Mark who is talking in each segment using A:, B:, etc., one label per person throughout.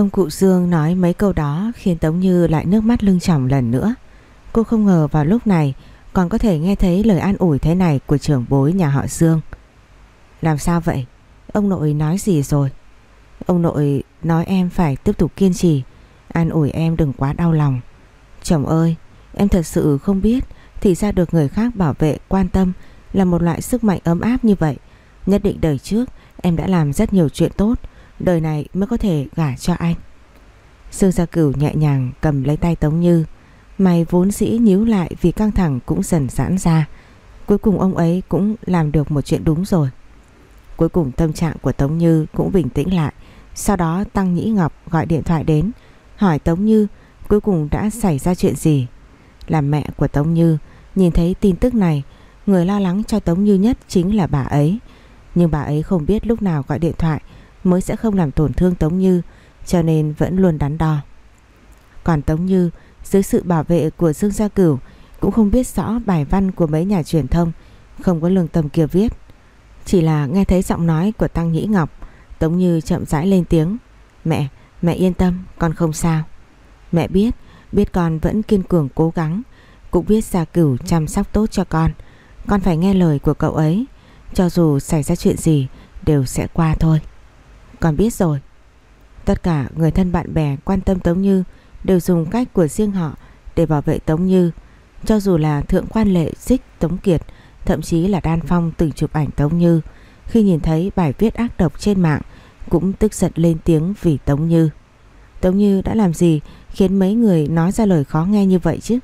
A: Ông cụ Dương nói mấy câu đó khiến Tống Như lại nước mắt lưng tròng lần nữa. Cô không ngờ vào lúc này còn có thể nghe thấy lời an ủi thế này của trưởng bối nhà họ Dương. Làm sao vậy? Ông nội nói gì rồi? Ông nội nói em phải tiếp tục kiên trì, an ủi em đừng quá đau lòng. Chồng ơi, em thật sự không biết thì ra được người khác bảo vệ, quan tâm là một loại sức mạnh ấm áp như vậy. Nhất định đời trước em đã làm rất nhiều chuyện tốt, đời này mới có thể gả cho anh. Dương Gia Cửu nhẹ nhàng cầm lấy tay Tống Như, mày vốn dĩ nhíu lại vì căng thẳng cũng dần giãn ra. Cuối cùng ông ấy cũng làm được một chuyện đúng rồi. Cuối cùng tâm trạng của Tống Như cũng bình tĩnh lại. Sau đó Tăng Nhĩ Ngọc gọi điện thoại đến, hỏi Tống Như cuối cùng đã xảy ra chuyện gì. Là mẹ của Tống Như, nhìn thấy tin tức này, người lo lắng cho Tống Như nhất chính là bà ấy. Nhưng bà ấy không biết lúc nào gọi điện thoại mới sẽ không làm tổn thương Tống Như, cho nên vẫn luôn đắn đo. Còn Tống Như, dưới sự bảo vệ của Dương Gia Cửu, cũng không biết rõ bài văn của mấy nhà truyền thông, không có lương tâm kia viết. Chỉ là nghe thấy giọng nói của Tăng Nhĩ Ngọc, Tống Như chậm rãi lên tiếng. Mẹ, mẹ yên tâm, con không sao. Mẹ biết, biết con vẫn kiên cường cố gắng, cũng biết Gia Cửu chăm sóc tốt cho con. Con phải nghe lời của cậu ấy, cho dù xảy ra chuyện gì đều sẽ qua thôi. Con biết rồi. Tất cả người thân bạn bè quan tâm Tống Như đều dùng cách của riêng họ để bảo vệ Tống Như. Cho dù là thượng quan lệ dích Tống Kiệt, thậm chí là Đan Phong từng chụp ảnh Tống Như, khi nhìn thấy bài viết ác độc trên mạng cũng tức giận lên tiếng vì Tống Như. Tống Như đã làm gì khiến mấy người nói ra lời khó nghe như vậy chứ?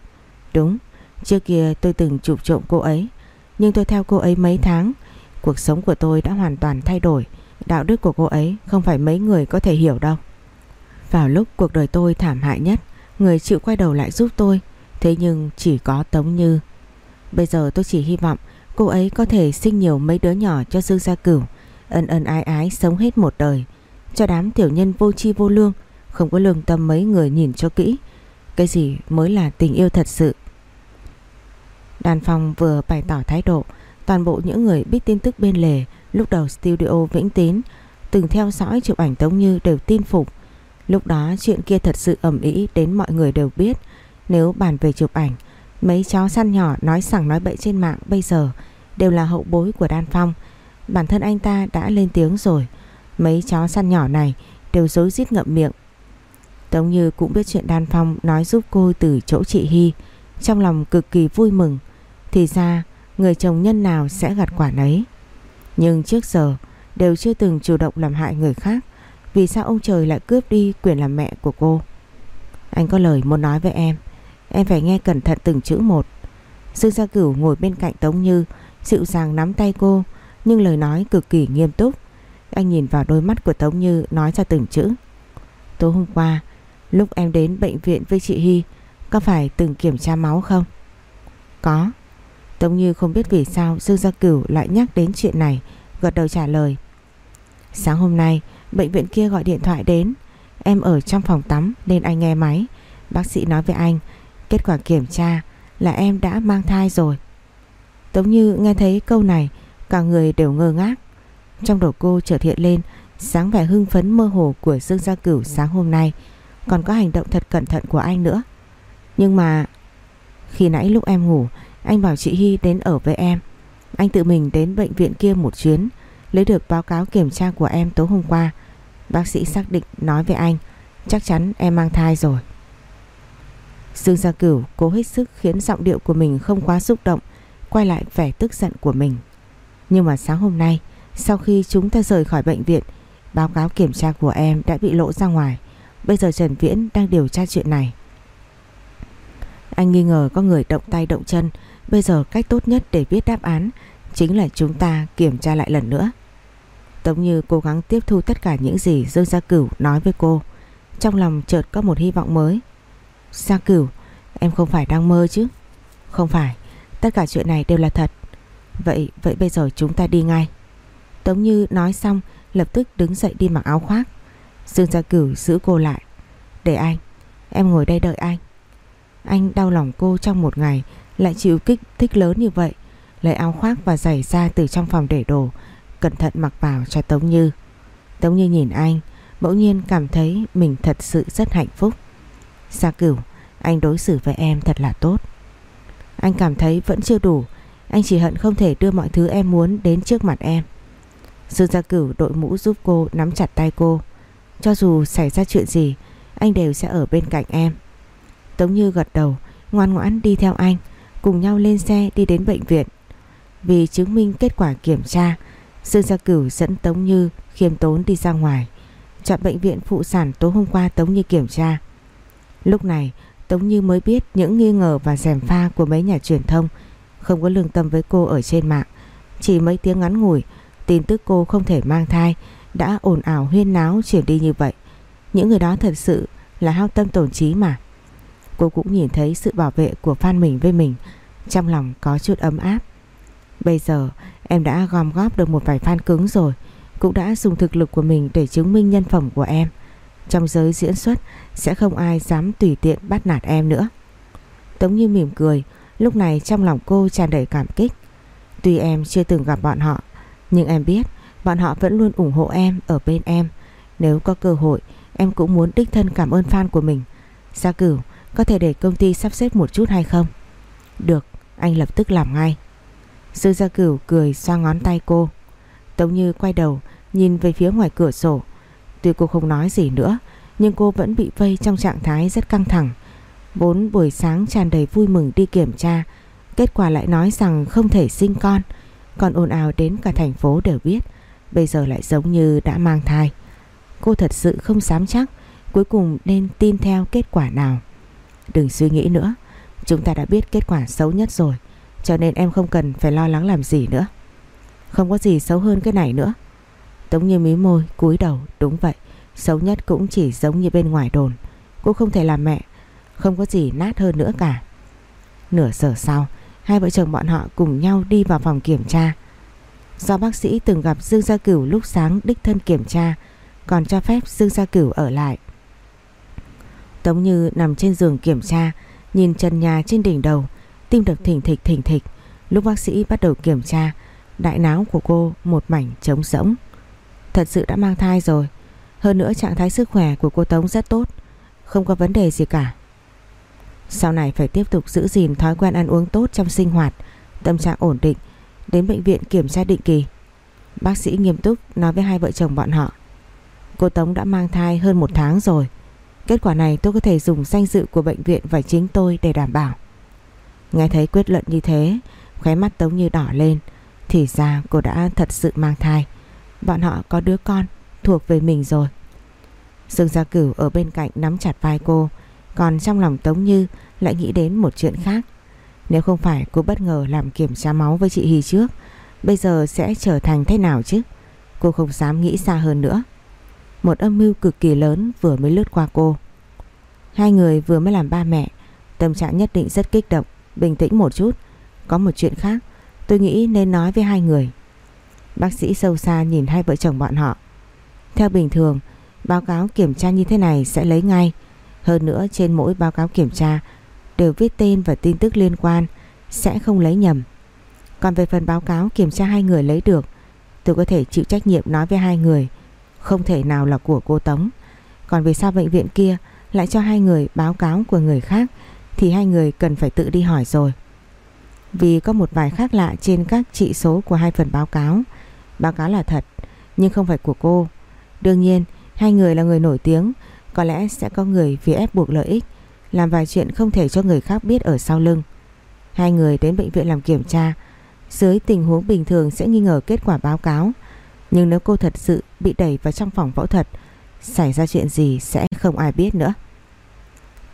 A: Đúng, trước kia tôi từng chụp trộm cô ấy, nhưng tôi theo cô ấy mấy tháng, cuộc sống của tôi đã hoàn toàn thay đổi. Đạo đức của cô ấy không phải mấy người có thể hiểu đâu. Vào lúc cuộc đời tôi thảm hại nhất, người chịu quay đầu lại giúp tôi, thế nhưng chỉ có Tống Như. Bây giờ tôi chỉ hy vọng cô ấy có thể sinh nhiều mấy đứa nhỏ cho Dương Gia Cửu, ân ân ái ái sống hết một đời, cho đám tiểu nhân vô chi vô lương, không có lương tâm mấy người nhìn cho kỹ, cái gì mới là tình yêu thật sự. Đàn phòng vừa bày tỏ thái độ, toàn bộ những người biết tin tức bên lề lúc đầu studio Vĩnh Tín từng theo dõi chụp ảnh Tống Như đều tin phục. Lúc đó chuyện kia thật sự ẩm ý đến mọi người đều biết. Nếu bàn về chụp ảnh, mấy cháu săn nhỏ nói sẵn nói bậy trên mạng bây giờ đều là hậu bối của Đan Phong. Bản thân anh ta đã lên tiếng rồi. Mấy cháu săn nhỏ này đều dối rít ngậm miệng. Tống Như cũng biết chuyện Đan Phong nói giúp cô từ chỗ chị Hy. Trong lòng cực kỳ vui mừng. Thì ra người chồng nhân nào sẽ gặt quả nấy. Nhưng trước giờ đều chưa từng chủ động làm hại người khác. Vì sao ông trời lại cướp đi quyền làm mẹ của cô? Anh có lời muốn nói với em. Em phải nghe cẩn thận từng chữ một. Dương Gia Cửu ngồi bên cạnh Tống Như, dịu dàng nắm tay cô, nhưng lời nói cực kỳ nghiêm túc. Anh nhìn vào đôi mắt của Tống Như nói ra từng chữ. Tối hôm qua, lúc em đến bệnh viện với chị Hy, có phải từng kiểm tra máu không? Có. Tống Như không biết vì sao Dương Gia Cửu lại nhắc đến chuyện này, gật đầu trả lời. Sáng hôm nay, bệnh viện kia gọi điện thoại đến. Em ở trong phòng tắm nên anh nghe máy. Bác sĩ nói với anh, kết quả kiểm tra là em đã mang thai rồi. Tống Như nghe thấy câu này, cả người đều ngơ ngác. Trong đầu cô chợt hiện lên sáng vẻ hưng phấn mơ hồ của Dương Gia Cửu sáng hôm nay, còn có hành động thật cẩn thận của anh nữa. Nhưng mà khi nãy lúc em ngủ, anh bảo chị Hy đến ở với em. Anh tự mình đến bệnh viện kia một chuyến, lấy được báo cáo kiểm tra của em tối hôm qua. Bác sĩ xác định nói với anh, chắc chắn em mang thai rồi. Dương Gia Cửu cố hết sức khiến giọng điệu của mình không quá xúc động, quay lại vẻ tức giận của mình. Nhưng mà sáng hôm nay, sau khi chúng ta rời khỏi bệnh viện, báo cáo kiểm tra của em đã bị lộ ra ngoài. Bây giờ Trần Viễn đang điều tra chuyện này. Anh nghi ngờ có người động tay động chân, bây giờ cách tốt nhất để biết đáp án chính là chúng ta kiểm tra lại lần nữa. Tống Như cố gắng tiếp thu tất cả những gì Dương Gia Cửu nói với cô. Trong lòng chợt có một hy vọng mới. Gia Cửu, em không phải đang mơ chứ? Không phải, tất cả chuyện này đều là thật. Vậy, vậy bây giờ chúng ta đi ngay. Tống Như nói xong lập tức đứng dậy đi mặc áo khoác. Dương Gia Cửu giữ cô lại. Để anh, em ngồi đây đợi anh. Anh đau lòng cô trong một ngày lại chịu kích thích lớn như vậy. Lấy áo khoác và giày ra từ trong phòng để đồ, cẩn thận mặc vào cho Tống Như. Tống Như nhìn anh, Bỗng nhiên cảm thấy mình thật sự rất hạnh phúc. Gia Cửu Anh đối xử với em thật là tốt. Anh cảm thấy vẫn chưa đủ Anh chỉ hận không thể đưa mọi thứ em muốn đến trước mặt em. Dương Gia Cửu đội mũ giúp cô nắm chặt tay cô. Cho dù xảy ra chuyện gì Anh đều sẽ ở bên cạnh em. Tống Như gật đầu Ngoan ngoãn đi theo anh. Cùng nhau lên xe đi đến bệnh viện. Vì chứng minh kết quả kiểm tra Dương Gia Cửu dẫn Tống Như khiêm tốn đi ra ngoài, Chọn bệnh viện phụ sản tối hôm qua Tống Như kiểm tra. Lúc này, Tống Như mới biết những nghi ngờ và dèm pha của mấy nhà truyền thông, Không có lương tâm với cô ở trên mạng. Chỉ mấy tiếng ngắn ngủi, Tin tức cô không thể mang thai, Đã ồn ào huyên náo chuyển đi như vậy. Những người đó thật sự là hao tâm tổn trí mà. Cô cũng nhìn thấy sự bảo vệ của fan mình với mình trong lòng có chút ấm áp. Bây giờ, em đã gom góp được một vài fan cứng rồi, Cũng đã dùng thực lực của mình để chứng minh nhân phẩm của em. Trong giới diễn xuất, sẽ không ai dám tùy tiện bắt nạt em nữa. Tống như mỉm cười, Lúc này trong lòng cô tràn đầy cảm kích. Tuy em chưa từng gặp bọn họ, Nhưng em biết Bọn họ vẫn luôn ủng hộ em ở bên em. Nếu có cơ hội, Em cũng muốn đích thân cảm ơn fan của mình. Gia cửu, có thể để công ty sắp xếp một chút hay không? Được. Anh lập tức làm ngay. Sư Gia Cửu cười xoa ngón tay cô. Tống Như quay đầu, Nhìn về phía ngoài cửa sổ. Tuy cô không nói gì nữa, Nhưng cô vẫn bị vây trong trạng thái rất căng thẳng. Bốn buổi sáng tràn đầy vui mừng đi kiểm tra. Kết quả lại nói rằng không thể sinh con. Còn ồn ào đến cả thành phố đều biết. Bây giờ lại giống như đã mang thai. Cô thật sự không dám chắc Cuối cùng nên tin theo kết quả nào. Đừng suy nghĩ nữa. Chúng ta đã biết kết quả xấu nhất rồi, Cho nên em không cần phải lo lắng làm gì nữa. Không có gì xấu hơn cái này nữa. Tống như mí môi, cúi đầu, Đúng vậy, Xấu nhất cũng chỉ giống như bên ngoài đồn Cô không thể làm mẹ, Không có gì nát hơn nữa cả. Nửa giờ sau, Hai vợ chồng bọn họ cùng nhau đi vào phòng kiểm tra. Do bác sĩ từng gặp Dương Gia Cửu lúc sáng đích thân kiểm tra, Còn cho phép Dương Gia Cửu ở lại. Tống Như nằm trên giường kiểm tra Nhìn trần nhà trên đỉnh đầu, Tim đập thỉnh thịch thỉnh thịch. Lúc bác sĩ bắt đầu kiểm tra, Đại não của cô một mảnh trống rỗng. Thật sự đã mang thai rồi. Hơn nữa trạng thái sức khỏe của cô Tống rất tốt, Không có vấn đề gì cả. Sau này phải tiếp tục giữ gìn thói quen ăn uống tốt trong sinh hoạt, Tâm trạng ổn định, Đến bệnh viện kiểm tra định kỳ. Bác sĩ nghiêm túc nói với hai vợ chồng bọn họ, Cô Tống đã mang thai hơn một tháng rồi Kết quả này tôi có thể dùng danh dự của bệnh viện và chính tôi để đảm bảo. Nghe thấy quyết luận như thế, khóe mắt Tống Như đỏ lên. Thì ra cô đã thật sự mang thai. Bọn họ có đứa con thuộc về mình rồi. Dương Gia Cửu ở bên cạnh nắm chặt vai cô, còn trong lòng Tống Như lại nghĩ đến một chuyện khác. Nếu không phải cô bất ngờ làm kiểm tra máu với chị Hì trước, bây giờ sẽ trở thành thế nào chứ? Cô không dám nghĩ xa hơn nữa. Một âm mưu cực kỳ lớn vừa mới lướt qua cô. Hai người vừa mới làm ba mẹ, Tâm trạng nhất định rất kích động, Bình tĩnh một chút. Có một chuyện khác, tôi nghĩ nên nói với hai người. Bác sĩ sâu xa nhìn hai vợ chồng bọn họ. Theo bình thường, Báo cáo kiểm tra như thế này sẽ lấy ngay. Hơn nữa, trên mỗi báo cáo kiểm tra, Đều viết tên và tin tức liên quan, Sẽ không lấy nhầm. Còn về phần báo cáo kiểm tra hai người lấy được, Tôi có thể chịu trách nhiệm nói với hai người không thể nào là của cô Tống. Còn vì sao bệnh viện kia Lại cho hai người báo cáo của người khác, Thì hai người cần phải tự đi hỏi rồi. Vì có một vài khác lạ Trên các trị số của hai phần báo cáo. Báo cáo là thật, Nhưng không phải của cô. Đương nhiên, hai người là người nổi tiếng, Có lẽ sẽ có người vì ép buộc lợi ích, Làm vài chuyện không thể cho người khác biết ở sau lưng. Hai người đến bệnh viện làm kiểm tra, Dưới tình huống bình thường sẽ nghi ngờ kết quả báo cáo nhưng nếu cô thật sự bị đẩy vào trong phòng phẫu thuật, Xảy ra chuyện gì sẽ không ai biết nữa.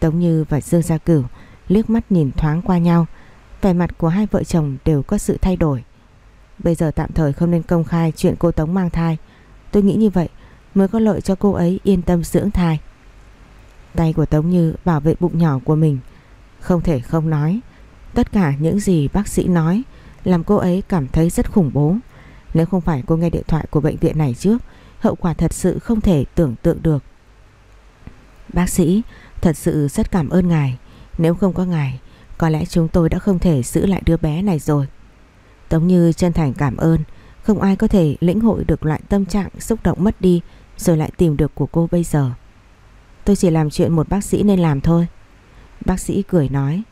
A: Tống Như và Dương Gia Cửu liếc mắt nhìn thoáng qua nhau, Vẻ mặt của hai vợ chồng đều có sự thay đổi. Bây giờ tạm thời không nên công khai chuyện cô Tống mang thai. Tôi nghĩ như vậy mới có lợi cho cô ấy yên tâm dưỡng thai. Tay của Tống Như bảo vệ bụng nhỏ của mình. Không thể không nói, Tất cả những gì bác sĩ nói Làm cô ấy cảm thấy rất khủng bố nếu không phải cô nghe điện thoại của bệnh viện này trước, Hậu quả thật sự không thể tưởng tượng được. Bác sĩ, Thật sự rất cảm ơn ngài. Nếu không có ngài, Có lẽ chúng tôi đã không thể giữ lại đứa bé này rồi. Tống Như chân thành cảm ơn. Không ai có thể lĩnh hội được loại tâm trạng xúc động mất đi, Rồi lại tìm được của cô bây giờ. Tôi chỉ làm chuyện một bác sĩ nên làm thôi. Bác sĩ cười nói.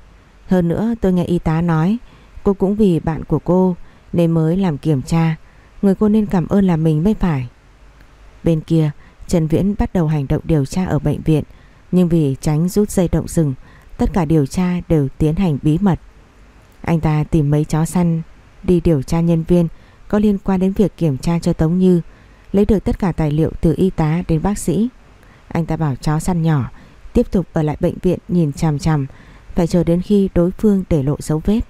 A: Hơn nữa tôi nghe y tá nói, Cô cũng vì bạn của cô Nên mới làm kiểm tra. Người cô nên cảm ơn là mình mới phải. Bên kia, Trần Viễn bắt đầu hành động điều tra ở bệnh viện, Nhưng vì tránh rút dây động rừng, Tất cả điều tra đều tiến hành bí mật. Anh ta tìm mấy chó săn, Đi điều tra nhân viên Có liên quan đến việc kiểm tra cho Tống Như, Lấy được tất cả tài liệu từ y tá đến bác sĩ. Anh ta bảo chó săn nhỏ Tiếp tục ở lại bệnh viện nhìn chằm chằm, Phải chờ đến khi đối phương để lộ dấu vết.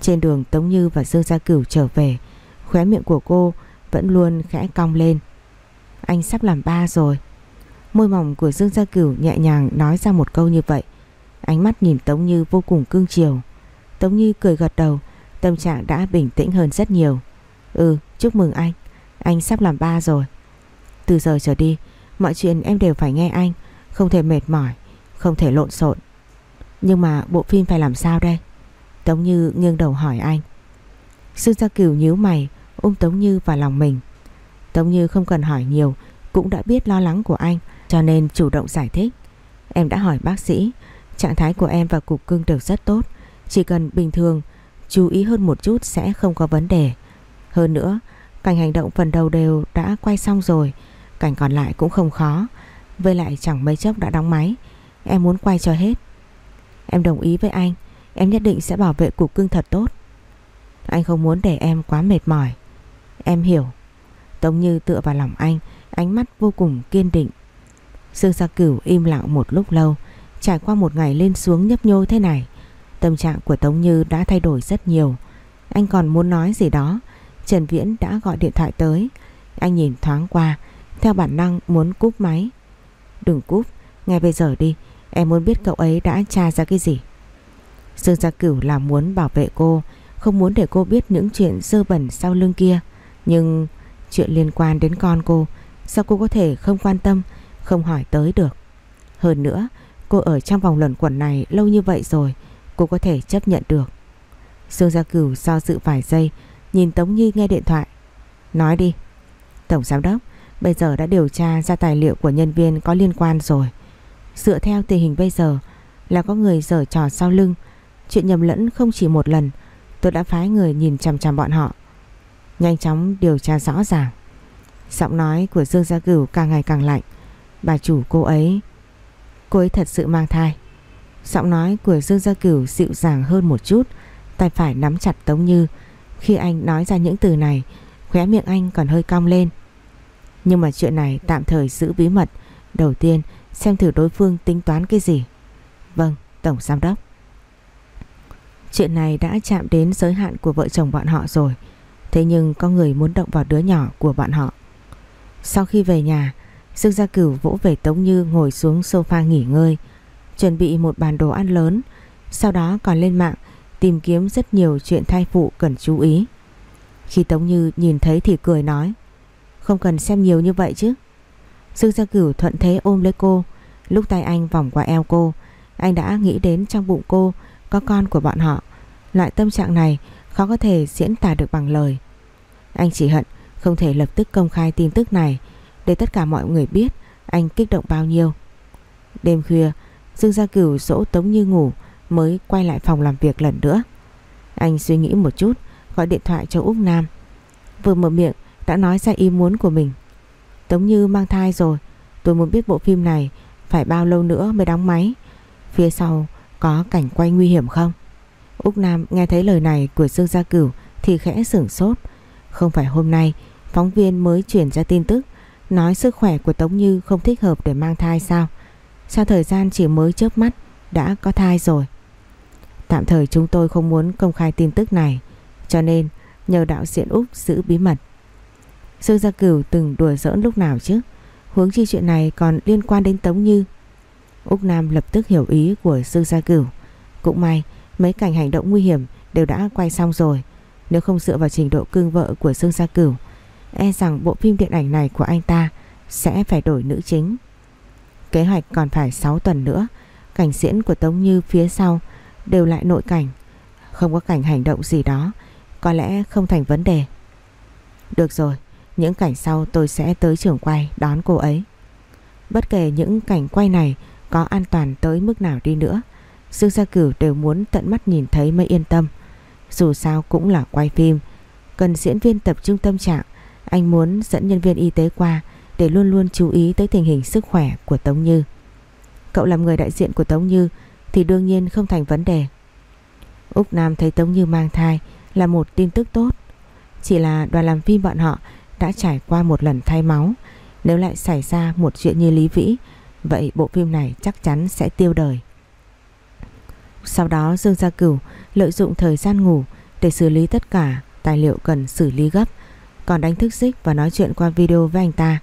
A: Trên đường Tống Như và Dương Gia Cửu trở về Khóe miệng của cô vẫn luôn khẽ cong lên. Anh sắp làm ba rồi. Môi mỏng của Dương Gia Cửu nhẹ nhàng nói ra một câu như vậy. Ánh mắt nhìn Tống Như vô cùng cương chiều. Tống Như cười gật đầu, Tâm trạng đã bình tĩnh hơn rất nhiều. Ừ chúc mừng anh. Anh sắp làm ba rồi. Từ giờ trở đi, Mọi chuyện em đều phải nghe anh, Không thể mệt mỏi, Không thể lộn xộn. Nhưng mà bộ phim phải làm sao đây? Tống Như nghiêng đầu hỏi anh. Dương Gia Cửu nhíu mày Ôm Tống Như vào lòng mình. Tống Như không cần hỏi nhiều, Cũng đã biết lo lắng của anh, Cho nên chủ động giải thích. Em đã hỏi bác sĩ, Trạng thái của em và cục cưng đều rất tốt. Chỉ cần bình thường, Chú ý hơn một chút sẽ không có vấn đề. Hơn nữa, Cảnh hành động phần đầu đều đã quay xong rồi, Cảnh còn lại cũng không khó. Với lại chẳng mấy chốc đã đóng máy, Em muốn quay cho hết. Em đồng ý với anh, Em nhất định sẽ bảo vệ cục cưng thật tốt. Anh không muốn để em quá mệt mỏi. Em hiểu. Tống Như tựa vào lòng anh Ánh mắt vô cùng kiên định. Dương Gia Cửu im lặng một lúc lâu Trải qua một ngày lên xuống nhấp nhô thế này Tâm trạng của Tống Như đã thay đổi rất nhiều. Anh còn muốn nói gì đó? Trần Viễn đã gọi điện thoại tới. Anh nhìn thoáng qua Theo bản năng muốn cúp máy. Đừng cúp, ngay bây giờ đi Em muốn biết cậu ấy đã tra ra cái gì. Dương Gia Cửu là muốn bảo vệ cô Không muốn để cô biết những chuyện dơ bẩn sau lưng kia. Nhưng chuyện liên quan đến con cô, Sao cô có thể không quan tâm, Không hỏi tới được? Hơn nữa, cô ở trong vòng luẩn quẩn này lâu như vậy rồi, Cô có thể chấp nhận được. Dương Gia Cửu do dự vài giây, Nhìn Tống Nhi nghe điện thoại. Nói đi. Tổng giám đốc, Bây giờ đã điều tra ra tài liệu của nhân viên có liên quan rồi. Dựa theo tình hình bây giờ, Là có người dở trò sau lưng. Chuyện nhầm lẫn không chỉ một lần, Tôi đã phái người nhìn chằm chằm bọn họ. Nhanh chóng điều tra rõ ràng. Giọng nói của Dương Gia Cửu càng ngày càng lạnh. Bà chủ cô ấy Cô ấy thật sự mang thai. Giọng nói của Dương Gia Cửu dịu dàng hơn một chút, Tay phải nắm chặt Tống Như. Khi anh nói ra những từ này, Khóe miệng anh còn hơi cong lên. Nhưng mà chuyện này tạm thời giữ bí mật. Đầu tiên, xem thử đối phương tính toán cái gì. Vâng Tổng Giám Đốc. Chuyện này đã chạm đến giới hạn của vợ chồng bọn họ rồi. Thế nhưng có người muốn động vào đứa nhỏ của bọn họ. Sau khi về nhà, Dương Gia Cửu vỗ về Tống Như ngồi xuống sofa nghỉ ngơi, Chuẩn bị một bàn đồ ăn lớn, Sau đó còn lên mạng Tìm kiếm rất nhiều chuyện thai phụ cần chú ý. Khi Tống Như nhìn thấy thì cười nói, Không cần xem nhiều như vậy chứ. Dương Gia Cửu thuận thế ôm lấy cô. Lúc tay anh vòng qua eo cô, Anh đã nghĩ đến trong bụng cô Có con của bọn họ. Loại tâm trạng này khó có thể diễn tả được bằng lời. Anh chỉ hận Không thể lập tức công khai tin tức này Để tất cả mọi người biết Anh kích động bao nhiêu Đêm khuya Dương Gia Cửu dỗ Tống Như ngủ mới quay lại phòng làm việc lần nữa. Anh suy nghĩ một chút, gọi điện thoại cho Úc Nam. Vừa mở miệng đã nói ra ý muốn của mình. Tống Như mang thai rồi, tôi muốn biết bộ phim này phải bao lâu nữa mới đóng máy. Phía sau có cảnh quay nguy hiểm không? Úc Nam nghe thấy lời này của Dương Gia Cửu thì khẽ sửng sốt. Không phải hôm nay, phóng viên mới chuyển ra tin tức, nói sức khỏe của Tống Như không thích hợp để mang thai sao? Sao thời gian chỉ mới chớp mắt, đã có thai rồi. Tạm thời chúng tôi không muốn công khai tin tức này, Cho nên nhờ đạo diễn Úc giữ bí mật. Dương Gia Cửu từng đùa giỡn lúc nào chứ? Hướng chi chuyện này còn liên quan đến Tống Như. Úc Nam lập tức hiểu ý của Dương Gia Cửu. Cũng may, mấy cảnh hành động nguy hiểm đều đã quay xong rồi. Nếu không dựa vào trình độ cương vợ của Dương Gia Cửu E rằng bộ phim điện ảnh này của anh ta sẽ phải đổi nữ chính. Kế hoạch còn phải 6 tuần nữa, Cảnh diễn của Tống Như phía sau Đều lại nội cảnh, Không có cảnh hành động gì đó, Có lẽ không thành vấn đề. Được rồi, Những cảnh sau tôi sẽ tới trường quay đón cô ấy. Bất kể những cảnh quay này có an toàn tới mức nào đi nữa Dương Gia Cửu đều muốn tận mắt nhìn thấy mới yên tâm. Dù sao cũng là quay phim. Cần diễn viên tập trung tâm trạng, Anh muốn dẫn nhân viên y tế qua Để luôn luôn chú ý tới tình hình sức khỏe của Tống Như. Cậu làm người đại diện của Tống Như Thì đương nhiên không thành vấn đề. Úc Nam thấy Tống Như mang thai Là một tin tức tốt. Chỉ là đoàn làm phim bọn họ Đã trải qua một lần thay máu. Nếu lại xảy ra một chuyện như Lý Vĩ, Vậy bộ phim này chắc chắn sẽ tiêu đời. Sau đó Dương Gia Cửu lợi dụng thời gian ngủ để xử lý tất cả tài liệu cần xử lý gấp còn đánh thức Xích và nói chuyện qua video với anh ta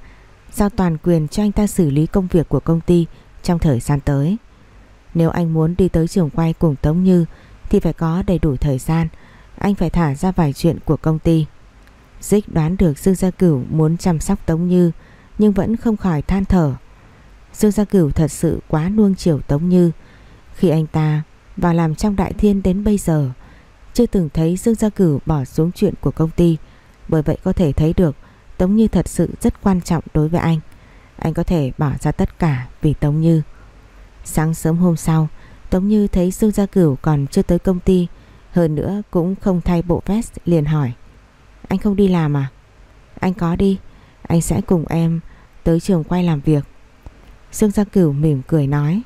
A: giao toàn quyền cho anh ta xử lý công việc của công ty trong thời gian tới. Nếu anh muốn đi tới trường quay cùng Tống Như thì phải có đầy đủ thời gian, anh phải thả ra vài chuyện của công ty. Dích đoán được Dương Gia Cửu muốn chăm sóc Tống Như nhưng vẫn không khỏi than thở. Dương Gia Cửu thật sự quá nuông chiều Tống Như. Khi anh ta vào làm trong đại thiên đến bây giờ, chưa từng thấy Dương Gia Cửu bỏ xuống chuyện của công ty, bởi vậy có thể thấy được Tống Như thật sự rất quan trọng đối với anh. Anh có thể bỏ ra tất cả vì Tống Như. Sáng sớm hôm sau, Tống Như thấy Dương Gia Cửu còn chưa tới công ty, hơn nữa cũng không thay bộ vest liền hỏi. Anh không đi làm à? Anh có đi, anh sẽ cùng em tới trường quay làm việc. Dương Gia Cửu mỉm cười nói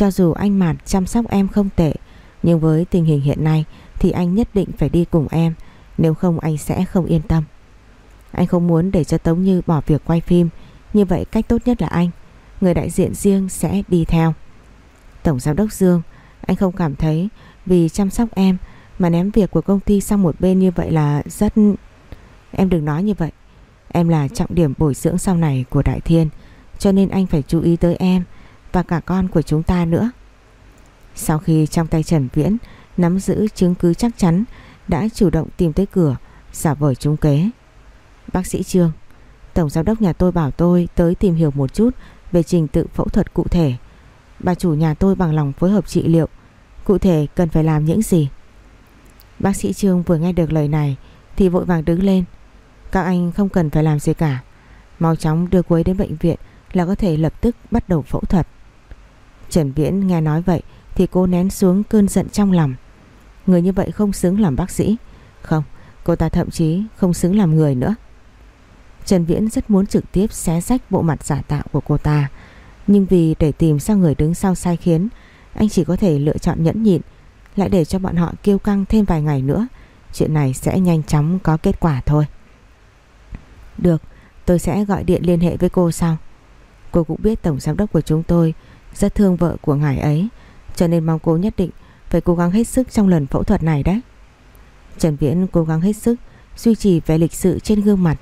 A: cho dù anh Mạt chăm sóc em không tệ, Nhưng với tình hình hiện nay Thì anh nhất định phải đi cùng em, Nếu không anh sẽ không yên tâm. Anh không muốn để cho Tống Như bỏ việc quay phim, Như vậy cách tốt nhất là anh, Người đại diện riêng sẽ đi theo. Tổng giám đốc Dương, Anh không cảm thấy vì chăm sóc em Mà ném việc của công ty sang một bên như vậy là rất Em đừng nói như vậy, Em là trọng điểm bồi dưỡng sau này của Đại Thiên, cho nên anh phải chú ý tới em và cả con của chúng ta nữa. Sau khi trong tay Trần Viễn Nắm giữ chứng cứ chắc chắn, Đã chủ động tìm tới cửa, Giả vờ trúng kế. Bác sĩ Trương, Tổng giám đốc nhà tôi bảo tôi tới tìm hiểu một chút Về trình tự phẫu thuật cụ thể. Bà chủ nhà tôi bằng lòng phối hợp trị liệu, Cụ thể cần phải làm những gì? Bác sĩ Trương vừa nghe được lời này Thì vội vàng đứng lên. Các anh không cần phải làm gì cả, Mau chóng đưa Quế đến bệnh viện là có thể lập tức bắt đầu phẫu thuật. Trần Viễn nghe nói vậy thì cô nén xuống cơn giận trong lòng. Người như vậy không xứng làm bác sĩ. Không, cô ta thậm chí không xứng làm người nữa. Trần Viễn rất muốn trực tiếp xé rách bộ mặt giả tạo của cô ta. Nhưng vì để tìm ra người đứng sau sai khiến, anh chỉ có thể lựa chọn nhẫn nhịn, lại để cho bọn họ kêu căng thêm vài ngày nữa. Chuyện này sẽ nhanh chóng có kết quả thôi. Được, tôi sẽ gọi điện liên hệ với cô sau. Cô cũng biết tổng giám đốc của chúng tôi rất thương vợ của ngài ấy cho nên mong cô nhất định phải cố gắng hết sức trong lần phẫu thuật này đấy. Trần Viễn cố gắng hết sức duy trì vẻ lịch sự trên gương mặt.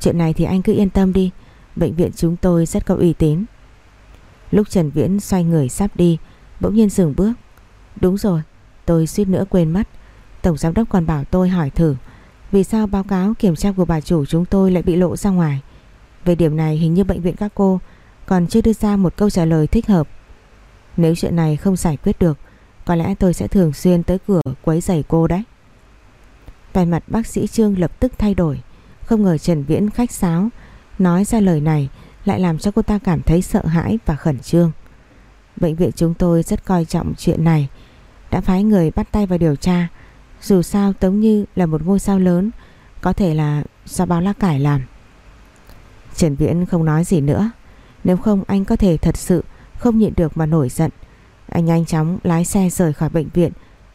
A: Chuyện này thì anh cứ yên tâm đi, bệnh viện chúng tôi rất có uy tín. Lúc Trần Viễn xoay người sắp đi, bỗng nhiên dừng bước. Đúng rồi, tôi suýt nữa quên mất. Tổng giám đốc còn bảo tôi hỏi thử vì sao báo cáo kiểm tra của bà chủ chúng tôi lại bị lộ ra ngoài. Về điểm này hình như bệnh viện các cô còn chưa đưa ra một câu trả lời thích hợp. Nếu chuyện này không giải quyết được, có lẽ tôi sẽ thường xuyên tới cửa quấy giày cô đấy. Vẻ mặt bác sĩ Trương lập tức thay đổi, không ngờ Trần Viễn khách sáo, nói ra lời này lại làm cho cô ta cảm thấy sợ hãi và khẩn trương. Bệnh viện chúng tôi rất coi trọng chuyện này, đã phái người bắt tay vào điều tra. Dù sao Tống Như là một ngôi sao lớn, có thể là do báo lá cải làm. Trần Viễn không nói gì nữa nếu không, anh có thể thật sự Không nhịn được mà nổi giận. Anh nhanh chóng lái xe rời khỏi bệnh viện,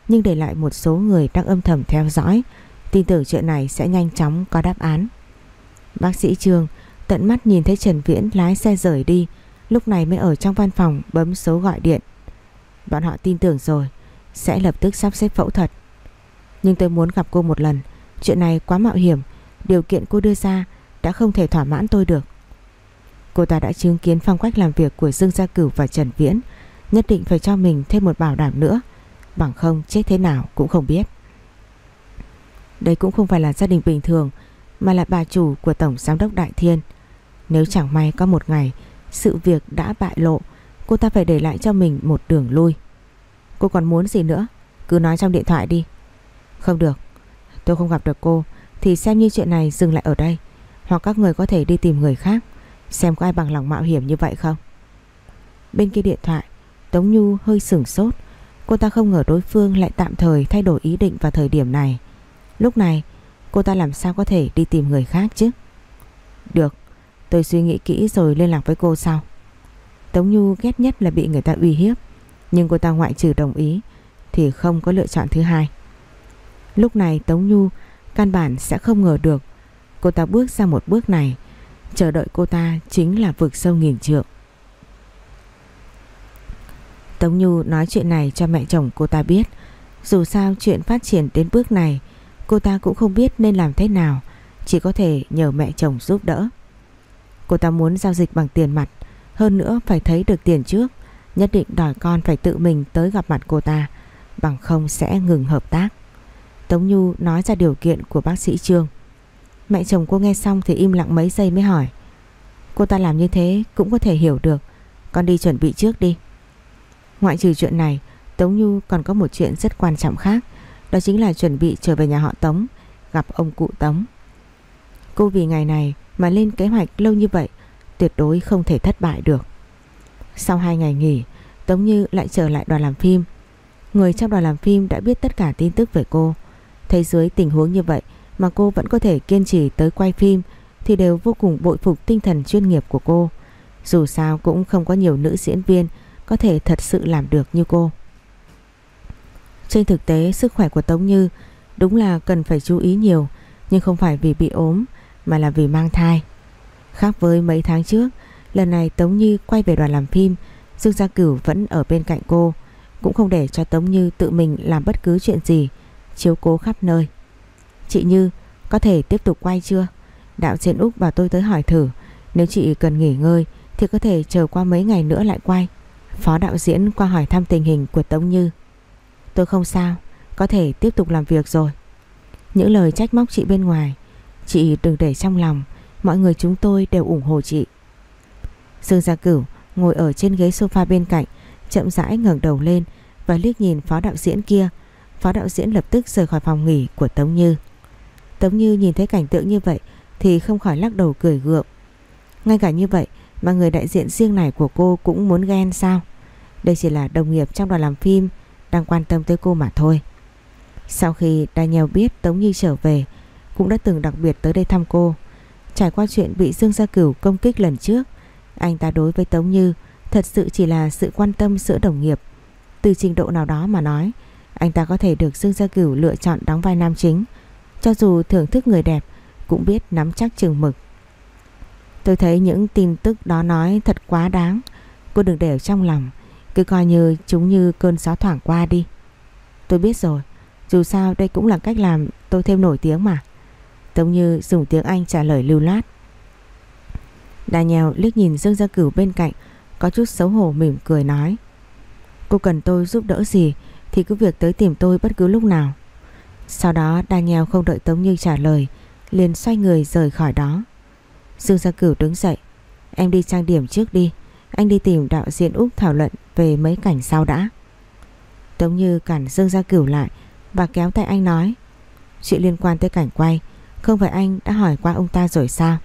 A: Nhưng để lại một số người đang âm thầm theo dõi. Tin tưởng chuyện này sẽ nhanh chóng có đáp án. Bác sĩ Trương tận mắt nhìn thấy Trần Viễn lái xe rời đi, Lúc này mới ở trong văn phòng bấm số gọi điện. Bọn họ tin tưởng rồi, Sẽ lập tức sắp xếp phẫu thuật. Nhưng tôi muốn gặp cô một lần, Chuyện này quá mạo hiểm, Điều kiện cô đưa ra đã không thể thỏa mãn tôi được. Cô ta đã chứng kiến phong cách làm việc của Dương Gia Cửu và Trần Viễn, nhất định phải cho mình thêm một bảo đảm nữa, bằng không chết thế nào cũng không biết. Đây cũng không phải là gia đình bình thường, mà là bà chủ của Tổng Giám đốc Đại Thiên. Nếu chẳng may có một ngày sự việc đã bại lộ, cô ta phải để lại cho mình một đường lui. Cô còn muốn gì nữa? Cứ nói trong điện thoại đi. Không được, tôi không gặp được cô thì xem như chuyện này dừng lại ở đây. Hoặc các người có thể đi tìm người khác Xem có ai bằng lòng mạo hiểm như vậy không? Bên kia điện thoại, Tống Nhu hơi sửng sốt. Cô ta không ngờ đối phương lại tạm thời thay đổi ý định vào thời điểm này. Lúc này, cô ta làm sao có thể đi tìm người khác chứ? Được, Tôi suy nghĩ kỹ rồi liên lạc với cô sau. Tống Nhu ghét nhất là bị người ta uy hiếp, Nhưng cô ta ngoại trừ đồng ý Thì không có lựa chọn thứ hai. Lúc này Tống Nhu Căn bản sẽ không ngờ được Cô ta bước ra một bước này Chờ đợi cô ta chính là vực sâu nghìn trượng. Tống Nhu nói chuyện này cho mẹ chồng cô ta biết. Dù sao chuyện phát triển đến bước này, Cô ta cũng không biết nên làm thế nào. Chỉ có thể nhờ mẹ chồng giúp đỡ. Cô ta muốn giao dịch bằng tiền mặt. Hơn nữa phải thấy được tiền trước. Nhất định đòi con phải tự mình tới gặp mặt cô ta. Bằng không sẽ ngừng hợp tác. Tống Nhu nói ra điều kiện của bác sĩ Trương. Mẹ chồng cô nghe xong thì im lặng mấy giây mới hỏi. Cô ta làm như thế cũng có thể hiểu được. Con đi chuẩn bị trước đi. Ngoại trừ chuyện này, Tống Nhu còn có một chuyện rất quan trọng khác. Đó chính là chuẩn bị trở về nhà họ Tống, Gặp ông cụ Tống. Cô vì ngày này mà lên kế hoạch lâu như vậy, Tuyệt đối không thể thất bại được. Sau hai ngày nghỉ, Tống Như lại trở lại đoàn làm phim. Người trong đoàn làm phim đã biết tất cả tin tức về cô. Thấy dưới tình huống như vậy mà cô vẫn có thể kiên trì tới quay phim Thì đều vô cùng bội phục tinh thần chuyên nghiệp của cô. Dù sao cũng không có nhiều nữ diễn viên Có thể thật sự làm được như cô. Trên thực tế, sức khỏe của Tống Như Đúng là cần phải chú ý nhiều, Nhưng không phải vì bị ốm, Mà là vì mang thai. Khác với mấy tháng trước, Lần này Tống Như quay về đoàn làm phim, Dương Gia Cửu vẫn ở bên cạnh cô, Cũng không để cho Tống Như tự mình làm bất cứ chuyện gì, Chiếu cố khắp nơi. Chị Như, có thể tiếp tục quay chưa? Đạo diễn Úc bảo tôi tới hỏi thử. Nếu chị cần nghỉ ngơi Thì có thể chờ qua mấy ngày nữa lại quay. Phó đạo diễn qua hỏi thăm tình hình của Tống Như. Tôi không sao, Có thể tiếp tục làm việc rồi. Những lời trách móc chị bên ngoài, Chị đừng để trong lòng. Mọi người chúng tôi đều ủng hộ chị. Dương Gia Cửu ngồi ở trên ghế sofa bên cạnh, Chậm rãi ngẩng đầu lên Và liếc nhìn phó đạo diễn kia. Phó đạo diễn lập tức rời khỏi phòng nghỉ của Tống Như. Tống Như nhìn thấy cảnh tượng như vậy Thì không khỏi lắc đầu cười gượng. Ngay cả như vậy Mà người đại diện riêng này của cô cũng muốn ghen sao? Đây chỉ là đồng nghiệp trong đoàn làm phim, Đang quan tâm tới cô mà thôi. Sau khi Daniel biết Tống Như trở về, Cũng đã từng đặc biệt tới đây thăm cô. Trải qua chuyện bị Dương Gia Cửu công kích lần trước, Anh ta đối với Tống Như Thật sự chỉ là sự quan tâm giữa đồng nghiệp. Từ trình độ nào đó mà nói, Anh ta có thể được Dương Gia Cửu lựa chọn đóng vai nam chính. Cho dù thưởng thức người đẹp, Cũng biết nắm chắc chừng mực. Tôi thấy những tin tức đó nói thật quá đáng. Cô đừng để ở trong lòng, Cứ coi như chúng như cơn gió thoảng qua đi. Tôi biết rồi, Dù sao đây cũng là cách làm tôi thêm nổi tiếng mà. Tống Như dùng tiếng Anh trả lời lưu loát. Daniel liếc nhìn Dương Gia Cửu bên cạnh, Có chút xấu hổ mỉm cười nói. Cô cần tôi giúp đỡ gì Thì cứ việc tới tìm tôi bất cứ lúc nào. Sau đó, Daniel không đợi Tống Như trả lời, liền xoay người rời khỏi đó. Dương Gia Cửu đứng dậy. Em đi trang điểm trước đi. Anh đi tìm đạo diễn Úc thảo luận Về mấy cảnh sau đã. Tống Như cản Dương Gia Cửu lại Và kéo tay anh nói, Chuyện liên quan tới cảnh quay, không phải anh đã hỏi qua ông ta rồi sao?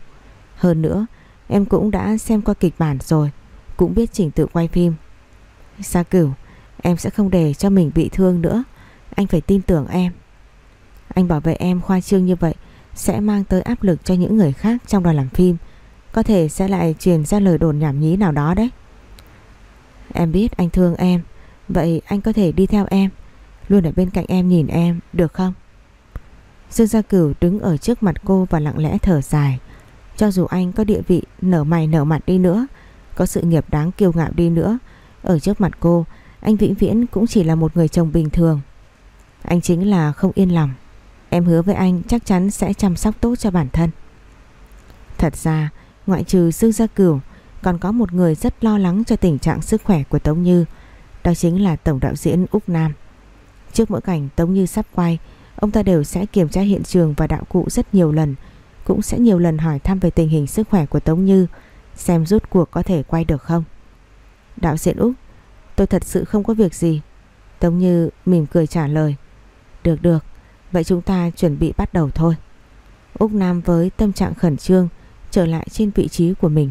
A: Hơn nữa, Em cũng đã xem qua kịch bản rồi, Cũng biết chỉnh tự quay phim. Gia cửu, Em sẽ không để cho mình bị thương nữa. Anh phải tin tưởng em. Anh bảo vệ em khoa trương như vậy Sẽ mang tới áp lực cho những người khác trong đoàn làm phim Có thể sẽ lại truyền ra lời đồn nhảm nhí nào đó đấy Em biết anh thương em Vậy anh có thể đi theo em Luôn ở bên cạnh em nhìn em Được không Dương Gia Cửu đứng ở trước mặt cô và lặng lẽ thở dài. Cho dù anh có địa vị nở mày nở mặt đi nữa, có sự nghiệp đáng kiêu ngạo đi nữa, ở trước mặt cô, anh vĩnh viễn cũng chỉ là một người chồng bình thường. Anh chính là không yên lòng. Em hứa với anh chắc chắn sẽ chăm sóc tốt cho bản thân. Thật ra, ngoại trừ Dương Gia Cửu, còn có một người rất lo lắng cho tình trạng sức khỏe của Tống Như. Đó chính là Tổng đạo diễn Úc Nam. Trước mỗi cảnh Tống Như sắp quay, Ông ta đều sẽ kiểm tra hiện trường và đạo cụ rất nhiều lần Cũng sẽ nhiều lần hỏi thăm về tình hình sức khỏe của Tống Như Xem rút cuộc có thể quay được không Đạo diễn Úc Tôi thật sự không có việc gì Tống Như mỉm cười trả lời Được được Vậy chúng ta chuẩn bị bắt đầu thôi Úc Nam với tâm trạng khẩn trương trở lại trên vị trí của mình.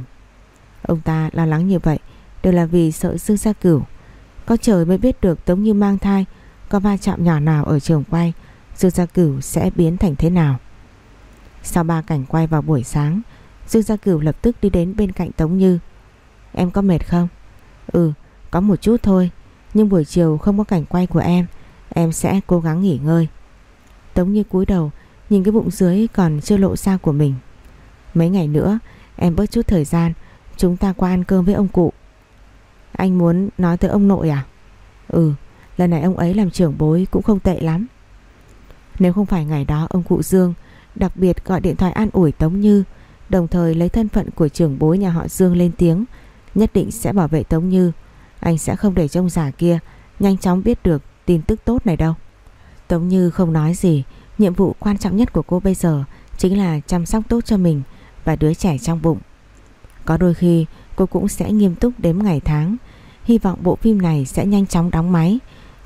A: Ông ta lo lắng như vậy đều là vì sợ Dương Gia Cửu. Có trời mới biết được Tống Như mang thai có va chạm nhỏ nào ở trường quay Dương Gia Cửu sẽ biến thành thế nào. Sau ba cảnh quay vào buổi sáng Dương Gia Cửu lập tức đi đến bên cạnh Tống Như Em có mệt không? Ừ, có một chút thôi Nhưng buổi chiều không có cảnh quay của em Em sẽ cố gắng nghỉ ngơi Tống Như cúi đầu Nhìn cái bụng dưới còn chưa lộ ra của mình. Mấy ngày nữa Em bớt chút thời gian Chúng ta qua ăn cơm với ông cụ. Anh muốn nói tới ông nội à? Ừ, lần này ông ấy làm trưởng bối cũng không tệ lắm. Nếu không phải ngày đó ông cụ Dương Đặc biệt gọi điện thoại an ủi Tống Như Đồng thời lấy thân phận của trưởng bối nhà họ Dương lên tiếng Nhất định sẽ bảo vệ Tống Như. Anh sẽ không để trông giả kia Nhanh chóng biết được tin tức tốt này đâu. Tống Như không nói gì, Nhiệm vụ quan trọng nhất của cô bây giờ Chính là chăm sóc tốt cho mình Và đứa trẻ trong bụng. Có đôi khi, cô cũng sẽ nghiêm túc đếm ngày tháng. Hy vọng bộ phim này sẽ nhanh chóng đóng máy.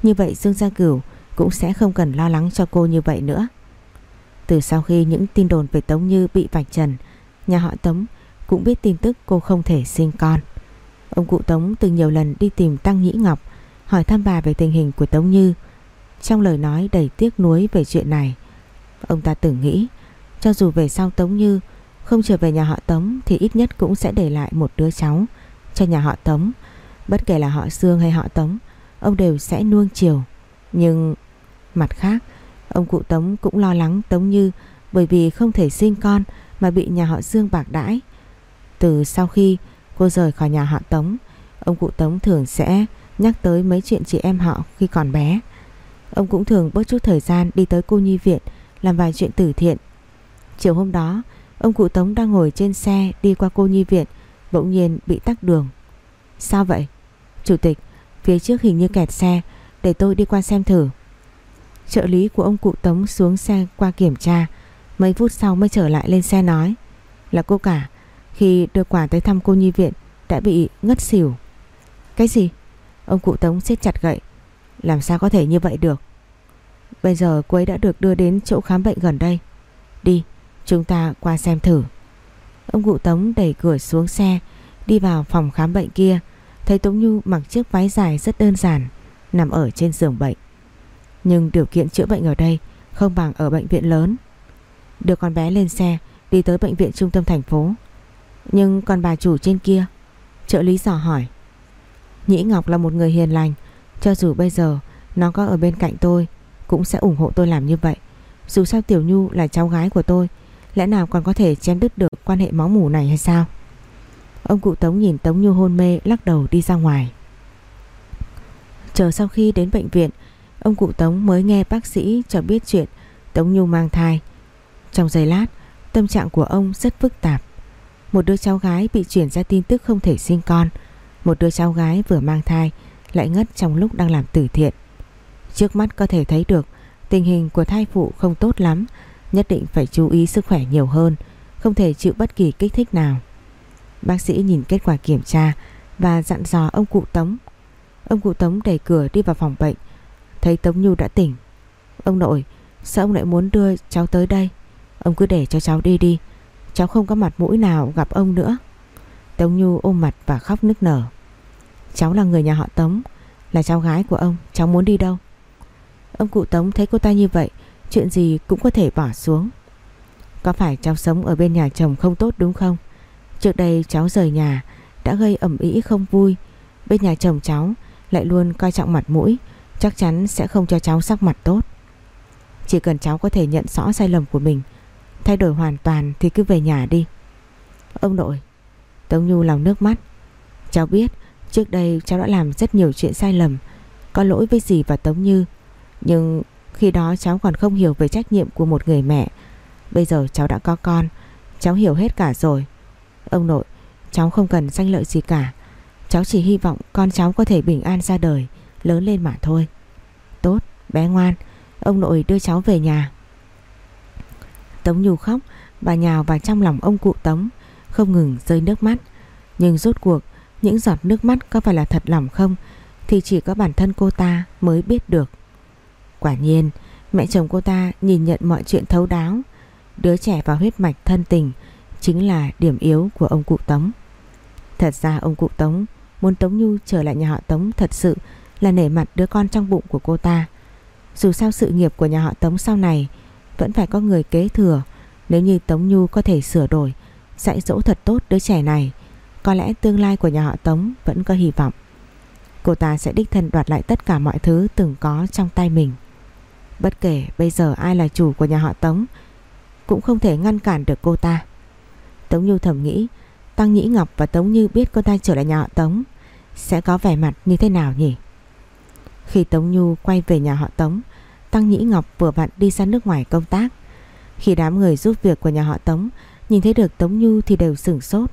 A: Như vậy Dương Gia Cửu Cũng sẽ không cần lo lắng cho cô như vậy nữa. Từ sau khi những tin đồn về Tống Như bị vạch trần, Nhà họ Tống cũng biết tin tức cô không thể sinh con. Ông cụ Tống từng nhiều lần đi tìm Tăng Nhĩ Ngọc, hỏi thăm bà về tình hình của Tống Như. Trong lời nói đầy tiếc nuối về chuyện này, ông ta từng nghĩ cho dù về sau Tống Như không trở về nhà họ Tống thì ít nhất cũng sẽ để lại một đứa cháu cho nhà họ Tống. Bất kể là họ Sương hay họ Tống, ông đều sẽ nuông chiều. Nhưng mặt khác, ông cụ Tống cũng lo lắng Tống Như bởi vì không thể sinh con mà bị nhà họ Dương bạc đãi. Từ sau khi cô rời khỏi nhà họ Tống, ông cụ Tống thường sẽ nhắc tới mấy chuyện chị em họ khi còn bé. Ông cũng thường bớt chút thời gian đi tới cô nhi viện làm vài chuyện từ thiện. Chiều hôm đó, ông cụ Tống đang ngồi trên xe đi qua cô nhi viện, bỗng nhiên bị tắc đường. Sao vậy? Chủ tịch, phía trước hình như kẹt xe, để tôi đi qua xem thử. Trợ lý của ông cụ Tống xuống xe qua kiểm tra, mấy phút sau mới trở lại lên xe nói là cô cả khi đưa quà tới thăm cô nhi viện đã bị ngất xỉu. Cái gì? Ông cụ Tống siết chặt gậy làm sao có thể như vậy được? Bây giờ cô ấy đã được đưa đến chỗ khám bệnh gần đây. Đi, Chúng ta qua xem thử. Ông cụ Tống đẩy cửa xuống xe, Đi vào phòng khám bệnh kia. Thấy Tống Nhu mặc chiếc váy dài rất đơn giản, Nằm ở trên giường bệnh. Nhưng điều kiện chữa bệnh ở đây Không bằng ở bệnh viện lớn. Đưa con bé lên xe, Đi tới bệnh viện trung tâm thành phố. Nhưng còn bà chủ trên kia, Trợ lý dò hỏi. Nhĩ Ngọc là một người hiền lành cho dù bây giờ, nó có ở bên cạnh tôi, Cũng sẽ ủng hộ tôi làm như vậy. Dù sao Tiểu Nhu là cháu gái của tôi, Lẽ nào còn có thể chém đứt được quan hệ máu mủ này hay sao? Ông cụ Tống nhìn Tống Nhu hôn mê, lắc đầu đi ra ngoài. Chờ sau khi đến bệnh viện, Ông cụ Tống mới nghe bác sĩ cho biết chuyện Tống Nhu mang thai. Trong giây lát, Tâm trạng của ông rất phức tạp. Một đứa cháu gái bị chuyển ra tin tức không thể sinh con. Một đứa cháu gái vừa mang thai lại ngất trong lúc đang làm từ thiện. Trước mắt có thể thấy được tình hình của thai phụ không tốt lắm, nhất định phải chú ý sức khỏe nhiều hơn, không thể chịu bất kỳ kích thích nào. Bác sĩ nhìn kết quả kiểm tra và dặn dò ông cụ Tống. Ông cụ Tống đẩy cửa đi vào phòng bệnh, thấy Tống Nhu đã tỉnh. Ông nội, sao ông lại muốn đưa cháu tới đây? Ông cứ để cho cháu đi đi, cháu không có mặt mũi nào gặp ông nữa. Tống Nhu ôm mặt và khóc nức nở. Cháu là người nhà họ Tống, Là cháu gái của ông, Cháu muốn đi đâu? Ông cụ Tống thấy cô ta như vậy, Chuyện gì cũng có thể bỏ xuống. Có phải cháu sống ở bên nhà chồng không tốt đúng không? Trước đây cháu rời nhà, Đã gây ẩm ý không vui. Bên nhà chồng cháu Lại luôn coi trọng mặt mũi, Chắc chắn sẽ không cho cháu sắc mặt tốt. Chỉ cần cháu có thể nhận rõ sai lầm của mình, Thay đổi hoàn toàn Thì cứ về nhà đi. Ông nội, Tống Nhu lòng nước mắt. Cháu biết Trước đây cháu đã làm rất nhiều chuyện sai lầm, Có lỗi với dì và Tống Như. Nhưng khi đó cháu còn không hiểu về trách nhiệm của một người mẹ. Bây giờ cháu đã có con, Cháu hiểu hết cả rồi. Ông nội, Cháu không cần danh lợi gì cả. Cháu chỉ hy vọng con cháu có thể bình an ra đời, Lớn lên mà thôi. Tốt, bé ngoan, Ông nội đưa cháu về nhà. Tống Nhu khóc bà nhào vào trong lòng ông cụ Tống, Không ngừng rơi nước mắt. Nhưng rốt cuộc những giọt nước mắt có phải là thật lòng không Thì chỉ có bản thân cô ta mới biết được Quả nhiên Mẹ chồng cô ta nhìn nhận mọi chuyện thấu đáo Đứa trẻ vào huyết mạch thân tình chính là điểm yếu của ông cụ Tống. Thật ra ông cụ Tống muốn Tống Nhu trở lại nhà họ Tống thật sự là nể mặt đứa con trong bụng của cô ta. Dù sao sự nghiệp của nhà họ Tống sau này vẫn phải có người kế thừa. Nếu như Tống Nhu có thể sửa đổi, dạy dỗ thật tốt đứa trẻ này, có lẽ tương lai của nhà họ Tống vẫn có hy vọng. Cô ta sẽ đích thân đoạt lại tất cả mọi thứ từng có trong tay mình. Bất kể bây giờ ai là chủ của nhà họ Tống, cũng không thể ngăn cản được cô ta. Tống Như thầm nghĩ, Tăng Nhĩ Ngọc và Tống Như biết cô ta trở lại nhà họ Tống, sẽ có vẻ mặt như thế nào nhỉ? Khi Tống Nhu quay về nhà họ Tống, Tăng Nhĩ Ngọc vừa vặn đi ra nước ngoài công tác. Khi đám người giúp việc của nhà họ Tống nhìn thấy được Tống Nhu thì đều sửng sốt.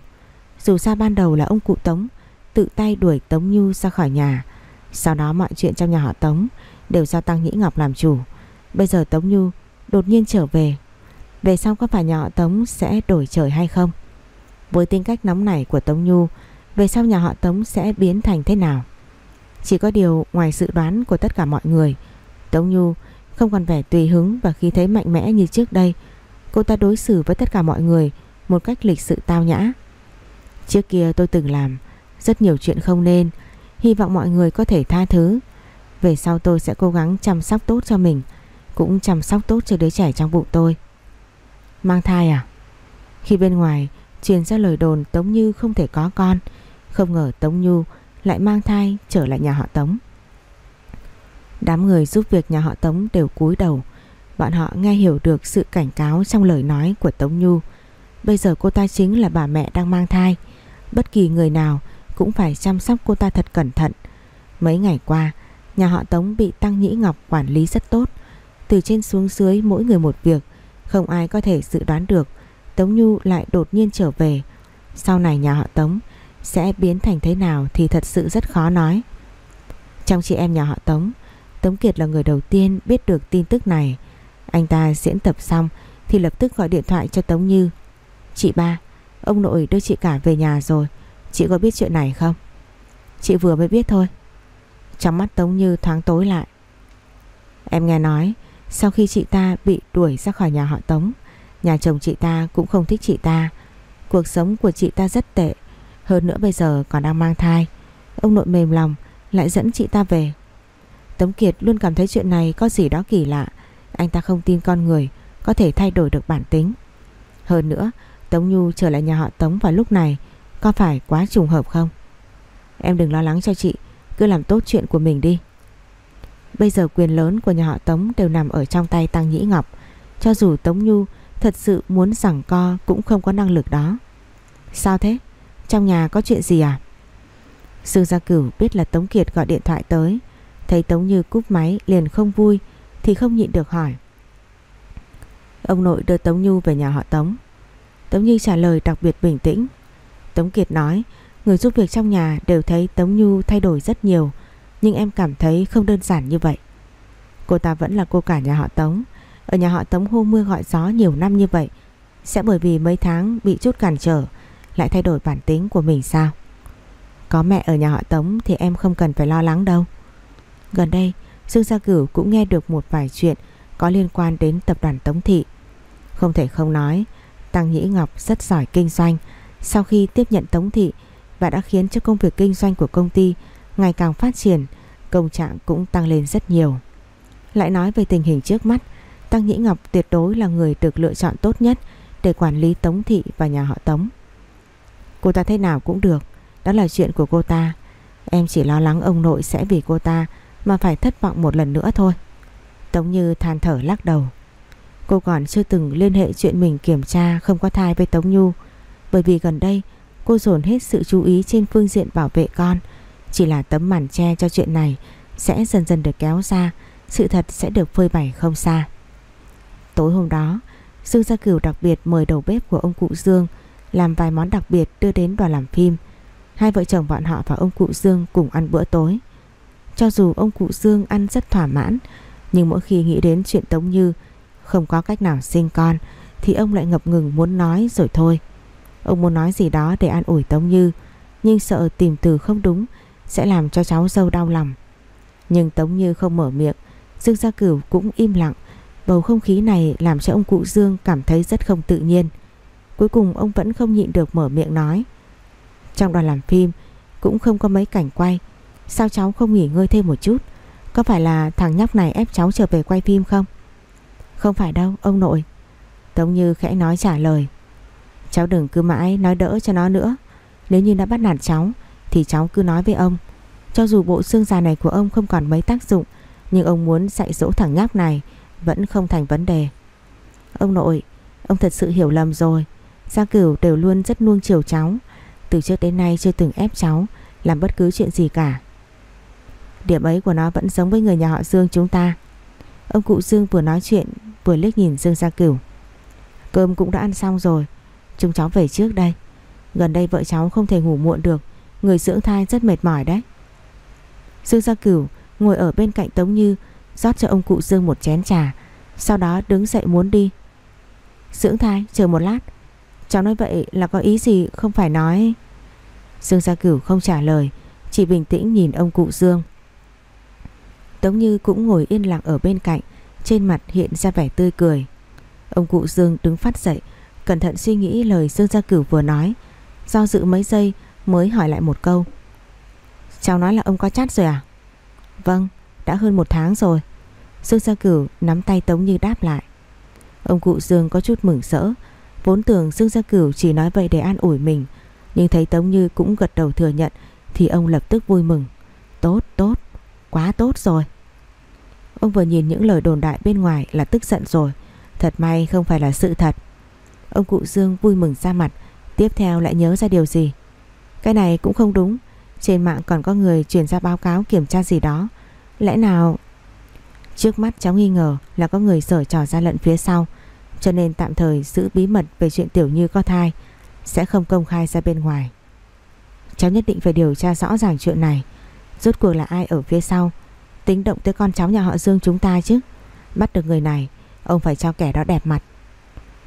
A: Dù sao ban đầu là ông cụ Tống tự tay đuổi Tống Nhu ra khỏi nhà. Sau đó mọi chuyện trong nhà họ Tống đều do Tăng Nhĩ Ngọc làm chủ. Bây giờ Tống Nhu đột nhiên trở về. Về sau có phải nhà họ Tống sẽ đổi trời hay không? Với tính cách nóng nảy của Tống Nhu, về sau nhà họ Tống sẽ biến thành thế nào? Chỉ có điều ngoài dự đoán của tất cả mọi người, Tống Nhu không còn vẻ tùy hứng và khí thế mạnh mẽ như trước đây. Cô ta đối xử với tất cả mọi người một cách lịch sự tao nhã. Trước kia tôi từng làm rất nhiều chuyện không nên, hy vọng mọi người có thể tha thứ. Về sau tôi sẽ cố gắng chăm sóc tốt cho mình, cũng chăm sóc tốt cho đứa trẻ trong bụng tôi. Mang thai à? Khi bên ngoài truyền ra lời đồn Tống Như không thể có con, không ngờ Tống Nhu lại mang thai trở lại nhà họ Tống. Đám người giúp việc nhà họ Tống đều cúi đầu, bọn họ nghe hiểu được sự cảnh cáo trong lời nói của Tống Nhu. Bây giờ cô ta chính là bà mẹ đang mang thai, bất kỳ người nào cũng phải chăm sóc cô ta thật cẩn thận. Mấy ngày qua, nhà họ Tống bị Tăng Nhĩ Ngọc quản lý rất tốt, từ trên xuống dưới mỗi người một việc, không ai có thể dự đoán được Tống Nhu lại đột nhiên trở về. Sau này nhà họ Tống sẽ biến thành thế nào thì thật sự rất khó nói. Trong chị em nhà họ Tống, Tống Kiệt là người đầu tiên biết được tin tức này. Anh ta diễn tập xong thì lập tức gọi điện thoại cho Tống Như. Chị ba, ông nội đưa chị cả về nhà rồi. Chị có biết chuyện này không? Chị vừa mới biết thôi. Trong mắt Tống Như thoáng tối lại. Em nghe nói, sau khi chị ta bị đuổi ra khỏi nhà họ Tống, Nhà chồng chị ta cũng không thích chị ta Cuộc sống của chị ta rất tệ Hơn nữa bây giờ còn đang mang thai Ông nội mềm lòng, Lại dẫn chị ta về Tống Kiệt luôn cảm thấy chuyện này có gì đó kỳ lạ Anh ta không tin con người Có thể thay đổi được bản tính Hơn nữa Tống Nhu trở lại nhà họ Tống vào lúc này, Có phải quá trùng hợp không? Em đừng lo lắng cho chị, Cứ làm tốt chuyện của mình đi. Bây giờ quyền lớn của nhà họ Tống đều nằm ở trong tay Tăng Nhĩ Ngọc, Cho dù Tống Nhu thật sự muốn giằng co cũng không có năng lực đó. Sao thế? Trong nhà có chuyện gì à? Dương Gia Cửu biết là Tống Kiệt gọi điện thoại tới, Thấy Tống Như cúp máy liền không vui Thì không nhịn được hỏi. Ông nội đưa Tống Nhu về nhà họ Tống. Tống Như trả lời đặc biệt bình tĩnh. Tống Kiệt nói, Người giúp việc trong nhà đều thấy Tống Nhu thay đổi rất nhiều, Nhưng em cảm thấy không đơn giản như vậy. Cô ta vẫn là cô cả nhà họ Tống. Ở nhà họ Tống hô mưa gọi gió nhiều năm như vậy, Sẽ bởi vì mấy tháng bị chút cản trở, Lại thay đổi bản tính của mình sao? Có mẹ ở nhà họ Tống Thì em không cần phải lo lắng đâu. Gần đây, Dương Gia Cửu cũng nghe được một vài chuyện Có liên quan đến tập đoàn Tống Thị. Không thể không nói Tăng Nhĩ Ngọc rất giỏi kinh doanh. Sau khi tiếp nhận Tống Thị Và đã khiến cho công việc kinh doanh của công ty Ngày càng phát triển, Công trạng cũng tăng lên rất nhiều. Lại nói về tình hình trước mắt, Tăng Nhĩ Ngọc tuyệt đối là người được lựa chọn tốt nhất Để quản lý Tống Thị và nhà họ Tống. Cô ta thế nào cũng được, Đó là chuyện của cô ta. Em chỉ lo lắng ông nội sẽ vì cô ta Mà phải thất vọng một lần nữa thôi. Tống Như than thở lắc đầu. Cô còn chưa từng liên hệ chuyện mình kiểm tra không có thai với Tống Nhu. Bởi vì gần đây, cô dồn hết sự chú ý trên phương diện bảo vệ con. Chỉ là tấm màn che cho chuyện này sẽ dần dần được kéo ra, Sự thật sẽ được phơi bày không xa. Tối hôm đó, Dương Gia Cửu đặc biệt mời đầu bếp của ông cụ Dương Làm vài món đặc biệt đưa đến đoàn làm phim. Hai vợ chồng bọn họ và ông cụ Dương cùng ăn bữa tối. Cho dù ông cụ Dương ăn rất thỏa mãn, Nhưng mỗi khi nghĩ đến chuyện Tống Như không có cách nào sinh con, Thì ông lại ngập ngừng muốn nói rồi thôi. Ông muốn nói gì đó để an ủi Tống Như, Nhưng sợ tìm từ không đúng Sẽ làm cho cháu dâu đau lòng. Nhưng Tống Như không mở miệng, Dương Gia Cửu cũng im lặng. Bầu không khí này làm cho ông cụ Dương cảm thấy rất không tự nhiên. Cuối cùng ông vẫn không nhịn được mở miệng nói. Trong đoàn làm phim, Cũng không có mấy cảnh quay. Sao cháu không nghỉ ngơi thêm một chút? Có phải là thằng nhóc này ép cháu trở về quay phim không? Không phải đâu, ông nội. Tống Như khẽ nói trả lời. Cháu đừng cứ mãi nói đỡ cho nó nữa. Nếu như đã bắt nạt cháu, Thì cháu cứ nói với ông. Cho dù bộ xương già này của ông không còn mấy tác dụng, Nhưng ông muốn dạy dỗ thằng nhóc này Vẫn không thành vấn đề. Ông nội, Ông thật sự hiểu lầm rồi. Gia Cửu đều luôn rất nuông chiều cháu. Từ trước đến nay chưa từng ép cháu Làm bất cứ chuyện gì cả. Điểm ấy của nó vẫn giống với người nhà họ Dương chúng ta. Ông cụ Dương vừa nói chuyện, Vừa liếc nhìn Dương Gia Cửu. Cơm cũng đã ăn xong rồi, Chúng cháu về trước đây. Gần đây vợ cháu không thể ngủ muộn được, Người dưỡng thai rất mệt mỏi đấy. Dương Gia Cửu ngồi ở bên cạnh Tống Như, rót cho ông cụ Dương một chén trà, Sau đó đứng dậy muốn đi. Dưỡng thai, chờ một lát. Cháu nói vậy là có ý gì không phải nói? Dương Gia Cửu không trả lời, Chỉ bình tĩnh nhìn ông cụ Dương. Tống Như cũng ngồi yên lặng ở bên cạnh, Trên mặt hiện ra vẻ tươi cười. Ông cụ Dương đứng phát dậy, Cẩn thận suy nghĩ lời Dương Gia Cửu vừa nói. Do dự mấy giây mới hỏi lại một câu. Cháu nói là ông có chát rồi à? Vâng đã hơn một tháng rồi. Dương Gia Cửu nắm tay Tống Như đáp lại. Ông cụ Dương có chút mừng rỡ. Vốn tưởng Dương Gia Cửu chỉ nói vậy để an ủi mình, Nhưng thấy Tống Như cũng gật đầu thừa nhận Thì ông lập tức vui mừng. Tốt tốt, Quá tốt rồi. Ông vừa nhìn những lời đồn đại bên ngoài là tức giận rồi. Thật may không phải là sự thật. Ông cụ Dương vui mừng ra mặt, Tiếp theo lại nhớ ra điều gì? Cái này cũng không đúng. Trên mạng còn có người truyền ra báo cáo kiểm tra gì đó. Lẽ nào? Trước mắt cháu nghi ngờ là có người sở trò ra lận phía sau, Cho nên tạm thời giữ bí mật về chuyện Tiểu Như có thai, Sẽ không công khai ra bên ngoài. Cháu nhất định phải điều tra rõ ràng chuyện này. Rốt cuộc là ai ở phía sau? Tính động tới con cháu nhà họ Dương chúng ta chứ. Bắt được người này, Ông phải cho kẻ đó đẹp mặt.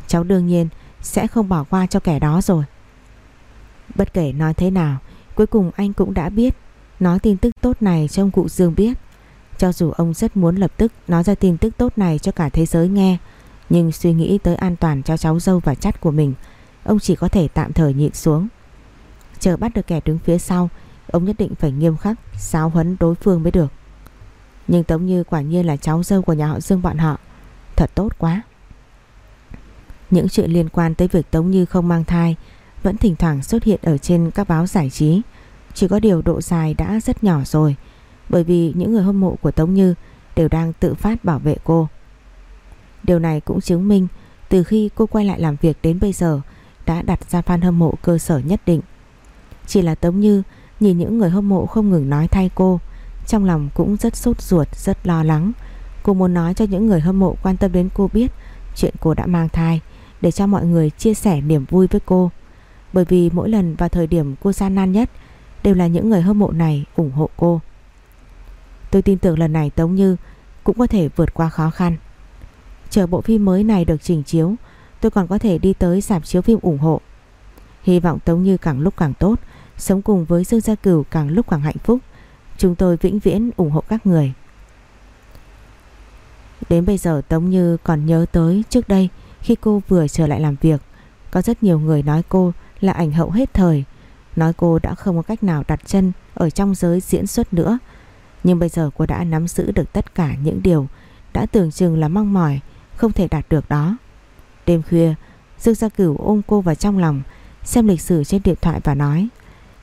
A: Cháu đương nhiên sẽ không bỏ qua cho kẻ đó rồi. Bất kể nói thế nào, Cuối cùng anh cũng đã biết. Nói tin tức tốt này cho ông cụ Dương biết. Cho dù ông rất muốn lập tức Nói ra tin tức tốt này cho cả thế giới nghe, Nhưng suy nghĩ tới an toàn cho cháu dâu và chắt của mình, Ông chỉ có thể tạm thời nhịn xuống. Chờ bắt được kẻ đứng phía sau, Ông nhất định phải nghiêm khắc, Giáo huấn đối phương mới được. Nhưng Tống Như quả nhiên là cháu dâu của nhà họ Dương bọn họ. Thật tốt quá. Những chuyện liên quan tới việc Tống Như không mang thai Vẫn thỉnh thoảng xuất hiện ở trên các báo giải trí. Chỉ có điều độ dài đã rất nhỏ rồi, Bởi vì những người hâm mộ của Tống Như Đều đang tự phát bảo vệ cô. Điều này cũng chứng minh Từ khi cô quay lại làm việc đến bây giờ Đã đặt ra fan hâm mộ cơ sở nhất định. Chỉ là Tống Như Nhìn những người hâm mộ không ngừng nói thay cô trong lòng cũng rất sốt ruột, Rất lo lắng. Cô muốn nói cho những người hâm mộ quan tâm đến cô biết Chuyện cô đã mang thai, Để cho mọi người chia sẻ niềm vui với cô. Bởi vì mỗi lần vào thời điểm cô gian nan nhất, Đều là những người hâm mộ này ủng hộ cô. Tôi tin tưởng lần này Tống Như Cũng có thể vượt qua khó khăn. Chờ bộ phim mới này được trình chiếu, Tôi còn có thể đi tới giảm chiếu phim ủng hộ. Hy vọng Tống Như càng lúc càng tốt, Sống cùng với Dương Gia Cửu càng lúc càng hạnh phúc. Chúng tôi vĩnh viễn ủng hộ các người. Đến bây giờ Tống Như còn nhớ tới trước đây Khi cô vừa trở lại làm việc. Có rất nhiều người nói cô là ảnh hậu hết thời. Nói cô đã không có cách nào đặt chân Ở trong giới diễn xuất nữa. Nhưng bây giờ cô đã nắm giữ được tất cả những điều Đã tưởng chừng là mong mỏi Không thể đạt được đó. Đêm khuya, Dương Gia Cửu ôm cô vào trong lòng, Xem lịch sử trên điện thoại và nói,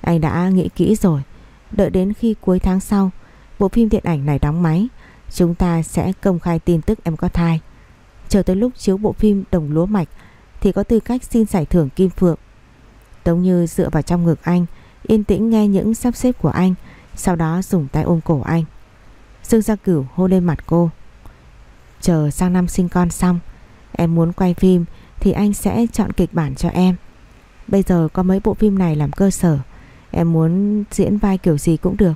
A: Anh đã nghĩ kỹ rồi Đợi đến khi cuối tháng sau, Bộ phim điện ảnh này đóng máy, Chúng ta sẽ công khai tin tức em có thai. Chờ tới lúc chiếu bộ phim Đồng Lúa Mạch, Thì có tư cách xin giải thưởng Kim Phượng. Tống Như dựa vào trong ngực anh, Yên tĩnh nghe những sắp xếp của anh, Sau đó dùng tay ôm cổ anh. Dương Gia Cửu hôn lên mặt cô. Chờ sang năm sinh con xong, Em muốn quay phim Thì anh sẽ chọn kịch bản cho em. Bây giờ có mấy bộ phim này làm cơ sở Em muốn diễn vai kiểu gì cũng được.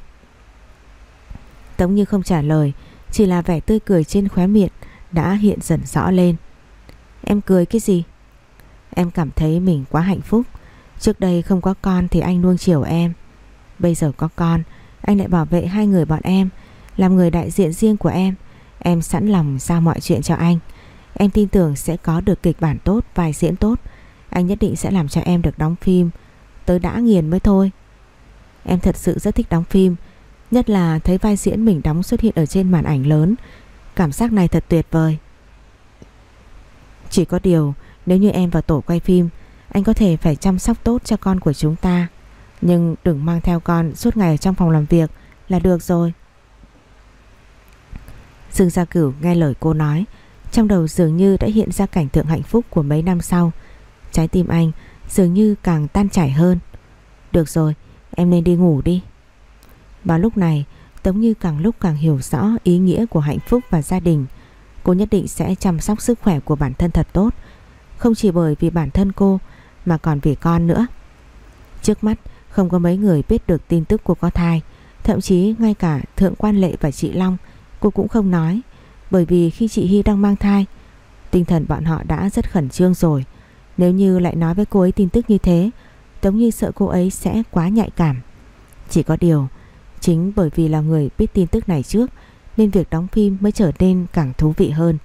A: Tống Như không trả lời, Chỉ là vẻ tươi cười trên khóe miệng Đã hiện dần rõ lên. Em cười cái gì? Em cảm thấy mình quá hạnh phúc. Trước đây không có con thì anh nuông chiều em. Bây giờ có con, Anh lại bảo vệ hai người bọn em, Làm người đại diện riêng của em. Em sẵn lòng giao mọi chuyện cho anh. Em tin tưởng sẽ có được kịch bản tốt, Vai diễn tốt. Anh nhất định sẽ làm cho em được đóng phim. Tới đã nghiền mới thôi. Em thật sự rất thích đóng phim, Nhất là thấy vai diễn mình đóng xuất hiện ở trên màn ảnh lớn. Cảm giác này thật tuyệt vời. Chỉ có điều, Nếu như em vào tổ quay phim, Anh có thể phải chăm sóc tốt cho con của chúng ta. Nhưng đừng mang theo con Suốt ngày ở trong phòng làm việc Là được rồi. Dương Gia Cửu nghe lời cô nói, Trong đầu dường như đã hiện ra cảnh tượng hạnh phúc của mấy năm sau. Trái tim anh dường như càng tan chảy hơn. Được rồi em nên đi ngủ đi. Vào lúc này, Tống Như càng lúc càng hiểu rõ ý nghĩa của hạnh phúc và gia đình. Cô nhất định sẽ chăm sóc sức khỏe của bản thân thật tốt. Không chỉ bởi vì bản thân cô, Mà còn vì con nữa. Trước mắt, không có mấy người biết được tin tức cô có thai. Thậm chí, ngay cả Thượng Quan Lệ và chị Long, Cô cũng không nói. Bởi vì khi chị Hy đang mang thai, Tinh thần bọn họ đã rất khẩn trương rồi. Nếu như lại nói với cô ấy tin tức như thế Tống Như sợ cô ấy sẽ quá nhạy cảm Chỉ có điều Chính bởi vì là người biết tin tức này trước Nên việc đóng phim mới trở nên càng thú vị hơn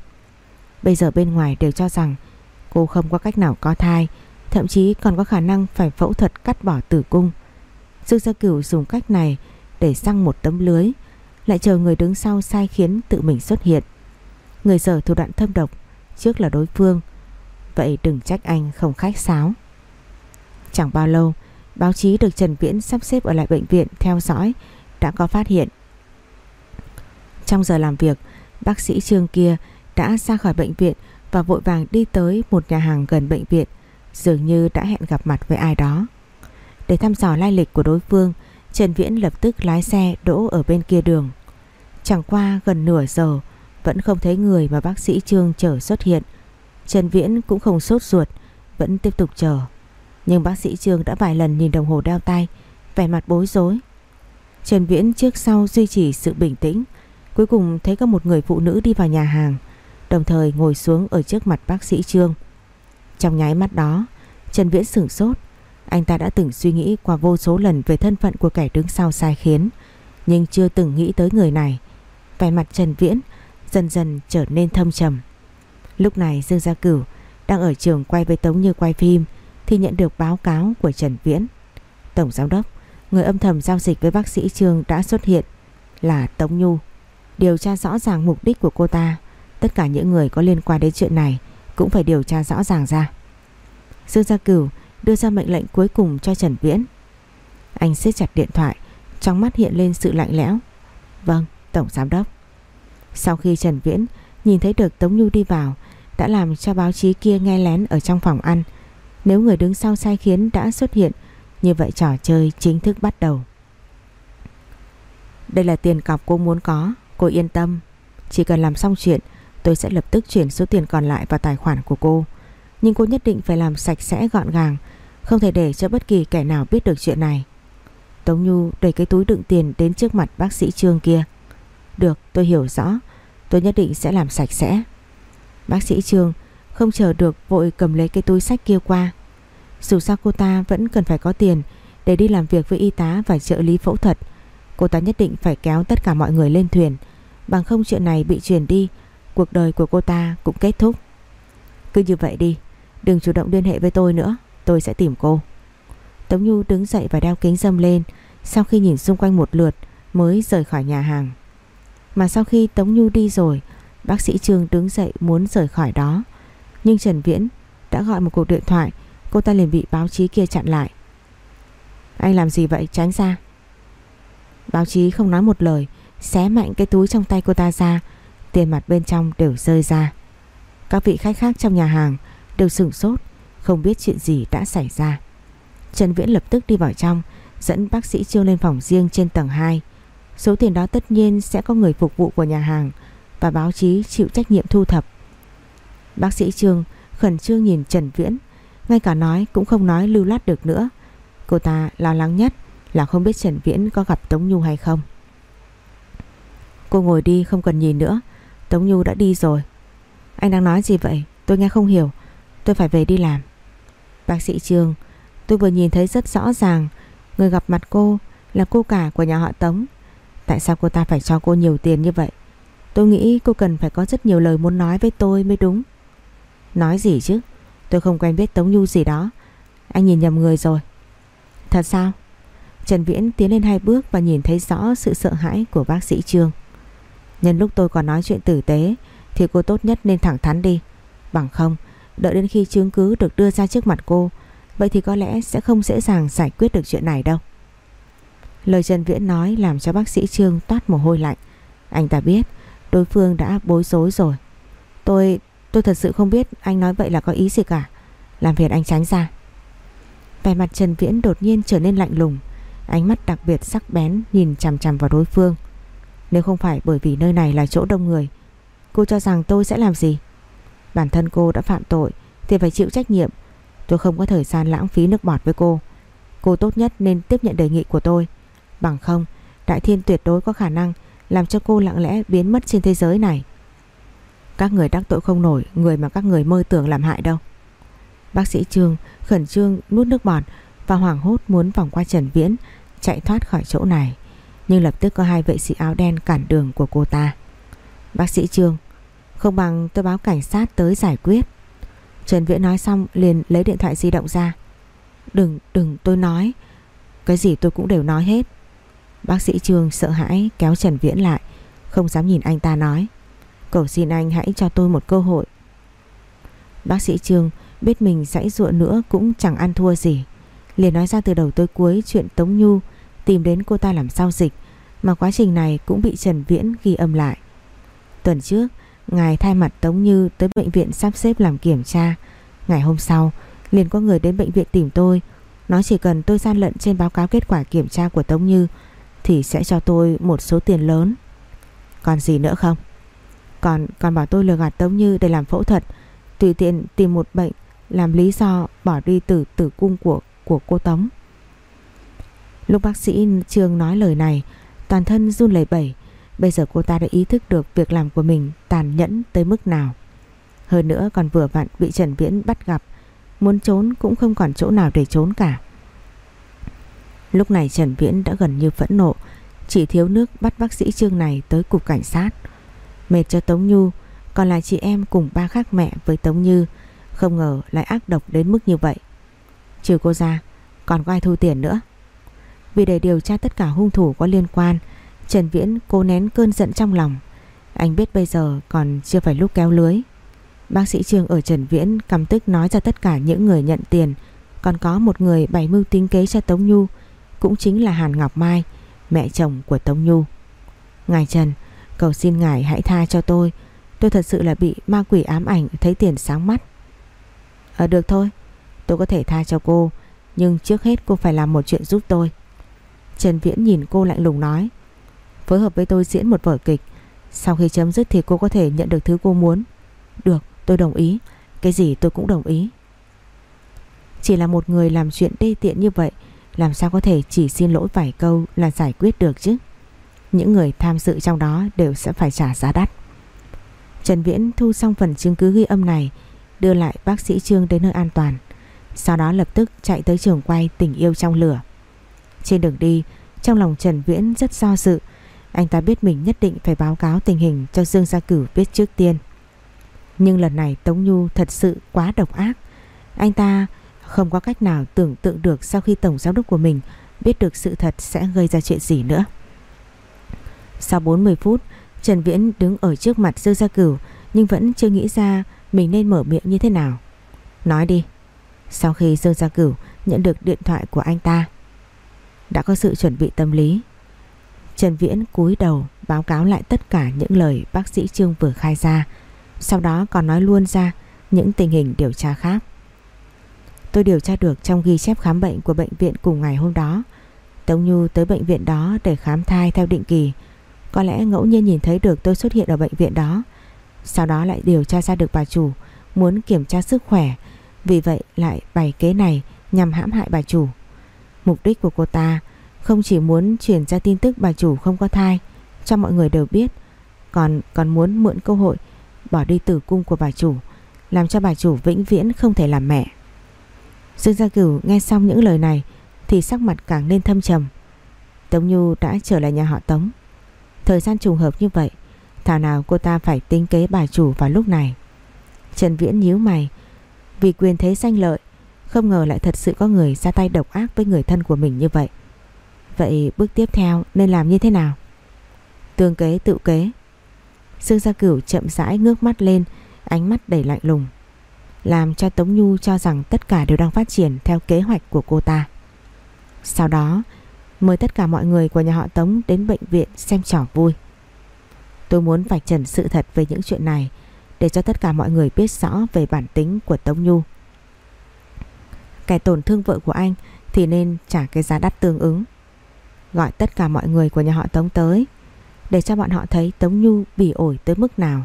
A: Bây giờ bên ngoài đều cho rằng Cô không có cách nào có thai Thậm chí còn có khả năng phải phẫu thuật cắt bỏ tử cung Dương Gia Cửu dùng cách này Để răng một tấm lưới lại chờ người đứng sau sai khiến tự mình xuất hiện. Người dở thủ đoạn thâm độc trước là đối phương, vậy đừng trách anh không khách sáo. Chẳng bao lâu, báo chí được Trần Viễn sắp xếp ở lại bệnh viện theo dõi đã có phát hiện. Trong giờ làm việc, bác sĩ Trương kia đã ra khỏi bệnh viện và vội vàng đi tới một nhà hàng gần bệnh viện, dường như đã hẹn gặp mặt với ai đó. Để thăm dò lai lịch của đối phương, Trần Viễn lập tức lái xe đỗ ở bên kia đường. Chẳng qua gần nửa giờ vẫn không thấy người mà bác sĩ Trương chờ xuất hiện. Trần Viễn cũng không sốt ruột, vẫn tiếp tục chờ. Nhưng bác sĩ Trương đã vài lần nhìn đồng hồ đeo tay, vẻ mặt bối rối. Trần Viễn trước sau duy trì sự bình tĩnh, cuối cùng thấy có một người phụ nữ đi vào nhà hàng, đồng thời ngồi xuống ở trước mặt bác sĩ Trương. Trong nháy mắt đó, Trần Viễn sửng sốt, anh ta đã từng suy nghĩ qua vô số lần về thân phận của kẻ đứng sau sai khiến, nhưng chưa từng nghĩ tới người này. Vẻ mặt Trần Viễn dần dần trở nên thâm trầm. Lúc này Dương Gia Cửu đang ở trường quay với Tống Như quay phim thì nhận được báo cáo của Trần Viễn. Tổng giám đốc, người âm thầm giao dịch với bác sĩ Trương đã xuất hiện là Tống Nhu. Điều tra rõ ràng mục đích của cô ta, tất cả những người có liên quan đến chuyện này cũng phải điều tra rõ ràng ra. Dương Gia Cửu đưa ra mệnh lệnh cuối cùng cho Trần Viễn. Anh siết chặt điện thoại, trong mắt hiện lên sự lạnh lẽo. Vâng, Tổng Giám Đốc. Sau khi Trần Viễn nhìn thấy được Tống Nhu đi vào, đã làm cho báo chí kia nghe lén ở trong phòng ăn. Nếu người đứng sau sai khiến đã xuất hiện, như vậy trò chơi chính thức bắt đầu. Đây là tiền cọc cô muốn có, cô yên tâm. Chỉ cần làm xong chuyện, tôi sẽ lập tức chuyển số tiền còn lại vào tài khoản của cô. Nhưng cô nhất định phải làm sạch sẽ gọn gàng, không thể để cho bất kỳ kẻ nào biết được chuyện này Tống Nhu đẩy cái túi đựng tiền đến trước mặt bác sĩ Trương kia Được tôi hiểu rõ Tôi nhất định sẽ làm sạch sẽ Bác sĩ Trương không chờ được vội cầm lấy cái túi sách kia qua. Dù sao cô ta vẫn cần phải có tiền Để đi làm việc với y tá và trợ lý phẫu thuật. Cô ta nhất định phải kéo tất cả mọi người lên thuyền. Bằng không chuyện này bị truyền đi, Cuộc đời của cô ta cũng kết thúc. Cứ như vậy đi, Đừng chủ động liên hệ với tôi nữa, Tôi sẽ tìm cô. Tống Nhu đứng dậy và đeo kính dâm lên, Sau khi nhìn xung quanh một lượt Mới rời khỏi nhà hàng. Mà sau khi Tống Nhu đi rồi, Bác sĩ Trương đứng dậy muốn rời khỏi đó. Nhưng Trần Viễn đã gọi một cuộc điện thoại Cô ta liền bị báo chí kia chặn lại Anh làm gì vậy tránh ra Báo chí không nói một lời Xé mạnh cái túi trong tay cô ta ra Tiền mặt bên trong đều rơi ra Các vị khách khác trong nhà hàng Đều sửng sốt không biết chuyện gì đã xảy ra. Trần Viễn lập tức đi vào trong, dẫn bác sĩ Trương lên phòng riêng trên tầng 2. Số tiền đó tất nhiên sẽ có người phục vụ của nhà hàng và báo chí chịu trách nhiệm thu thập. Bác sĩ Trương khẩn trương nhìn Trần Viễn, ngay cả nói cũng không nói lưu lát được nữa. Cô ta lo lắng nhất là không biết Trần Viễn có gặp Tống Nhu hay không. Cô ngồi đi không cần nhìn nữa, Tống Nhu đã đi rồi. Anh đang nói gì vậy? Tôi nghe không hiểu. Tôi phải về đi làm. Bác sĩ Trương, tôi vừa nhìn thấy rất rõ ràng người gặp mặt cô là cô cả của nhà họ Tống. Tại sao cô ta phải cho cô nhiều tiền như vậy? Tôi nghĩ cô cần phải có rất nhiều lời muốn nói với tôi mới đúng. Nói gì chứ? Tôi không quen biết Tống Nhu gì đó. Anh nhìn nhầm người rồi. Thật sao? Trần Viễn tiến lên hai bước và nhìn thấy rõ sự sợ hãi của bác sĩ Trương. Nhân lúc tôi còn nói chuyện tử tế Thì cô tốt nhất nên thẳng thắn đi. Bằng không Đợi đến khi chứng cứ được đưa ra trước mặt cô Vậy thì có lẽ sẽ không dễ dàng giải quyết được chuyện này đâu. Lời Trần Viễn nói làm cho bác sĩ Trương toát mồ hôi lạnh. Anh ta biết đối phương đã bối rối rồi. Tôi, tôi thật sự không biết anh nói vậy là có ý gì cả. Làm phiền anh tránh ra. Vẻ mặt Trần Viễn đột nhiên trở nên lạnh lùng. Ánh mắt đặc biệt sắc bén nhìn chằm chằm vào đối phương. Nếu không phải bởi vì nơi này là chỗ đông người, Cô cho rằng tôi sẽ làm gì? Bản thân cô đã phạm tội Thì phải chịu trách nhiệm. Tôi không có thời gian lãng phí nước bọt với cô. Cô tốt nhất nên tiếp nhận đề nghị của tôi. Bằng không, Đại Thiên tuyệt đối có khả năng Làm cho cô lặng lẽ biến mất trên thế giới này. Các người đắc tội không nổi Người mà các người mơ tưởng làm hại đâu. Bác sĩ Trương khẩn trương nuốt nước bọt Và hoảng hốt muốn vòng qua Trần Viễn Chạy thoát khỏi chỗ này. Nhưng lập tức có hai vệ sĩ áo đen cản đường của cô ta. Bác sĩ Trương Không bằng tôi báo cảnh sát tới giải quyết. Trần Viễn nói xong liền lấy điện thoại di động ra. Đừng, đừng tôi nói. Cái gì tôi cũng đều nói hết. Bác sĩ Trương sợ hãi kéo Trần Viễn lại Không dám nhìn anh ta nói. Cầu xin anh hãy cho tôi một cơ hội. Bác sĩ Trương biết mình dãy ruộng nữa cũng chẳng ăn thua gì. Liền nói ra từ đầu tới cuối chuyện Tống Nhu Tìm đến cô ta làm sao dịch, Mà quá trình này cũng bị Trần Viễn ghi âm lại. Tuần trước, Ngài thay mặt Tống Như tới bệnh viện sắp xếp làm kiểm tra. Ngày hôm sau, liền có người đến bệnh viện tìm tôi. Nói chỉ cần tôi gian lận trên báo cáo kết quả kiểm tra của Tống Như Thì sẽ cho tôi một số tiền lớn. Còn gì nữa không? Còn còn bảo tôi lừa gạt Tống Như để làm phẫu thuật Tùy tiện tìm một bệnh Làm lý do bỏ đi từ tử cung của của cô Tống Lúc bác sĩ Trương nói lời này Toàn thân run lẩy bẩy Bây giờ cô ta đã ý thức được việc làm của mình tàn nhẫn tới mức nào. Hơn nữa còn vừa vặn bị Trần Viễn bắt gặp, muốn trốn cũng không còn chỗ nào để trốn cả. Lúc này Trần Viễn đã gần như phẫn nộ, chỉ thiếu nước bắt bác sĩ Trương này tới cục cảnh sát. Mệt cho Tống Nhu, còn là chị em cùng ba khác mẹ với Tống Như, không ngờ lại ác độc đến mức như vậy. Trừ cô ra, còn có ai thu tiền nữa. Vì để điều tra tất cả hung thủ có liên quan, Trần Viễn cố nén cơn giận trong lòng Anh biết bây giờ còn chưa phải lúc kéo lưới Bác sĩ Trương ở Trần Viễn cầm tức nói cho tất cả những người nhận tiền Còn có một người bày mưu tính kế cho Tống Nhu Cũng chính là Hàn Ngọc Mai Mẹ chồng của Tống Nhu Ngài Trần Cầu xin ngài hãy tha cho tôi Tôi thật sự là bị ma quỷ ám ảnh Thấy tiền sáng mắt Ờ được thôi Tôi có thể tha cho cô Nhưng trước hết cô phải làm một chuyện giúp tôi Trần Viễn nhìn cô lạnh lùng nói phối hợp với tôi diễn một vở kịch. Sau khi chấm dứt thì cô có thể nhận được thứ cô muốn. Được, tôi đồng ý. Cái gì tôi cũng đồng ý. Chỉ là một người làm chuyện đê tiện như vậy, làm sao có thể chỉ xin lỗi vài câu là giải quyết được chứ? Những người tham dự trong đó đều sẽ phải trả giá đắt. Trần Viễn thu xong phần chứng cứ ghi âm này, đưa lại bác sĩ Trương đến nơi an toàn. Sau đó lập tức chạy tới trường quay tình yêu trong lửa. Trên đường đi, trong lòng Trần Viễn rất do dự, anh ta biết mình nhất định phải báo cáo tình hình cho Dương Gia Cửu biết trước tiên. Nhưng lần này Tống Nhu thật sự quá độc ác. Anh ta không có cách nào tưởng tượng được sau khi Tổng Giám đốc của mình biết được sự thật sẽ gây ra chuyện gì nữa. Sau 40 phút, Trần Viễn đứng ở trước mặt Dương Gia Cửu nhưng vẫn chưa nghĩ ra mình nên mở miệng như thế nào. Nói đi. Sau khi Dương Gia Cửu nhận được điện thoại của anh ta, đã có sự chuẩn bị tâm lý Trần Viễn cúi đầu báo cáo lại tất cả những lời bác sĩ Trương vừa khai ra, sau đó còn nói luôn ra những tình hình điều tra khác. Tôi điều tra được trong ghi chép khám bệnh của bệnh viện cùng ngày hôm đó. Tống Nhu tới bệnh viện đó để khám thai theo định kỳ. Có lẽ ngẫu nhiên nhìn thấy được tôi xuất hiện ở bệnh viện đó. Sau đó lại điều tra ra được bà chủ muốn kiểm tra sức khỏe. Vì vậy lại bày kế này nhằm hãm hại bà chủ. Mục đích của cô ta không chỉ muốn truyền ra tin tức bà chủ không có thai cho mọi người đều biết, còn còn muốn mượn cơ hội bỏ đi tử cung của bà chủ, làm cho bà chủ vĩnh viễn không thể làm mẹ. Dương Gia Cửu nghe xong những lời này thì sắc mặt càng lên thâm trầm. Tống Nhu đã trở lại nhà họ Tống. Thời gian trùng hợp như vậy, thảo nào cô ta phải tính kế bà chủ vào lúc này. Trần Viễn nhíu mày, Vì quyền thế danh lợi Không ngờ lại thật sự có người ra tay độc ác với người thân của mình như vậy. Vậy bước tiếp theo nên làm như thế nào? Tương kế tự kế. Dương Gia Cửu chậm rãi ngước mắt lên Ánh mắt đầy lạnh lùng. Làm cho Tống Nhu cho rằng tất cả đều đang phát triển Theo kế hoạch của cô ta. Sau đó Mời tất cả mọi người của nhà họ Tống Đến bệnh viện xem trò vui Tôi muốn vạch trần sự thật về những chuyện này Để cho tất cả mọi người biết rõ Về bản tính của Tống Nhu Kẻ tổn thương vợ của anh Thì nên trả cái giá đắt tương ứng Gọi tất cả mọi người của nhà họ Tống tới để cho bọn họ thấy Tống Nhu bị ổi tới mức nào.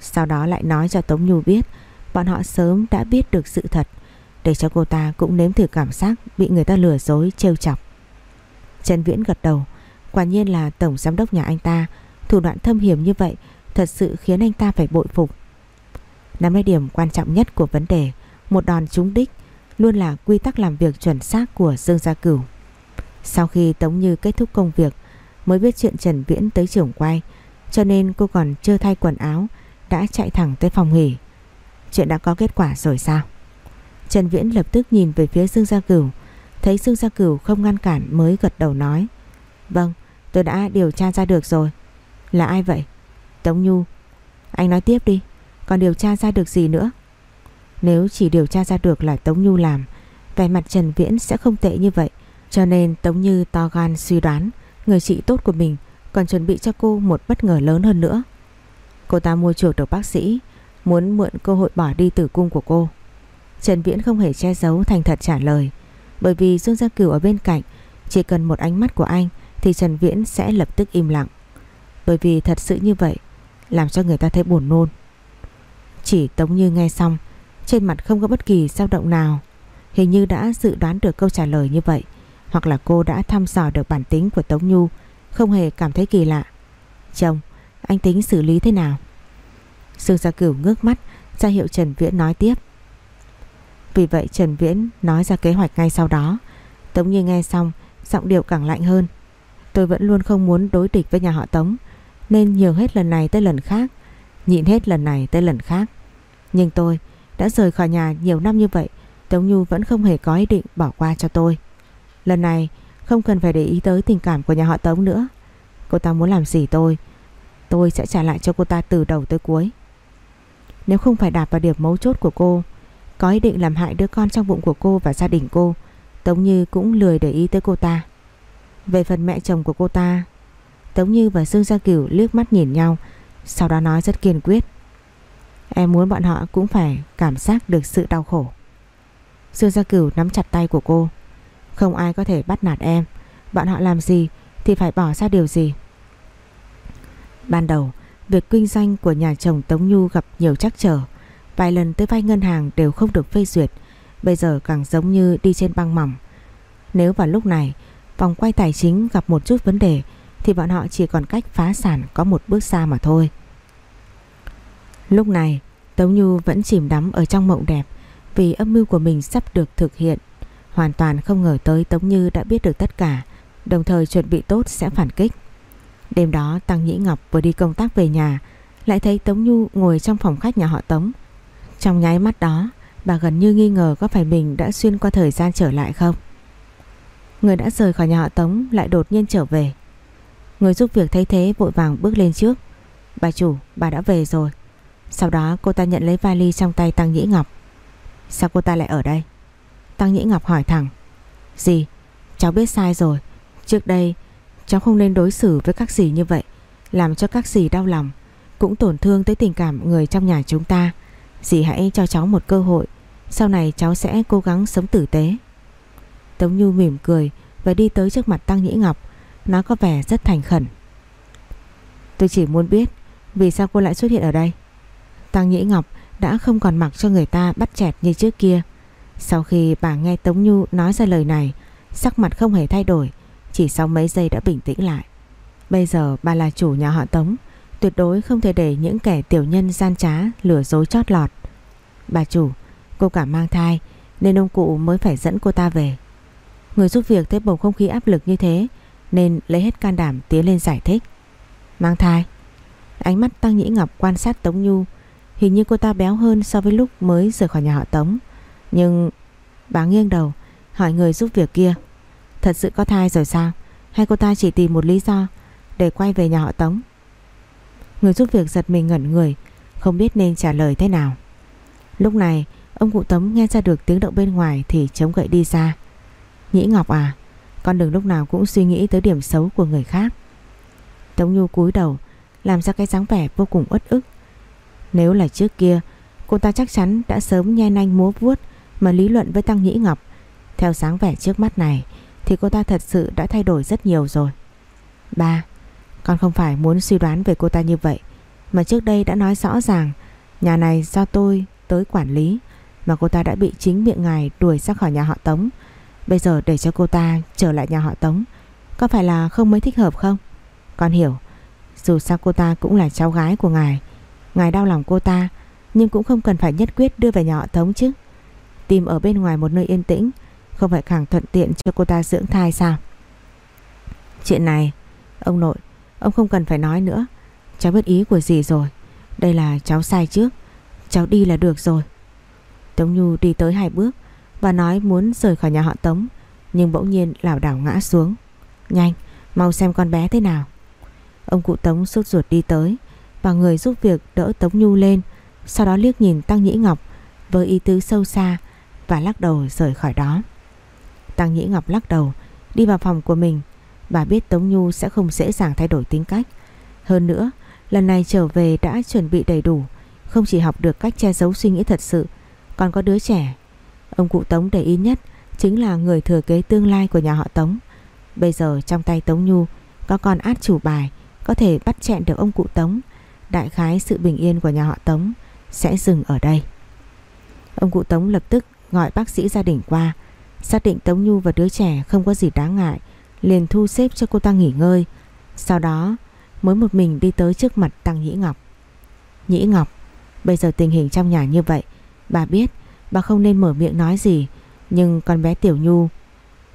A: Sau đó lại nói cho Tống Nhu biết bọn họ sớm đã biết được sự thật để cho cô ta cũng nếm thử cảm giác bị người ta lừa dối trêu chọc. Trần Viễn gật đầu, quả nhiên là tổng giám đốc nhà anh ta thủ đoạn thâm hiểm như vậy thật sự khiến anh ta phải bội phục. Nắm lấy điểm quan trọng nhất của vấn đề, một đòn trúng đích luôn là quy tắc làm việc chuẩn xác của Dương Gia Cửu. Sau khi Tống Như kết thúc công việc, mới biết chuyện Trần Viễn tới trưởng quay cho nên cô còn chưa thay quần áo đã chạy thẳng tới phòng nghỉ. Chuyện đã có kết quả rồi sao? Trần Viễn lập tức nhìn về phía Dương Gia Cửu thấy Dương Gia Cửu không ngăn cản mới gật đầu nói Vâng, tôi đã điều tra ra được rồi. Là ai vậy? Tống Nhu. Anh nói tiếp đi, còn điều tra ra được gì nữa? Nếu chỉ điều tra ra được là Tống Nhu làm, về mặt Trần Viễn sẽ không tệ như vậy. Cho nên Tống Như to gan suy đoán Người chị tốt của mình còn chuẩn bị cho cô một bất ngờ lớn hơn nữa. Cô ta mua chuộc được bác sĩ, muốn mượn cơ hội bỏ đi tử cung của cô. Trần Viễn không hề che giấu thành thật trả lời, bởi vì Dương Gia Cửu ở bên cạnh, chỉ cần một ánh mắt của anh thì Trần Viễn sẽ lập tức im lặng. Bởi vì thật sự như vậy, làm cho người ta thấy buồn nôn. Chỉ Tống Như nghe xong, trên mặt không có bất kỳ dao động nào, hình như đã dự đoán được câu trả lời như vậy. Hoặc là cô đã thăm dò được bản tính của Tống Nhu Không hề cảm thấy kỳ lạ Chồng, anh tính xử lý thế nào? Dương Gia Cửu ngước mắt ra hiệu Trần Viễn nói tiếp vì vậy Trần Viễn nói ra kế hoạch ngay sau đó. Tống Như nghe xong, Giọng điệu càng lạnh hơn. Tôi vẫn luôn không muốn đối địch với nhà họ Tống, Nên nhiều hết lần này tới lần khác, Nhịn hết lần này tới lần khác. Nhưng tôi đã rời khỏi nhà nhiều năm như vậy, Tống Nhu vẫn không hề có ý định bỏ qua cho tôi. Lần này không cần phải để ý tới tình cảm của nhà họ Tống nữa. Cô ta muốn làm gì tôi? Tôi sẽ trả lại cho cô ta từ đầu tới cuối. Nếu không phải đạp vào điểm mấu chốt của cô có ý định làm hại đứa con trong bụng của cô và gia đình cô. Tống Như cũng lười để ý tới cô ta. Về phần mẹ chồng của cô ta, Tống Như và Dương Gia Cửu liếc mắt nhìn nhau, Sau đó nói rất kiên quyết. Em muốn bọn họ cũng phải cảm giác được sự đau khổ. Dương Gia Cửu nắm chặt tay của cô. Không ai có thể bắt nạt em. Bọn họ làm gì thì phải bỏ ra điều gì. Ban đầu, Việc kinh doanh của nhà chồng Tống Nhu gặp nhiều trắc trở. Vài lần tới vay ngân hàng đều không được phê duyệt, Bây giờ càng giống như đi trên băng mỏng. Nếu vào lúc này, Vòng quay tài chính gặp một chút vấn đề, Thì bọn họ chỉ còn cách phá sản Có một bước xa mà thôi. Lúc này, Tống Nhu vẫn chìm đắm ở trong mộng đẹp Vì âm mưu của mình sắp được thực hiện. Hoàn toàn không ngờ tới Tống Như đã biết được tất cả, Đồng thời chuẩn bị tốt sẽ phản kích. Đêm đó, Tăng Nhĩ Ngọc vừa đi công tác về nhà, Lại thấy Tống Nhu ngồi trong phòng khách nhà họ Tống. Trong nháy mắt đó Bà gần như nghi ngờ có phải mình đã xuyên qua thời gian trở lại không. Người đã rời khỏi nhà họ Tống lại đột nhiên trở về. Người giúp việc thấy thế vội vàng bước lên trước. Bà chủ, bà đã về rồi. Sau đó cô ta nhận lấy vali trong tay Tăng Nhĩ Ngọc. Sao cô ta lại ở đây? Tăng Nhĩ Ngọc hỏi thẳng. Gì? Cháu biết sai rồi. Trước đây cháu không nên đối xử với các dì như vậy Làm cho các dì đau lòng Cũng tổn thương tới tình cảm người trong nhà chúng ta. Dì hãy cho cháu một cơ hội. Sau này cháu sẽ cố gắng sống tử tế. Tống Nhu mỉm cười Và đi tới trước mặt Tăng Nhĩ Ngọc. Nó có vẻ rất thành khẩn. Tôi chỉ muốn biết Vì sao cô lại xuất hiện ở đây. Tăng Nhĩ Ngọc đã không còn mặc cho người ta bắt chẹt như trước kia. Sau khi bà nghe Tống Nhu nói ra lời này, sắc mặt không hề thay đổi, chỉ sau mấy giây đã bình tĩnh lại. Bây giờ bà là chủ nhà họ Tống, tuyệt đối không thể để những kẻ tiểu nhân gian trá lừa dối chót lọt. Bà chủ, cô cả mang thai nên ông cụ mới phải dẫn cô ta về. Người giúp việc thấy bầu không khí áp lực như thế nên lấy hết can đảm tiến lên giải thích. Mang thai. Ánh mắt Tăng Nhĩ Ngọc quan sát Tống Nhu, hình như cô ta béo hơn so với lúc mới rời khỏi nhà họ Tống. Nhưng bà nghiêng đầu hỏi người giúp việc kia Thật sự có thai rồi sao Hay cô ta chỉ tìm một lý do Để quay về nhà họ Tống Người giúp việc giật mình ngẩn người, Không biết nên trả lời thế nào. Lúc này, ông cụ Tống nghe ra được tiếng động bên ngoài Thì chống gậy đi ra. Nhĩ Ngọc à Con đừng lúc nào cũng suy nghĩ tới điểm xấu của người khác. Tống Nhu cúi đầu, Làm ra cái dáng vẻ vô cùng uất ức. Nếu là trước kia, Cô ta chắc chắn đã sớm nhe nanh múa vuốt Mà lý luận với Tăng Nhĩ Ngọc. Theo dáng vẻ trước mắt này, Thì cô ta thật sự đã thay đổi rất nhiều rồi. Ba con không phải muốn suy đoán về cô ta như vậy. Mà trước đây đã nói rõ ràng, Nhà này do tôi tới quản lý, Mà cô ta đã bị chính miệng ngài đuổi ra khỏi nhà họ Tống. Bây giờ để cho cô ta trở lại nhà họ Tống, Có phải là không mấy thích hợp không? Con hiểu, Dù sao cô ta cũng là cháu gái của ngài Ngài đau lòng cô ta, Nhưng cũng không cần phải nhất quyết đưa về nhà họ Tống chứ. Tìm ở bên ngoài một nơi yên tĩnh, Không phải càng thuận tiện cho cô ta dưỡng thai sao? Chuyện này, Ông nội Ông không cần phải nói nữa. Cháu biết ý của dì rồi. Đây là cháu sai trước Cháu đi là được rồi. Tống Nhu đi tới hai bước Và nói muốn rời khỏi nhà họ Tống, Nhưng bỗng nhiên lảo đảo ngã xuống. Nhanh, mau xem con bé thế nào. Ông cụ Tống sốt ruột đi tới Và người giúp việc đỡ Tống Nhu lên, Sau đó liếc nhìn Tăng Nhĩ Ngọc Với ý tứ sâu xa Và lắc đầu rời khỏi đó. Tăng Nhĩ Ngọc lắc đầu, Đi vào phòng của mình. Bà biết Tống Nhu sẽ không dễ dàng thay đổi tính cách. Hơn nữa, Lần này trở về đã chuẩn bị đầy đủ, Không chỉ học được cách che giấu suy nghĩ thật sự, Còn có đứa trẻ. Ông cụ Tống để ý nhất Chính là người thừa kế tương lai của nhà họ Tống. Bây giờ trong tay Tống Nhu Có con át chủ bài, Có thể bắt chẹn được ông cụ Tống. Đại khái sự bình yên của nhà họ Tống Sẽ dừng ở đây. Ông cụ Tống lập tức gọi bác sĩ gia đình qua, Xác định Tống Nhu và đứa trẻ không có gì đáng ngại liền thu xếp cho cô ta nghỉ ngơi. Sau đó, mới một mình đi tới trước mặt Tăng Nhĩ Ngọc. Nhĩ Ngọc, Bây giờ tình hình trong nhà như vậy, Bà biết bà không nên mở miệng nói gì, Nhưng con bé Tiểu Nhu,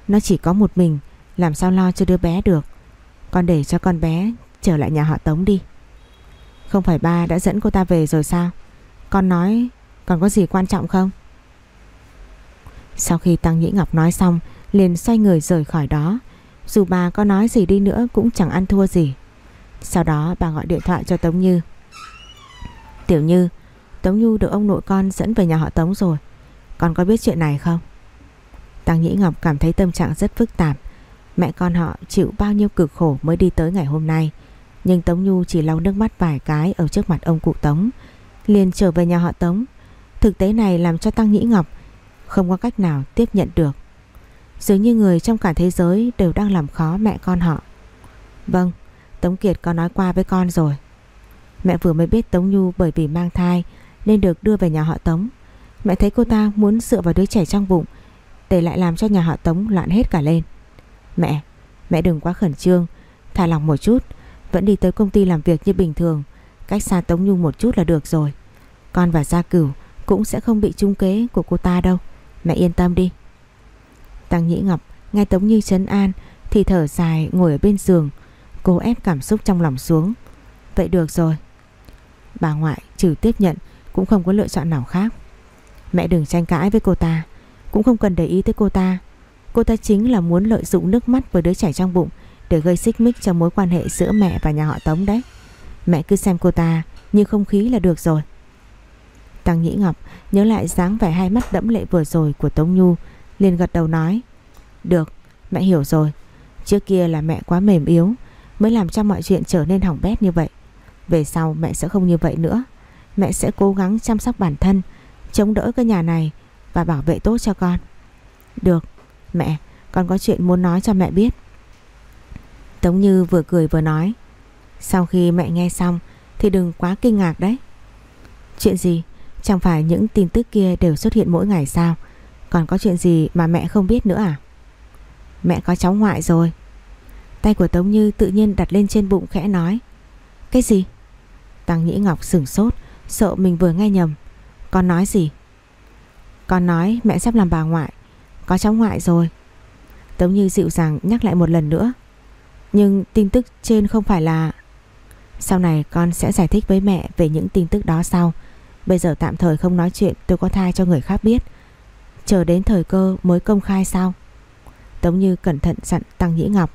A: Nó chỉ có một mình, Làm sao lo cho đứa bé được. Con để cho con bé trở lại nhà họ Tống đi. Không phải ba đã dẫn cô ta về rồi sao? Con nói, Còn có gì quan trọng không? Sau khi Tăng Nhĩ Ngọc nói xong, Liền xoay người rời khỏi đó dù bà có nói gì đi nữa cũng chẳng ăn thua gì. Sau đó bà gọi điện thoại cho Tống Như. Tiểu Như, Tống Như được ông nội con dẫn về nhà họ Tống rồi. Con có biết chuyện này không? Tăng Nhĩ Ngọc cảm thấy tâm trạng rất phức tạp. Mẹ con họ chịu bao nhiêu cực khổ mới đi tới ngày hôm nay. Nhưng Tống Nhu chỉ lau nước mắt vài cái ở trước mặt ông cụ Tống, liền trở về nhà họ Tống. Thực tế này làm cho Tăng Nhĩ Ngọc không có cách nào tiếp nhận được. Dường như người trong cả thế giới đều đang làm khó mẹ con họ. Vâng Tống Kiệt có nói qua với con rồi. Mẹ vừa mới biết Tống Nhu bởi vì mang thai Nên được đưa về nhà họ Tống. Mẹ thấy cô ta muốn dựa vào đứa trẻ trong bụng Để lại làm cho nhà họ Tống loạn hết cả lên. Mẹ Mẹ đừng quá khẩn trương, Thả lòng một chút, Vẫn đi tới công ty làm việc như bình thường, Cách xa Tống Nhu một chút là được rồi. Con và Gia Cửu cũng sẽ không bị trung kế của cô ta đâu. Mẹ yên tâm đi. Tăng Nhĩ Ngọc, nghe Tống Như chấn an, thì thở dài, ngồi ở bên giường. Cố ép cảm xúc trong lòng xuống. Vậy được rồi. Bà ngoại trừ tiếp nhận, Cũng không có lựa chọn nào khác. Mẹ đừng tranh cãi với cô ta, Cũng không cần để ý tới cô ta. Cô ta chính là muốn lợi dụng nước mắt với đứa trẻ trong bụng Để gây xích mích cho mối quan hệ giữa mẹ và nhà họ Tống đấy. Mẹ cứ xem cô ta như không khí là được rồi. Tăng Nhĩ Ngọc nhớ lại dáng vẻ hai mắt đẫm lệ vừa rồi của Tống Nhu liền gật đầu nói, Được, mẹ hiểu rồi. Trước kia là mẹ quá mềm yếu, Mới làm cho mọi chuyện trở nên hỏng bét như vậy. Về sau mẹ sẽ không như vậy nữa. Mẹ sẽ cố gắng chăm sóc bản thân, Chống đỡ cái nhà này Và bảo vệ tốt cho con. Được, mẹ, con có chuyện muốn nói cho mẹ biết. Tống Như vừa cười vừa nói, Sau khi mẹ nghe xong Thì đừng quá kinh ngạc đấy. Chuyện gì? Chẳng phải những tin tức kia đều xuất hiện mỗi ngày sao? Còn có chuyện gì mà mẹ không biết nữa à? Mẹ có cháu ngoại rồi. Tay của Tống Như tự nhiên đặt lên trên bụng khẽ nói. Cái gì? Tăng Nhĩ Ngọc sửng sốt, Sợ mình vừa nghe nhầm. Con nói gì? Con nói mẹ sắp làm bà ngoại, Có cháu ngoại rồi. Tống Như dịu dàng nhắc lại một lần nữa. Nhưng tin tức trên không phải là Sau này con sẽ giải thích với mẹ Về những tin tức đó sau. Bây giờ tạm thời không nói chuyện, tôi có thai cho người khác biết. Chờ đến thời cơ mới công khai sao? Tống Như cẩn thận dặn Tăng Nhĩ Ngọc,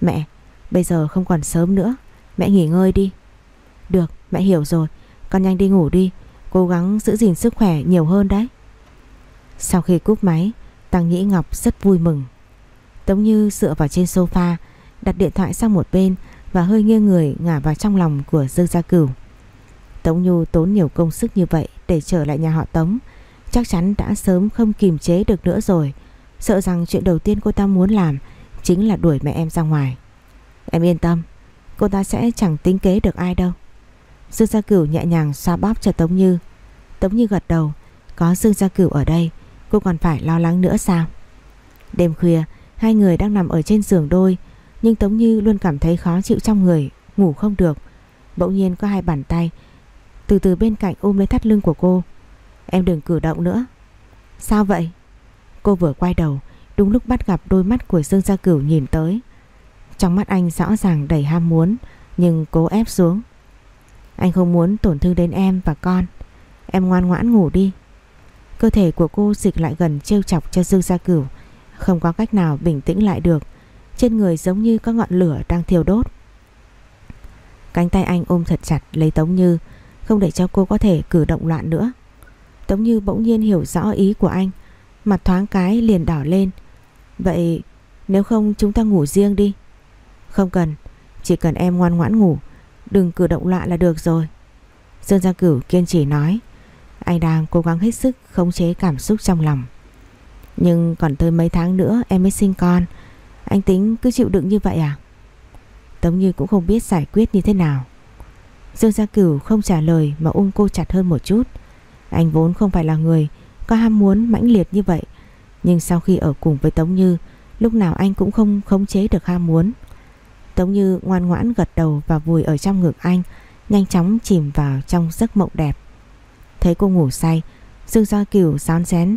A: Mẹ, bây giờ không còn sớm nữa, Mẹ nghỉ ngơi đi. Được, mẹ hiểu rồi, Con nhanh đi ngủ đi, Cố gắng giữ gìn sức khỏe nhiều hơn đấy. Sau khi cúp máy, Tăng Nhĩ Ngọc rất vui mừng. Tống Như dựa vào trên sofa, Đặt điện thoại sang một bên Và hơi nghiêng người ngả vào trong lòng của Dương Gia Cửu. Tống Như tốn nhiều công sức như vậy Để trở lại nhà họ Tống Chắc chắn đã sớm không kìm chế được nữa rồi. Sợ rằng chuyện đầu tiên cô ta muốn làm Chính là đuổi mẹ em ra ngoài. Em yên tâm, Cô ta sẽ chẳng tính kế được ai đâu. Dương Gia Cửu nhẹ nhàng xoa bóp cho Tống Như. Tống Như gật đầu, Có Dương Gia Cửu ở đây, Cô còn phải lo lắng nữa sao? Đêm khuya, Hai người đang nằm ở trên giường đôi, Nhưng Tống Như luôn cảm thấy khó chịu trong người, Ngủ không được. Bỗng nhiên có hai bàn tay Từ từ bên cạnh ôm lấy thắt lưng của cô. Em đừng cử động nữa. Sao vậy? Cô vừa quay đầu, Đúng lúc bắt gặp đôi mắt của Dương Gia Cửu nhìn tới. Trong mắt anh rõ ràng đầy ham muốn, Nhưng cố ép xuống. Anh không muốn tổn thương đến em và con. Em ngoan ngoãn ngủ đi. Cơ thể của cô dịch lại gần trêu chọc cho Dương Gia Cửu. Không có cách nào bình tĩnh lại được. Trên người giống như có ngọn lửa đang thiêu đốt. Cánh tay anh ôm thật chặt lấy Tống Như, Không để cho cô có thể cử động loạn nữa. Tống Như bỗng nhiên hiểu rõ ý của anh. Mặt thoáng cái liền đỏ lên. Vậy nếu không chúng ta ngủ riêng đi. Không cần, Chỉ cần em ngoan ngoãn ngủ. Đừng cử động loạn là được rồi. Dương Gia Cửu kiên trì nói. Anh đang cố gắng hết sức khống chế cảm xúc trong lòng. Nhưng còn tới mấy tháng nữa em mới sinh con. Anh tính cứ chịu đựng như vậy à? Tống Như cũng không biết giải quyết như thế nào. Dương Gia Cửu không trả lời mà ung cô chặt hơn một chút. Anh vốn không phải là người có ham muốn mãnh liệt như vậy. Nhưng sau khi ở cùng với Tống Như, Lúc nào anh cũng không khống chế được ham muốn. Tống Như ngoan ngoãn gật đầu và vùi ở trong ngực anh, Nhanh chóng chìm vào trong giấc mộng đẹp. Thấy cô ngủ say, Dương Gia Kiều rón rén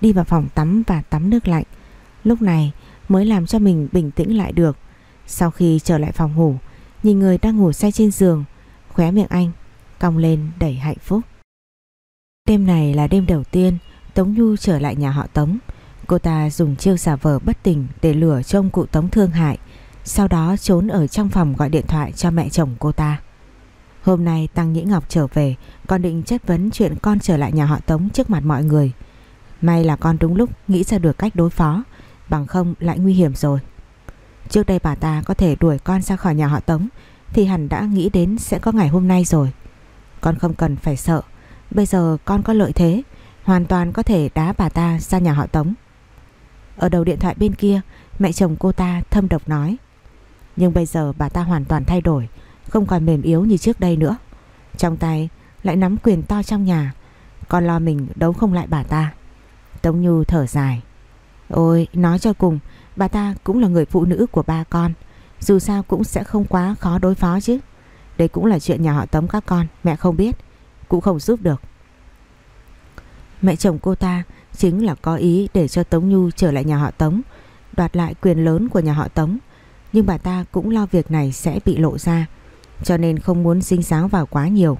A: Đi vào phòng tắm và tắm nước lạnh. Lúc này mới làm cho mình bình tĩnh lại được. Sau khi trở lại phòng ngủ, Nhìn người đang ngủ say trên giường, Khóe miệng anh Cong lên đầy hạnh phúc. Đêm này là đêm đầu tiên, Tống Nhu trở lại nhà họ Tống. Cô ta dùng chiêu giả vờ bất tỉnh Để lừa trông cụ Tống thương hại, Sau đó trốn ở trong phòng gọi điện thoại cho mẹ chồng cô ta. Hôm nay Tăng Nhĩ Ngọc trở về Con định chất vấn chuyện con trở lại nhà họ Tống trước mặt mọi người. May là con đúng lúc nghĩ ra được cách đối phó, Bằng không lại nguy hiểm rồi. Trước đây bà ta có thể đuổi con ra khỏi nhà họ Tống, Thì hẳn đã nghĩ đến sẽ có ngày hôm nay rồi. Con không cần phải sợ Bây giờ con có lợi thế, Hoàn toàn có thể đá bà ta ra nhà họ Tống. Ở đầu điện thoại bên kia, Mẹ chồng cô ta thâm độc nói, Nhưng bây giờ bà ta hoàn toàn thay đổi, Không còn mềm yếu như trước đây nữa. Trong tay lại nắm quyền to trong nhà, Con lo mình đấu không lại bà ta. Tống Như thở dài, Ôi, nói cho cùng, Bà ta cũng là người phụ nữ của ba con, Dù sao cũng sẽ không quá khó đối phó chứ. Đây cũng là chuyện nhà họ Tống các con, Mẹ không biết cũng không giúp được. Mẹ chồng cô ta chính là có ý để cho Tống Nhu trở lại nhà họ Tống, đoạt lại quyền lớn của nhà họ Tống. Nhưng bà ta cũng lo việc này sẽ bị lộ ra, cho nên không muốn dính dáng vào quá nhiều.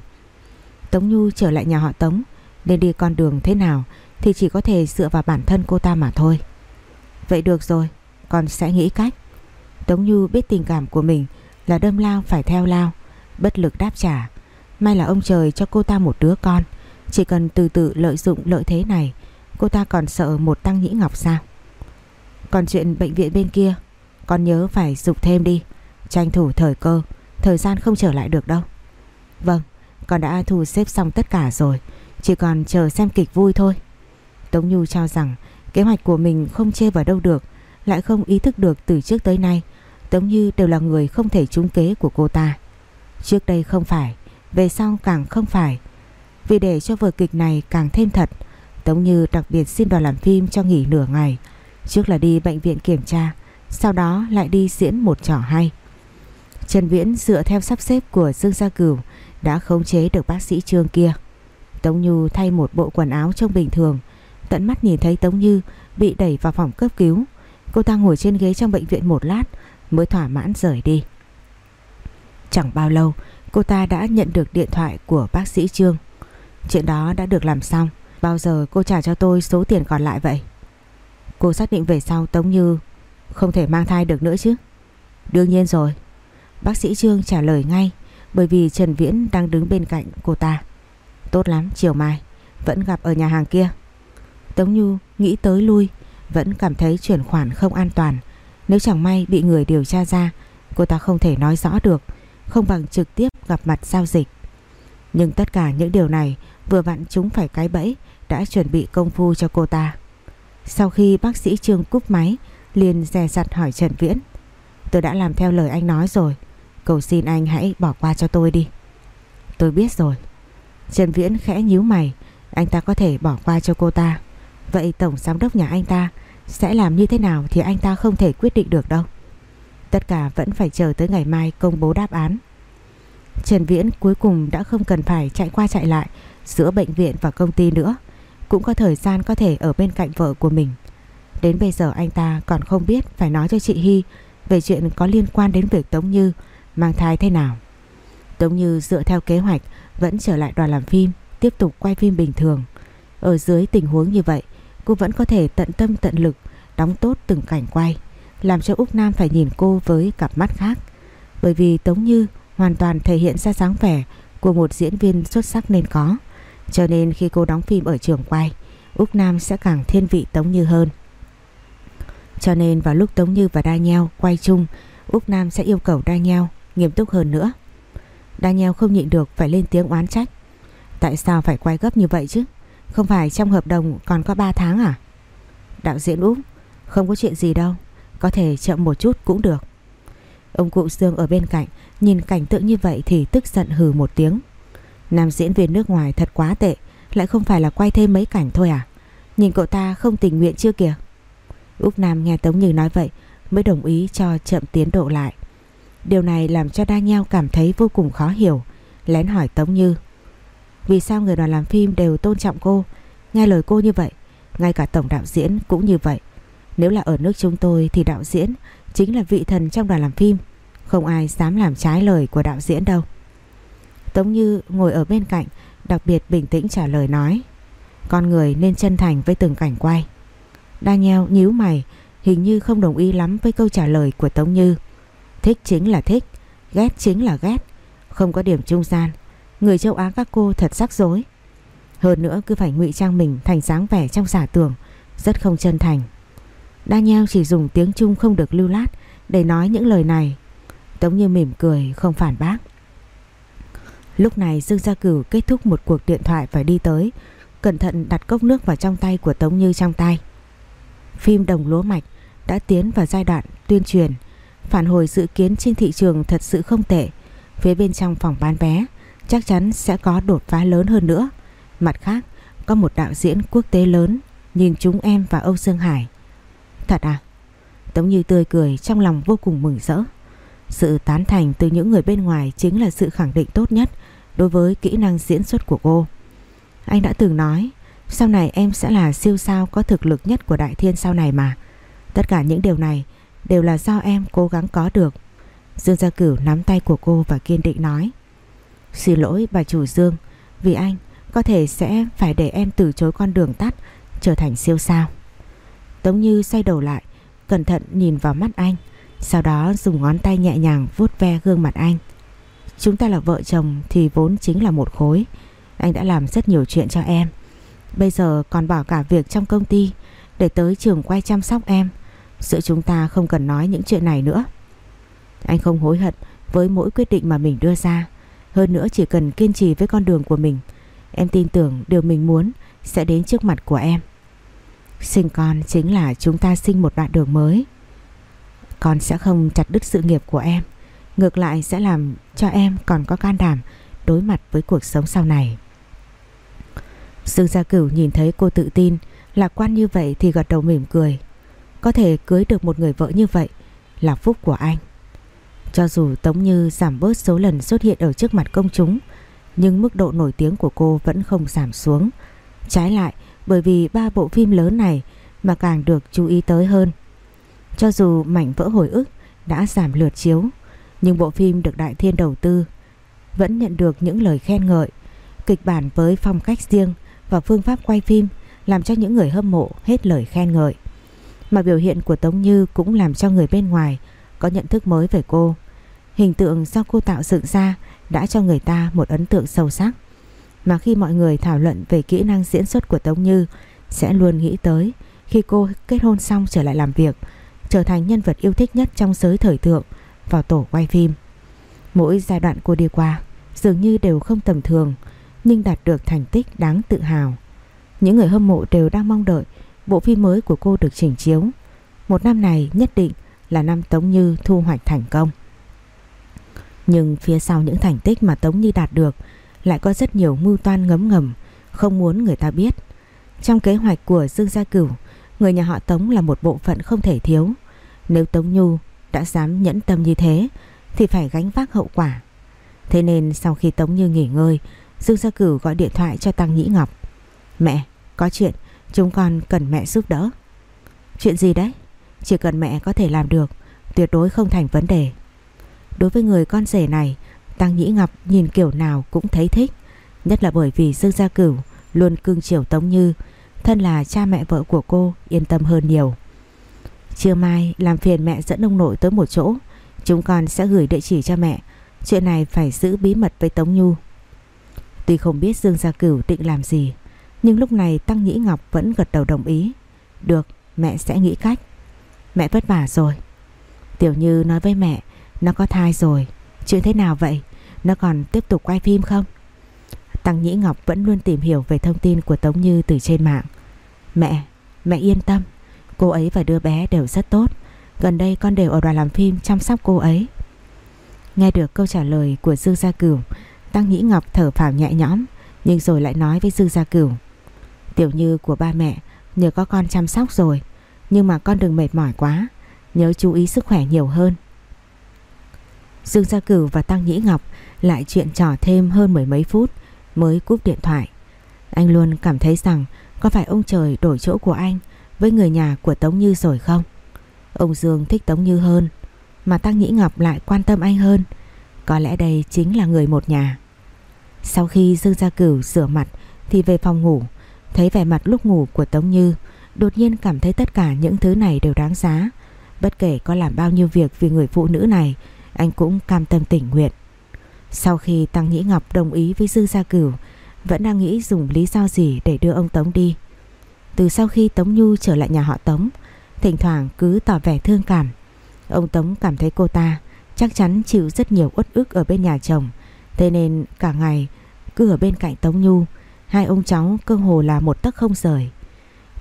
A: Tống Nhu trở lại nhà họ Tống, nên đi con đường thế nào thì chỉ có thể dựa vào bản thân cô ta mà thôi. Vậy được rồi, con sẽ nghĩ cách. Tống Nhu biết tình cảm của mình là đâm lao phải theo lao, bất lực đáp trả. May là ông trời cho cô ta một đứa con. Chỉ cần từ từ lợi dụng lợi thế này, Cô ta còn sợ một tăng nhĩ ngọc sao? Còn chuyện bệnh viện bên kia, Con nhớ phải dục thêm đi. Tranh thủ thời cơ, Thời gian không trở lại được đâu. Vâng Con đã thu xếp xong tất cả rồi, Chỉ còn chờ xem kịch vui thôi. Tống Nhu cho rằng Kế hoạch của mình không chê vào đâu được, Lại không ý thức được từ trước tới nay, Tống Như đều là người không thể trúng kế của cô ta. Trước đây không phải về sau càng không phải. Vì để cho vở kịch này càng thêm thật, Tống Như đặc biệt xin đoàn làm phim cho nghỉ nửa ngày. Trước là đi bệnh viện kiểm tra, sau đó lại đi diễn một trò hay. Trần Viễn dựa theo sắp xếp của Dương Gia Cửu đã khống chế được bác sĩ Trương kia. Tống Như thay một bộ quần áo trông bình thường, tận mắt nhìn thấy Tống Như bị đẩy vào phòng cấp cứu. Cô ta ngồi trên ghế trong bệnh viện một lát mới thỏa mãn rời đi. Chẳng bao lâu, cô ta đã nhận được điện thoại của bác sĩ Trương. Chuyện đó đã được làm xong, Bao giờ cô trả cho tôi số tiền còn lại vậy? Cô xác định về sau Tống Như Không thể mang thai được nữa chứ? Đương nhiên rồi. Bác sĩ Trương trả lời ngay Bởi vì Trần Viễn đang đứng bên cạnh cô ta. Tốt lắm chiều mai. Vẫn gặp ở nhà hàng kia. Tống Như nghĩ tới lui Vẫn cảm thấy chuyển khoản không an toàn. Nếu chẳng may bị người điều tra ra Cô ta không thể nói rõ được. Không bằng trực tiếp gặp mặt giao dịch. Nhưng tất cả những điều này Vừa vặn chúng phải cái bẫy Đã chuẩn bị công phu cho cô ta. Sau khi bác sĩ Trương cúp máy, liền dè dặt hỏi Trần Viễn, Tôi đã làm theo lời anh nói rồi, Cầu xin anh hãy bỏ qua cho tôi đi. Tôi biết rồi. Trần Viễn khẽ nhíu mày, Anh ta có thể bỏ qua cho cô ta. Vậy tổng giám đốc nhà anh ta Sẽ làm như thế nào thì anh ta không thể quyết định được đâu. Tất cả vẫn phải chờ tới ngày mai công bố đáp án. Trần Viễn cuối cùng đã không cần phải chạy qua chạy lại Giữa bệnh viện và công ty nữa, Cũng có thời gian có thể ở bên cạnh vợ của mình. Đến bây giờ anh ta còn không biết phải nói cho chị Hy Về chuyện có liên quan đến việc Tống Như mang thai thế nào. Tống Như dựa theo kế hoạch Vẫn trở lại đoàn làm phim, Tiếp tục quay phim bình thường. Ở dưới tình huống như vậy, Cô vẫn có thể tận tâm tận lực, Đóng tốt từng cảnh quay. Làm cho Úc Nam phải nhìn cô với cặp mắt khác. Bởi vì Tống Như hoàn toàn thể hiện ra dáng vẻ Của một diễn viên xuất sắc nên có. Cho nên khi cô đóng phim ở trường quay, Úc Nam sẽ càng thiên vị Tống Như hơn. Cho nên vào lúc Tống Như và Daniel quay chung, Úc Nam sẽ yêu cầu Daniel nghiêm túc hơn nữa. Daniel không nhịn được phải lên tiếng oán trách. Tại sao phải quay gấp như vậy chứ? Không phải trong hợp đồng còn có 3 tháng à? Đạo diễn Úc, Không có chuyện gì đâu. Có thể chậm một chút cũng được. Ông cụ Dương ở bên cạnh, Nhìn cảnh tượng như vậy thì tức giận hừ một tiếng. Nam diễn viên nước ngoài thật quá tệ, Lại không phải là quay thêm mấy cảnh thôi à? Nhìn cậu ta không tình nguyện chưa kìa? Úc Nam nghe Tống Như nói vậy, Mới đồng ý cho chậm tiến độ lại. Điều này làm cho đa nhau cảm thấy vô cùng khó hiểu, Lén hỏi Tống Như. Vì sao người đoàn làm phim đều tôn trọng cô? Nghe lời cô như vậy, Ngay cả tổng đạo diễn cũng như vậy. Nếu là ở nước chúng tôi thì đạo diễn Chính là vị thần trong đoàn làm phim. Không ai dám làm trái lời của đạo diễn đâu. Tống Như ngồi ở bên cạnh, Đặc biệt bình tĩnh trả lời nói, Con người nên chân thành với từng cảnh quay. Daniel nhíu mày, Hình như không đồng ý lắm với câu trả lời của Tống Như. Thích chính là thích, Ghét chính là ghét, Không có điểm trung gian. Người châu Á các cô thật rắc rối. Hơn nữa cứ phải ngụy trang mình thành dáng vẻ trong giả tưởng, Rất không chân thành. Daniel chỉ dùng tiếng Trung không được lưu lát Để nói những lời này. Tống như mỉm cười, không phản bác. Lúc này Dương Gia Cửu kết thúc một cuộc điện thoại phải đi tới, Cẩn thận đặt cốc nước vào trong tay của Tống Như trong tay. Phim Đồng Lúa Mạch đã tiến vào giai đoạn tuyên truyền, Phản hồi dự kiến trên thị trường thật sự không tệ. Phía bên trong phòng bán vé, Chắc chắn sẽ có đột phá lớn hơn nữa. Mặt khác, Có một đạo diễn quốc tế lớn, Nhìn chúng em và Âu Dương Hải. Thật à? Tống Như tươi cười, trong lòng vô cùng mừng rỡ. Sự tán thành từ những người bên ngoài Chính là sự khẳng định tốt nhất Đối với kỹ năng diễn xuất của cô. Anh đã từng nói, Sau này em sẽ là siêu sao có thực lực nhất của Đại Thiên sau này mà. Tất cả những điều này Đều là do em cố gắng có được. Dương Gia Cửu nắm tay của cô và kiên định nói, Xin lỗi, bà chủ Dương, Vì anh có thể sẽ phải để em từ chối con đường tắt Trở thành siêu sao. Tống Như xoay đầu lại, Cẩn thận nhìn vào mắt anh, Sau đó dùng ngón tay nhẹ nhàng vuốt ve gương mặt anh. Chúng ta là vợ chồng Thì vốn chính là một khối. Anh đã làm rất nhiều chuyện cho em. Bây giờ còn bỏ cả việc trong công ty Để tới trường quay chăm sóc em. Giữa chúng ta không cần nói những chuyện này nữa. Anh không hối hận Với mỗi quyết định mà mình đưa ra. Hơn nữa chỉ cần kiên trì với con đường của mình, Em tin tưởng điều mình muốn Sẽ đến trước mặt của em. Sinh con chính là chúng ta sinh một đoạn đường mới Con sẽ không chặt đứt sự nghiệp của em Ngược lại sẽ làm cho em còn có can đảm Đối mặt với cuộc sống sau này Dương Gia Cửu nhìn thấy cô tự tin Lạc quan như vậy thì gật đầu mỉm cười có thể cưới được một người vợ như vậy là phúc của anh. Cho dù Tống Như giảm bớt số lần xuất hiện ở trước mặt công chúng, nhưng mức độ nổi tiếng của cô vẫn không giảm xuống. Trái lại, bởi vì ba bộ phim lớn này mà càng được chú ý tới hơn. Cho dù mảnh vỡ hồi ức đã giảm lượt chiếu, nhưng bộ phim được Đại Thiên đầu tư vẫn nhận được những lời khen ngợi. Kịch bản với phong cách riêng và phương pháp quay phim làm cho những người hâm mộ hết lời khen ngợi. Mà biểu hiện của Tống Như cũng làm cho người bên ngoài có nhận thức mới về cô. Hình tượng do cô tạo dựng ra đã cho người ta một ấn tượng sâu sắc. Mà khi mọi người thảo luận về kỹ năng diễn xuất của Tống Như sẽ luôn nghĩ tới khi cô kết hôn xong trở lại làm việc, trở thành nhân vật yêu thích nhất trong giới thời thượng vào tổ quay phim. Mỗi giai đoạn cô đi qua dường như đều không tầm thường nhưng đạt được thành tích đáng tự hào. Những người hâm mộ đều đang mong đợi bộ phim mới của cô được trình chiếu. Một năm này nhất định là năm Tống Như thu hoạch thành công. Nhưng phía sau những thành tích mà Tống Như đạt được lại có rất nhiều mưu toan ngấm ngầm, không muốn người ta biết. Trong kế hoạch của Dương Gia Cửu, người nhà họ Tống là một bộ phận không thể thiếu. Nếu Tống Nhu đã dám nhẫn tâm như thế thì phải gánh vác hậu quả. Thế nên sau khi Tống Như nghỉ ngơi, Dương Gia Cửu gọi điện thoại cho Tăng Nhĩ Ngọc. Mẹ, có chuyện, chúng con cần mẹ giúp đỡ. Chuyện gì đấy? Chỉ cần mẹ có thể làm được, tuyệt đối không thành vấn đề. Đối với người con rể này, Tăng Nhĩ Ngọc nhìn kiểu nào cũng thấy thích. Nhất là bởi vì Dương Gia Cửu luôn cưng chiều Tống Như, thân là cha mẹ vợ của cô yên tâm hơn nhiều. Trưa mai làm phiền mẹ dẫn ông nội tới một chỗ, chúng con sẽ gửi địa chỉ cho mẹ. Chuyện này phải giữ bí mật với Tống Nhu. Tuy không biết Dương Gia Cửu định làm gì, nhưng lúc này Tăng Nhĩ Ngọc vẫn gật đầu đồng ý. Được, mẹ sẽ nghĩ cách. Mẹ vất vả rồi. Tiểu Như nói với mẹ, nó có thai rồi. Chuyện thế nào vậy? Nó còn tiếp tục quay phim không? Tăng Nhĩ Ngọc vẫn luôn tìm hiểu về thông tin của Tống Như từ trên mạng. Mẹ, mẹ yên tâm. Cô ấy và đứa bé đều rất tốt. Gần đây con đều ở đoàn làm phim chăm sóc cô ấy. Nghe được câu trả lời của Dương Gia Cửu, Tăng Nhĩ Ngọc thở phào nhẹ nhõm, nhưng rồi lại nói với Dương Gia Cửu. Tiểu Như của ba mẹ nhờ có con chăm sóc rồi, nhưng mà con đừng mệt mỏi quá, nhớ chú ý sức khỏe nhiều hơn. Dương Gia Cửu và Tăng Nhĩ Ngọc lại chuyện trò thêm hơn mười mấy phút mới cúp điện thoại. Anh luôn cảm thấy rằng có phải ông trời đổi chỗ của anh với người nhà của Tống Như rồi không? Ông Dương thích Tống Như hơn, mà Tăng Nhĩ Ngọc lại quan tâm anh hơn. Có lẽ đây chính là người một nhà. Sau khi Dương Gia Cửu rửa mặt thì về phòng ngủ, thấy vẻ mặt lúc ngủ của Tống Như, đột nhiên cảm thấy tất cả những thứ này đều đáng giá. Bất kể có làm bao nhiêu việc vì người phụ nữ này, anh cũng cam tâm tình nguyện. Sau khi Tăng Nhĩ Ngọc đồng ý với Dư Gia Cửu, vẫn đang nghĩ dùng lý do gì để đưa ông Tống đi. Từ sau khi Tống Nhu trở lại nhà họ Tống, thỉnh thoảng cứ tỏ vẻ thương cảm. Ông Tống cảm thấy cô ta chắc chắn chịu rất nhiều uất ức ở bên nhà chồng, thế nên cả ngày cứ ở bên cạnh Tống Nhu, hai ông cháu cơ hồ là một tấc không rời.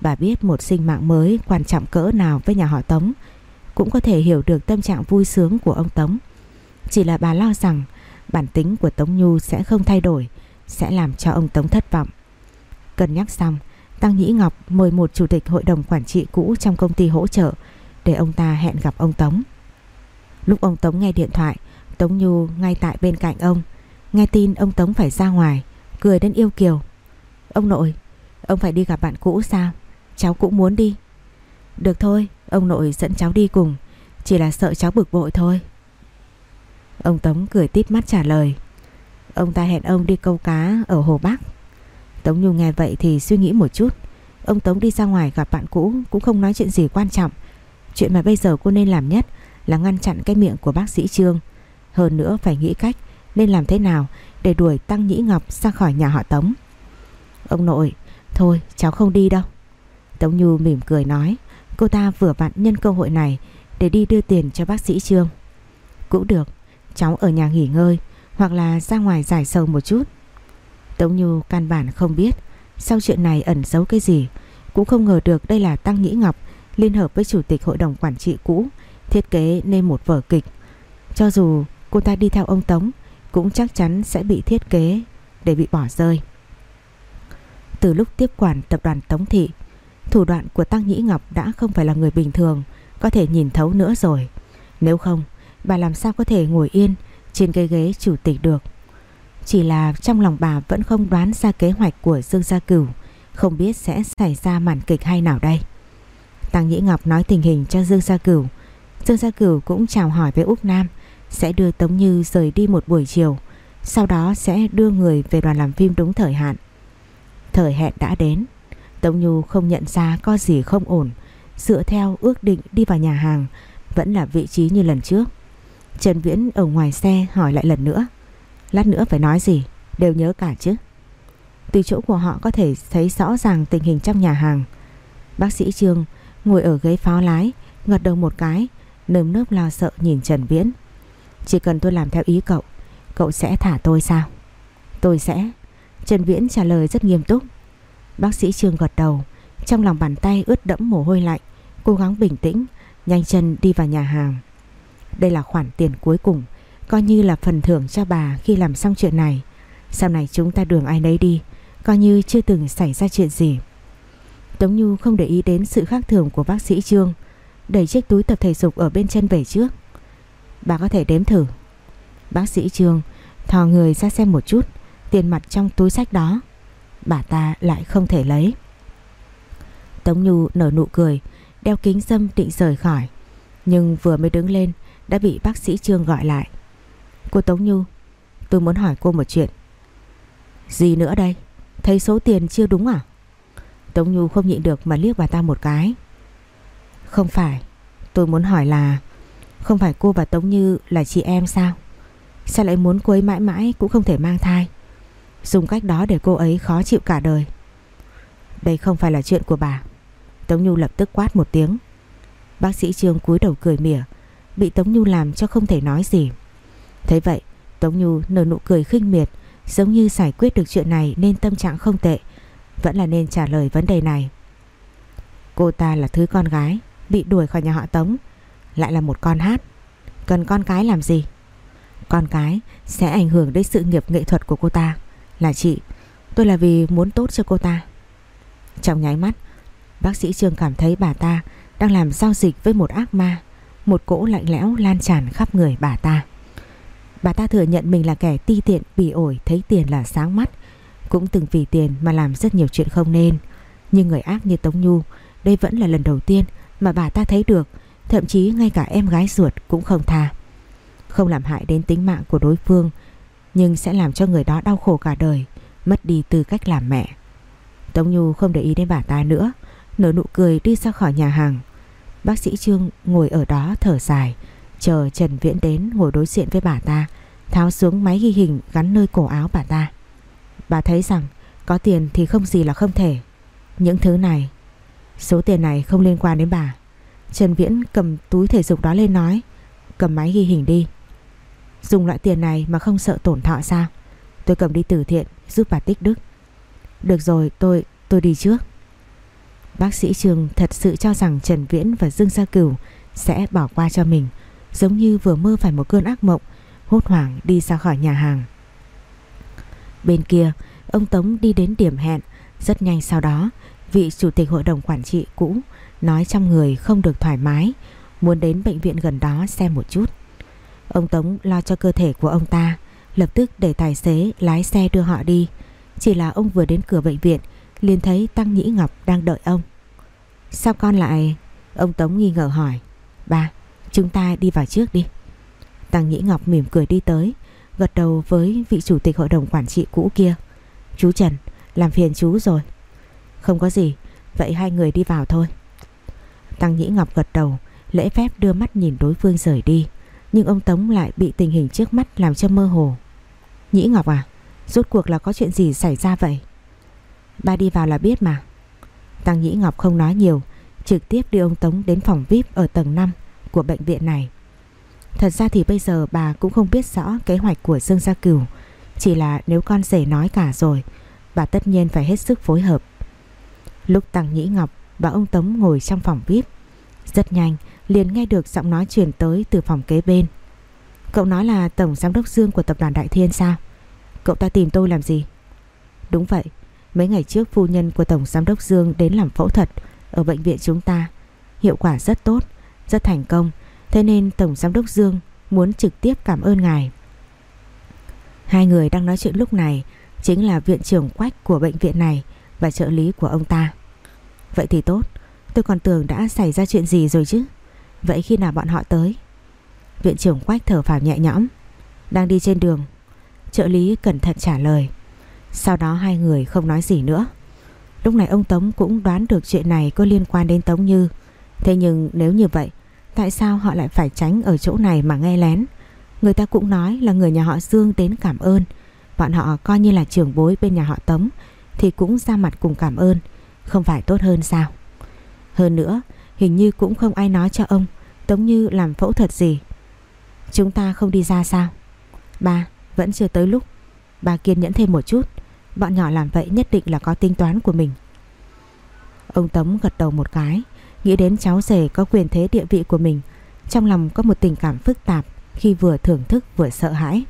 A: Bà biết một sinh mạng mới quan trọng cỡ nào với nhà họ Tống, cũng có thể hiểu được tâm trạng vui sướng của ông Tống. Chỉ là bà lo rằng bản tính của Tống Nhu sẽ không thay đổi, sẽ làm cho ông Tống thất vọng. Cân nhắc xong, Tăng Nhĩ Ngọc mời một chủ tịch hội đồng quản trị cũ trong công ty hỗ trợ để ông ta hẹn gặp ông Tống. Lúc ông Tống nghe điện thoại, Tống Nhu ngay tại bên cạnh ông. Nghe tin ông Tống phải ra ngoài, cười đến yêu kiều. Ông nội, ông phải đi gặp bạn cũ sao? Cháu cũng muốn đi. Được thôi, ông nội dẫn cháu đi cùng, chỉ là sợ cháu bực bội thôi. Ông Tống cười tít mắt trả lời. Ông ta hẹn ông đi câu cá ở Hồ Bắc. Tống Nhu nghe vậy thì suy nghĩ một chút. Ông Tống đi ra ngoài gặp bạn cũ cũng không nói chuyện gì quan trọng. Chuyện mà bây giờ cô nên làm nhất là ngăn chặn cái miệng của bác sĩ Trương. Hơn nữa phải nghĩ cách nên làm thế nào để đuổi Tăng Nhĩ Ngọc ra khỏi nhà họ Tống. Ông nội, thôi cháu không đi đâu. Tống Nhu mỉm cười nói, cô ta vừa vặn nhân cơ hội này để đi đưa tiền cho bác sĩ Trương. Cũng được, cháu ở nhà nghỉ ngơi hoặc là ra ngoài giải sầu một chút. Tống Nhu căn bản không biết sau chuyện này ẩn giấu cái gì, cũng không ngờ được đây là Tăng Nhĩ Ngọc liên hợp với chủ tịch hội đồng quản trị cũ thiết kế nên một vở kịch. Cho dù cô ta đi theo ông Tống cũng chắc chắn sẽ bị thiết kế để bị bỏ rơi. Từ lúc tiếp quản tập đoàn Tống Thị, thủ đoạn của Tăng Nhĩ Ngọc đã không phải là người bình thường có thể nhìn thấu nữa rồi. Nếu không, bà làm sao có thể ngồi yên trên cái ghế chủ tịch được. Chỉ là trong lòng bà vẫn không đoán ra kế hoạch của Dương Gia Cửu, không biết sẽ xảy ra màn kịch hay nào đây. Tăng Nhĩ Ngọc nói tình hình cho Dương Gia Cửu. Dương Gia Cửu cũng chào hỏi với Úc Nam, sẽ đưa Tống Như rời đi một buổi chiều, sau đó sẽ đưa người về đoàn làm phim đúng thời hạn. Thời hẹn đã đến Tống Nhu không nhận ra có gì không ổn. Dựa theo ước định đi vào nhà hàng, Vẫn là vị trí như lần trước. Trần Viễn ở ngoài xe hỏi lại lần nữa. Lát nữa phải nói gì? Đều nhớ cả chứ? Từ chỗ của họ có thể thấy rõ ràng tình hình trong nhà hàng. Bác sĩ Trương ngồi ở ghế pháo lái, Ngật đầu một cái, Nơm nớp lo sợ nhìn Trần Viễn. Chỉ cần tôi làm theo ý cậu Cậu sẽ thả tôi sao? Tôi sẽ. Trần Viễn trả lời rất nghiêm túc. Bác sĩ Trương gật đầu. Trong lòng bàn tay ướt đẫm mồ hôi lạnh, Cố gắng bình tĩnh, Nhanh chân đi vào nhà hàng. Đây là khoản tiền cuối cùng, Coi như là phần thưởng cho bà khi làm xong chuyện này. Sau này chúng ta đường ai nấy đi, Coi như chưa từng xảy ra chuyện gì. Tống Nhu không để ý đến sự khác thường của bác sĩ Trương, Đẩy chiếc túi tập thể dục ở bên chân về trước. Bà có thể đếm thử. Bác sĩ Trương thò người ra xem một chút, Tiền mặt trong túi sách đó. Bà ta lại không thể lấy. Tống Nhu nở nụ cười, Đeo kính dâm định rời khỏi, Nhưng vừa mới đứng lên Đã bị bác sĩ Trương gọi lại. Cô Tống Nhu, Tôi muốn hỏi cô một chuyện. Gì nữa đây? Thấy số tiền chưa đúng à? Tống Nhu không nhịn được mà liếc bà ta một cái. Không phải, Tôi muốn hỏi là, Không phải cô và Tống Như là chị em sao? Sao lại muốn cô ấy mãi mãi cũng không thể mang thai? Dùng cách đó để cô ấy khó chịu cả đời. Đây không phải là chuyện của bà. Tống Nhu lập tức quát một tiếng. Bác sĩ Trương cúi đầu cười mỉa, Bị Tống Nhu làm cho không thể nói gì. Thấy vậy, Tống Nhu nở nụ cười khinh miệt, Giống như giải quyết được chuyện này nên tâm trạng không tệ, Vẫn là nên trả lời vấn đề này. Cô ta là thứ con gái, Bị đuổi khỏi nhà họ Tống, Lại là một con hát. Cần con cái làm gì? Con cái sẽ ảnh hưởng đến sự nghiệp nghệ thuật của cô ta. Là chị, Tôi là vì muốn tốt cho cô ta. Trong nháy mắt, Bác sĩ Trương cảm thấy bà ta Đang làm giao dịch với một ác ma, Một cỗ lạnh lẽo lan tràn khắp người bà ta. Bà ta thừa nhận mình là kẻ ti tiện bỉ ổi, thấy tiền là sáng mắt. Cũng từng vì tiền mà làm rất nhiều chuyện không nên. Nhưng người ác như Tống Nhu, Đây vẫn là lần đầu tiên mà bà ta thấy được. Thậm chí ngay cả em gái ruột cũng không tha. Không làm hại đến tính mạng của đối phương nhưng sẽ làm cho người đó đau khổ cả đời, Mất đi tư cách làm mẹ. Tống Nhu không để ý đến bà ta nữa, Nở nụ cười đi ra khỏi nhà hàng. Bác sĩ Trương ngồi ở đó thở dài, Chờ Trần Viễn đến ngồi đối diện với bà ta, Tháo xuống máy ghi hình gắn nơi cổ áo bà ta. Bà thấy rằng Có tiền thì không gì là không thể. Những thứ này, Số tiền này không liên quan đến bà. Trần Viễn cầm túi thể dục đó lên nói, Cầm máy ghi hình đi. Dùng loại tiền này mà không sợ tổn thọ sao? Tôi cầm đi từ thiện, Giúp bà tích đức. Được rồi, tôi tôi đi trước. Bác sĩ Trường thật sự cho rằng Trần Viễn và Dương Gia Cửu Sẽ bỏ qua cho mình, Giống như vừa mơ phải một cơn ác mộng, Hốt hoảng đi ra khỏi nhà hàng. Bên kia, Ông Tống đi đến điểm hẹn. Rất nhanh sau đó, Vị chủ tịch hội đồng quản trị cũ Nói trong người không được thoải mái, Muốn đến bệnh viện gần đó xem một chút. Ông Tống lo cho cơ thể của ông ta, Lập tức để tài xế lái xe đưa họ đi. Chỉ là ông vừa đến cửa bệnh viện, liền thấy Tăng Nhĩ Ngọc đang đợi ông. Sao con lại? Ông Tống nghi ngờ hỏi. Ba, Chúng ta đi vào trước đi. Tăng Nhĩ Ngọc mỉm cười đi tới, Gật đầu với vị chủ tịch hội đồng quản trị cũ kia. Chú Trần, Làm phiền chú rồi. Không có gì, Vậy hai người đi vào thôi. Tăng Nhĩ Ngọc gật đầu, Lễ phép đưa mắt nhìn đối phương rời đi. Nhưng ông Tống lại bị tình hình trước mắt làm cho mơ hồ Nhĩ Ngọc à Rốt cuộc là có chuyện gì xảy ra vậy Ba đi vào là biết mà Tăng Nhĩ Ngọc không nói nhiều Trực tiếp đưa ông Tống đến phòng VIP ở tầng 5 của bệnh viện này. Thật ra thì bây giờ bà cũng không biết rõ kế hoạch của Dương Gia Cửu. Chỉ là nếu con rể nói cả rồi, bà tất nhiên phải hết sức phối hợp. Lúc Tăng Nhĩ Ngọc và ông Tống ngồi trong phòng VIP, rất nhanh liền nghe được giọng nói truyền tới từ phòng kế bên. Cậu nói là Tổng Giám đốc Dương của Tập đoàn Đại Thiên sao? Cậu ta tìm tôi làm gì? Đúng vậy, mấy ngày trước phu nhân của Tổng Giám đốc Dương đến làm phẫu thuật ở bệnh viện chúng ta. Hiệu quả rất tốt, rất thành công Thế nên Tổng Giám đốc Dương muốn trực tiếp cảm ơn ngài Hai người đang nói chuyện lúc này Chính là viện trưởng quách của bệnh viện này Và trợ lý của ông ta Vậy thì tốt Tôi còn tưởng đã xảy ra chuyện gì rồi chứ Vậy khi nào bọn họ tới Viện trưởng quách thở phào nhẹ nhõm Đang đi trên đường Trợ lý cẩn thận trả lời Sau đó hai người không nói gì nữa Lúc này ông Tống cũng đoán được chuyện này có liên quan đến Tống Như. Thế nhưng nếu như vậy, tại sao họ lại phải tránh ở chỗ này mà nghe lén? Người ta cũng nói là người nhà họ Dương đến cảm ơn. Bọn họ coi như là trưởng bối bên nhà họ Tống thì cũng ra mặt cùng cảm ơn. Không phải tốt hơn sao? Hơn nữa, hình như cũng không ai nói cho ông Tống Như làm phẫu thuật gì. Chúng ta không đi ra sao? Ba, vẫn chưa tới lúc. Ba kiên nhẫn thêm một chút. Bọn nhỏ làm vậy nhất định là có tính toán của mình. Ông Tống gật đầu một cái, nghĩ đến cháu rể có quyền thế địa vị của mình, trong lòng có một tình cảm phức tạp khi vừa thưởng thức vừa sợ hãi.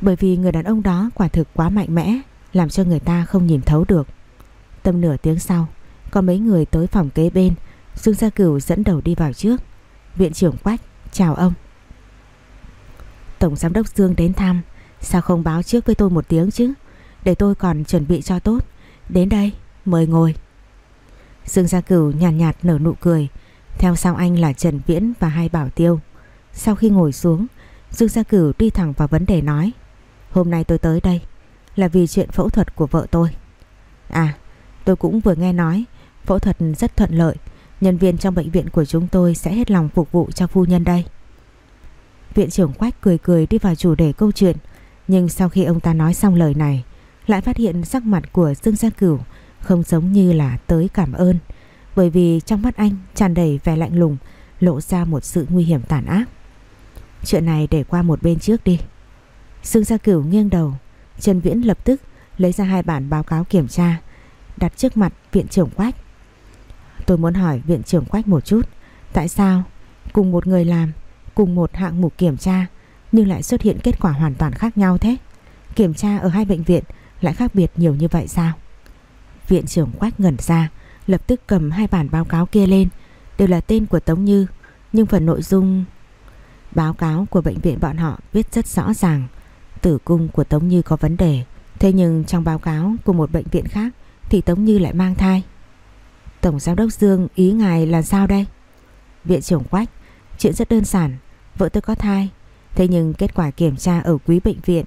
A: Bởi vì người đàn ông đó quả thực quá mạnh mẽ, làm cho người ta không nhìn thấu được. Tầm nửa tiếng sau, có mấy người tới phòng kế bên, Dương Gia Cửu dẫn đầu đi vào trước. Viện trưởng Quách, chào ông. Tổng giám đốc Dương đến thăm, sao không báo trước với tôi một tiếng chứ? Để tôi còn chuẩn bị cho tốt. Đến đây mời ngồi. Dương Gia Cửu nhàn nhạt, nhạt nở nụ cười. Theo sau anh là Trần Viễn và hai bảo tiêu. Sau khi ngồi xuống Dương Gia Cửu đi thẳng vào vấn đề nói. Hôm nay tôi tới đây Là vì chuyện phẫu thuật của vợ tôi. À tôi cũng vừa nghe nói. Phẫu thuật rất thuận lợi Nhân viên trong bệnh viện của chúng tôi Sẽ hết lòng phục vụ cho phu nhân đây Viện trưởng Quách cười cười đi vào chủ đề câu chuyện Nhưng sau khi ông ta nói xong lời này lại phát hiện sắc mặt của Dương Gia Cửu không giống như là tới cảm ơn, bởi vì trong mắt anh tràn đầy vẻ lạnh lùng, lộ ra một sự nguy hiểm tàn ác. Chuyện này để qua một bên trước đi. Dương Gia Cửu nghiêng đầu, Trần Viễn lập tức lấy ra hai bản báo cáo kiểm tra, đặt trước mặt viện trưởng Quách. Tôi muốn hỏi viện trưởng Quách một chút, tại sao cùng một người làm, cùng một hạng mục kiểm tra nhưng lại xuất hiện kết quả hoàn toàn khác nhau thế? Kiểm tra ở hai bệnh viện lại khác biệt nhiều như vậy sao? Viện trưởng quách ngẩn ra, lập tức cầm hai bản báo cáo kia lên, đều là tên của Tống Như, nhưng phần nội dung báo cáo của bệnh viện bọn họ viết rất rõ ràng, tử cung của Tống Như có vấn đề, thế nhưng trong báo cáo của một bệnh viện khác thì Tống Như lại mang thai. Tổng giám đốc Dương ý ngài là sao đây? Viện trưởng Quách, chuyện rất đơn giản, vợ tôi có thai, thế nhưng kết quả kiểm tra ở quý bệnh viện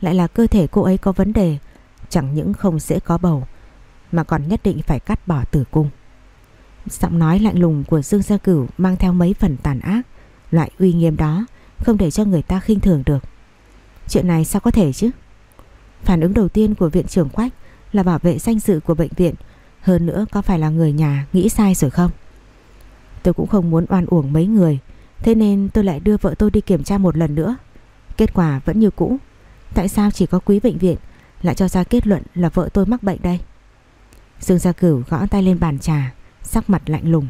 A: lại là cơ thể cô ấy có vấn đề Chẳng những không dễ có bầu Mà còn nhất định phải cắt bỏ tử cung. Giọng nói lạnh lùng của Dương Gia Cửu Mang theo mấy phần tàn ác Loại uy nghiêm đó Không để cho người ta khinh thường được. Chuyện này sao có thể chứ? Phản ứng đầu tiên của viện trưởng Quách Là bảo vệ danh dự của bệnh viện hơn nữa có phải là người nhà nghĩ sai rồi không Tôi cũng không muốn oan uổng mấy người Thế nên tôi lại đưa vợ tôi đi kiểm tra một lần nữa Kết quả vẫn như cũ Tại sao chỉ có quý bệnh viện lại cho ra kết luận là vợ tôi mắc bệnh đây? Dương Gia Cửu gõ tay lên bàn trà, sắc mặt lạnh lùng.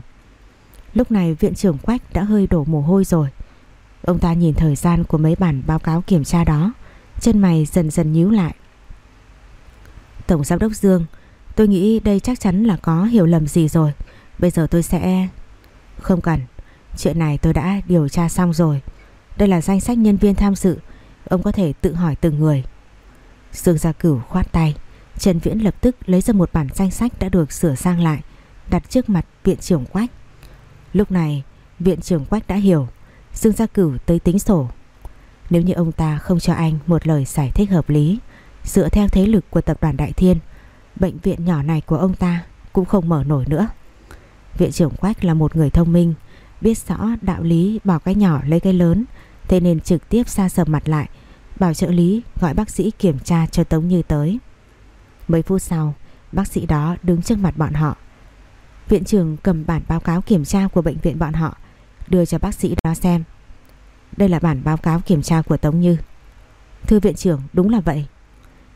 A: Lúc này viện trưởng Quách đã hơi đổ mồ hôi rồi. Ông ta nhìn thời gian của mấy bản báo cáo kiểm tra đó, chân mày dần dần nhíu lại. Tổng giám đốc Dương, tôi nghĩ đây chắc chắn là có hiểu lầm gì rồi. Bây giờ tôi sẽ... Không cần, chuyện này tôi đã điều tra xong rồi. Đây là danh sách nhân viên tham dự. Ông có thể tự hỏi từng người. Dương Gia Cửu khoát tay. Trần Viễn lập tức lấy ra một bản danh sách đã được sửa sang lại Đặt trước mặt viện trưởng Quách. Lúc này viện trưởng Quách đã hiểu. Dương Gia Cửu tới tính sổ. Nếu như ông ta không cho anh một lời giải thích hợp lý Dựa theo thế lực của tập đoàn Đại Thiên Bệnh viện nhỏ này của ông ta cũng không mở nổi nữa. Viện trưởng Quách là một người thông minh, Biết rõ đạo lý bỏ cái nhỏ lấy cái lớn, Thế nên trực tiếp xa sầm mặt lại, Bảo trợ lý gọi bác sĩ kiểm tra cho Tống Như tới. Mấy phút sau, Bác sĩ đó đứng trước mặt bọn họ. Viện trưởng cầm bản báo cáo kiểm tra của bệnh viện bọn họ, Đưa cho bác sĩ đó xem. Đây là bản báo cáo kiểm tra của Tống Như. Thưa viện trưởng, đúng là vậy.